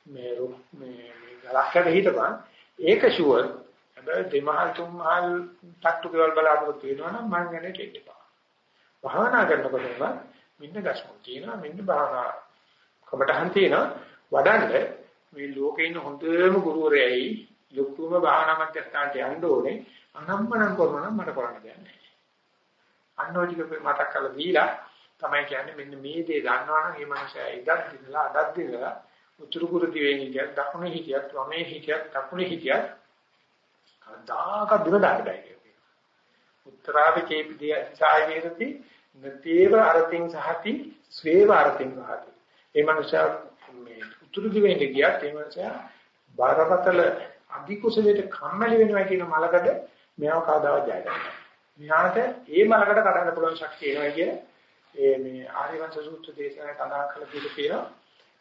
මේ මේ ගලක්කට හිටපන්. ඒක ෂුවර්. හැබැයි දෙමහල් තුන්මහල් තට්ටු කෙවල් බලාපොරොත්තු වෙනවනම් මං ගැන දෙන්න එපා. භාවනා කරනකොටම මෙන්න ගස්මු තියෙනවා මෙන්න භාවනා කමටහන් තියෙනවා වඩන්න මේ ලෝකේ ඉන්න හොඳම ගුරුවරයයි ලොකුම භාවනා මධ්‍යස්ථානට යන්න ඕනේ අනම්මනම් කරනවා නම් මට කරන්න දෙයක් නැහැ. අන්නෝටික මතක් කරලා දීලා තමයි කියන්නේ මෙන්න මේ දේ දන්නවනම් මේ මනුස්සයා ඉදක් දිනලා අදක් දිනලා උතුරු කුරු දිවෙන් හිටියත් දකුණේ හිටියත් වමේ හිටියත් දකුණේ හිටියත් කවදාක දුර දාන්න බෑ කියන්නේ. උත්තරාවේ කේපිදී සායේරති නතේව අරතින් සහති ස්වේව අරතින් සහති. ඒ මනුස්සයා මේ උතුරු දිවෙන් ගියත් ඒ මනුස්සයා බාරපතල අධි කුසලයට කම්මැලි වෙනවා කියන මලකඩ මෙයාව කවදාවත් ජය ගන්නවා. මෙයාට ඒ මලකඩ කඩන්න පුළුවන් ශක්තිය එනවා කිය ඒ මේ ආර්යවංශ සූත්‍ර දේශනාවේ සඳහන් කළ දේ කියලා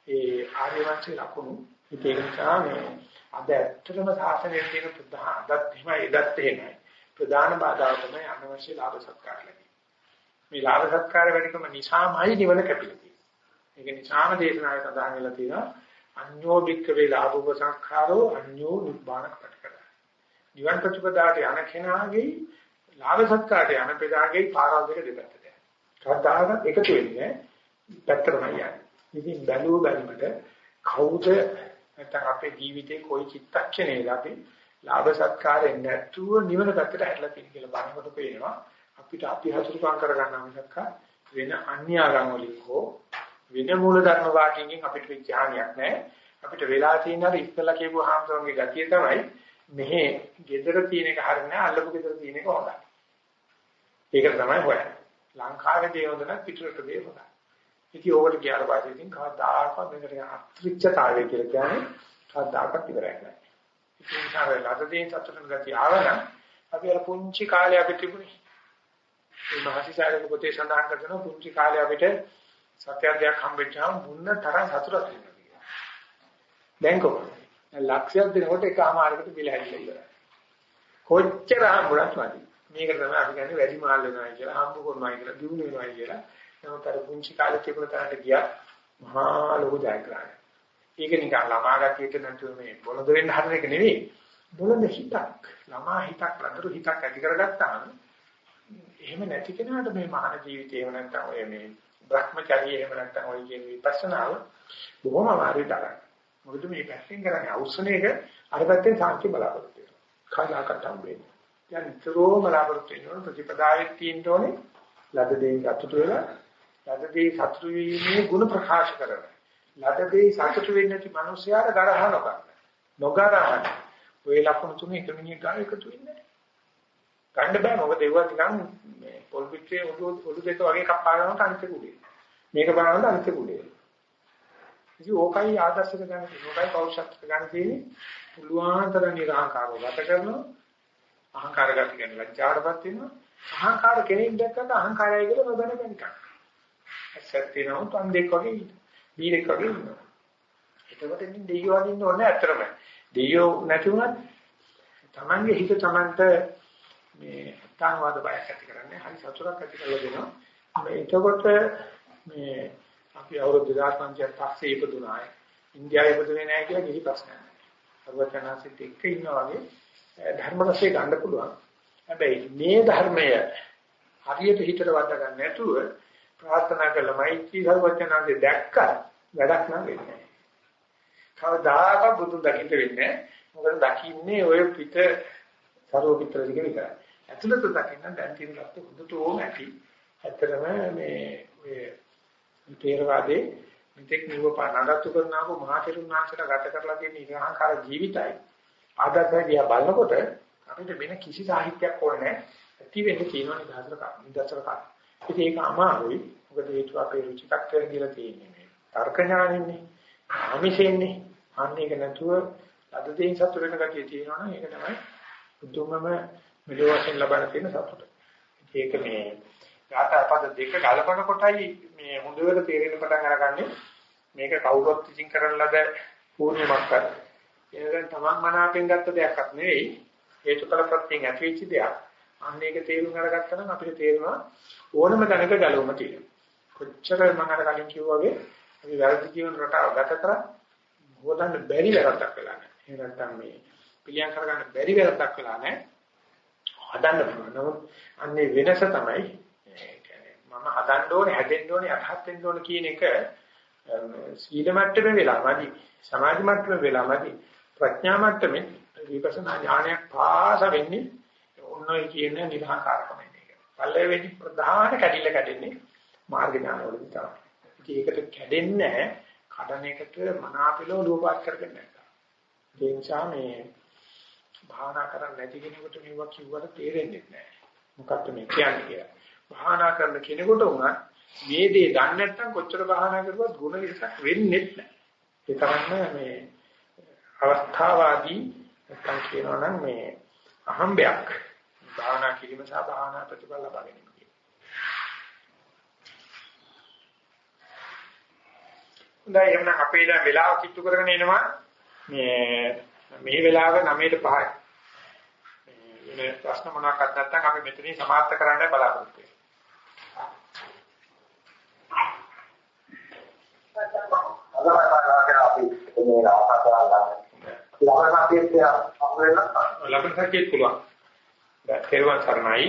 ඒ ආර්යවංශේ ලකුණු ඒක නිසා මේ අද ඇත්තටම සාසනයේ තියෙන ප්‍රධාන අදත් එහෙමයි එදත් එහෙමයි ප්‍රධාන බාධාව තමයි අනවශ්‍ය ලාභ සත්කාර ලැබීම. මේ ලාභ සත්කාර වැඩිකම නිසාමයි නිවන කැපිලා තියෙන්නේ. ඒක නිසාම දේශනාවේ සඳහන් වෙලා තියෙනවා අඤ්ඤෝ භික්ඛවේ ලාභෝප සංඛාරෝ අඤ්ඤෝ නිබ්බාන කටකර. නිවන් ප්‍රතිපදාට යන කෙනාගේ ලාභ සත්කාරට යන පෙදාගේ පාරල් දෙක දෙපැත්තට. කවදාකවත් එකතු වෙන්නේ පැත්තරමයි යන්නේ. ඉතින් බැලුව බැලමට කවුද නැත්නම් අපේ ජීවිතේ કોઈ චිත්තක්ෂණයක අපි ලාභ සත්කාරයෙන් නැතුව නිවන පැත්තට හැරිලා තියෙන කියලා බලනකොට පේනවා අපිට අපි හසුරුකම් කරගන්න මිසක් වෙන අන්‍යාගම් වලින් හෝ වෙන මූල ධර්ම වාක්‍යයෙන් අපිට විඥානයක් නැහැ අපිට වෙලා තියෙන අර ඉස්සලා කියපු හාමුදුරන්ගේ ගතිය තමයි මෙහි gedara තියෙන එක හරිනේ අල්ලපු gedara තියෙන එක හොඳයි ඒක තමයි හොයන්නේ ලංකාවේ දේ හොඳ නැත්නම් පිටරට දේ හොඳයි ඉතින් ඕකට ගියාට පස්සේ ඉතින් කවදාකවත් මේකට අත්‍රිච්ඡතාවය කියලා කියන්නේ කවදාකවත් ඉවරයක් නැහැ. ඉතින් සාරේ ලදදීන් සතුටුන ගතිය ආවනම් අපි අර පුංචි කාලේ අපි තිබුණේ. මේ මහසිසාරේ පොතේ සඳහන් කරන පුංචි කාලේ අපිට සත්‍යයක් හම්බෙච්චාම මුන්න තරම් සතුටක් තියෙනවා. දැන් කොහොමද? ලක්ෂයක් දෙනකොට එකමාරකට බිල හැදිලා ඉවරයි. කොච්චර හම්බුණත් වැඩි. මේක තමයි අපි කියන්නේ වැඩි මාල් වෙනවා කියලා හම්බ කරනවා කියලා දිනු වෙනවා කියලා නමුත් අර පුංචි කාලේ තිබුණ තරට ගියා මහා ලොකු ජයග්‍රහණයක්. ඒක නිකන් ළමා ගතියට නැතුව මේ බොළඳ වෙන්න හදන එක නෙවෙයි. බොළඳ හිතක්, ළමා හිතක්, ලදරු හිතක් ඇති කරගත්තාම එහෙම නැති කෙනාට මේ මහාන ජීවිතේ එහෙම නැත්නම් ඔය මේ භ්‍රමචර්යය එහෙම නැත්නම් ඔය කියන විපස්සනාව බොහොම අමාරුයි තරම්. මොකද මේ පැත්තෙන් කරන්නේ අවසන එක අර පැත්තෙන් සාක්ෂි බලාපොරොත්තු වෙනවා. කලාකට හම්බෙන්නේ. දැන් නිතරම බලාපොරොත්තු වෙනවා ප්‍රතිපදාවේ තියෙන්න ඕනේ ලද දෙයින් අතුතු වෙලා ලදදී සතුටු වීමේ ಗುಣ ප්‍රකාශ කරන. ලදදී සතුටු වෙන්නේ නැති මිනිසයාට ගරහ නොකරන. නොගරහන. ඔය ලක්ෂණ තුන එක මිනිහ ගන්න එකතු වෙන්නේ නැහැ. ගන්න බෑ මොකද ඒවා නිකන් මේ පොල් පිටේ ඔලු ඔලු දෙක වගේ කප්පාගෙන අනිත් කුඩේ. මේක බලනකොට අනිත් කුඩේ. ඉතින් ඕකයි ආදර්ශක ගන්න ඕකයි පෞරුෂත්ව ගන්න තියෙන්නේ. පුළුවන්තර නිරහංකාරව ගත කරනවා. අහංකාර ගත කියන්නේ ලැජ්ජාටපත් වෙනවා. අහංකාර කෙනෙක් දැක්කම අහංකාරයයි කියලා නොදැන බැනිකක්. ඇසත් තියෙනවොත් අන්දෙක් වගේ ඉන්න. බීරෙක් වගේ ඉන්නවා. එතකොට ඉතින් දෙයියෝ වගේ ඉන්න ඕනේ ඇත්තටම. දෙයියෝ නැති වුණත් Tamange හිත Tamanට මේ තාංවාද බයක් ඇති කරන්නේ හරි සතුටක් ඇති කරලා දෙනවා. මේ එතකොට මේ අපි අවුරුදු 2500 පස්සේ ඉපදුනායි. ඉන්දියාවේ ඉපදුනේ නැහැ කියලා කිසි ප්‍රශ්නයක් නැහැ. සර්වඥාසිත එක්ක ඉන්නා වගේ ධර්ම රසය ගන්න පුළුවන්. හැබැයි මේ ධර්මය හරියට හිතට වද්දා ගන්න නැතුව ප්‍රාර්ථනා කළා මෛත්‍රී සර්වඥාන්සේ දැක්ක වැඩක් නම් වෙන්නේ නැහැ. කවදාක බුදු දකින්න වෙන්නේ මොකද දකින්නේ ඔය පිට සරෝ පිටර දිග විතරයි. ඇතුළත දකින්න දැන් තියෙන ලක්ෂ හොඳට ඕම ඇති. ඇත්තටම මේ ඔය තේරවාදේ මෙතෙක් නිවපානගත්තු කරනාකෝ මහා තෙරුණාංශලා ගත කරලා තියෙන ඉරහංකාර ජීවිතයි ආදර්ශය දිහා බලනකොට අපිට වෙන කිසි සාහිත්‍යයක් ඕනේ නැහැ. ඇති වෙන්න තියෙනවා නිදහසට කම. නිදහසට කම. ඉතින් ඒක අමාරුයි. මොකද හේතුව අපේ රුචිකත්වයෙන් කියලා තියෙන්නේ මේ. තර්ක ඥානෙන්නේ. ආමිෂෙන්නේ. අන්න ඒක නැතුව අද දෙයින් සතුට වෙන ගතිය තියෙනවා නම් ඒක තමයි බුදුමම මෙලොව වශයෙන් ලබන තියෙන සතුට. ඒක මේ ගාථා පද දෙක ගලපන කොටයි මේ හොඳට තේරෙන්න පටන් අරගන්නේ මේක කවුරුත් ඉතින් කරන ලද පූර්ණිමක් කර. ඒක තමන් මනාපෙන් ගත්ත දෙයක්වත් නෙවෙයි හේතුඵල ප්‍රත්‍යයෙන් ඇතිවෙච්ච දෙයක්. අන්න ඒක තේරුම් අරගත්තා නම් අපිට තේරෙනවා ඕනම දැනක ගැලවුම තියෙනවා. කොච්චර මම අර කලින් කිව්වා වගේ අපි වැරදි ජීවන රටාව ගත කරා හොදන්න බැරි වැරද්දක් වෙලා නැහැ. ඒ නැත්තම් මේ පිළියම් කරගන්න බැරි වැරද්දක් වෙලා නැහැ. හදන්න පුළුවන්. නමුත් අන්නේ වෙනස තමයි මම හදන්න ඕනේ, හැදෙන්න ඕනේ, අහත් වෙන්න ඕනේ කියන එක සීල මට්ටමේ වෙලාමදි, සමාධි මට්ටමේ වෙලාමදි, ප්‍රඥා මට්ටමේ විපස්සනා ඥානයක් පාස වෙන්නේ ඔන්නෝයි කියන නිරහකාරකමයි මේක. පල්ලෙවෙදි ප්‍රධාන කැඩිල්ල කැඩෙන්නේ මාර්ග ඥාන වලදී තමයි. ඉතින් ඒකට කැඩෙන්නේ නැහැ. කඩන එකට මනාපිලෝ ලෝපාත් කරගන්න නැත්නම්. ඒ නිසා මේ භාවනා කරන්නේ නැති කෙනෙකුට මේවා කිව්වට තේරෙන්නේ නැහැ. මොකක්ද මේ කියන්නේ කියලා. භාවනා කරන කෙනෙකුට උනත් මේ දේ දන්නේ නැත්නම් කොච්චර භාවනා කරුවත් ගුණ විසක් වෙන්නේ නැහැ. ඒ තරම්ම මේ අවස්ථාවාදී නැත්නම් කියනවා නම් මේ අහම්බයක්. භාවනා කිරීම සහ භාවනා ප්‍රතිඵල ලබා ගැනීම හොඳයි එහෙනම් අපේ දැන් වෙලාව කිට්ටු කරගෙන එනවා. මේ මේ වෙලාව 9ට 5යි මේ ප්‍රශ්න මොනවාක්වත් නැත්නම් අපි මෙතනින් සමාප්ත කරන්න බලාපොරොත්තු වෙනවා. ලබන සතියේ පුළුවන්. තෙරුවන් සරණයි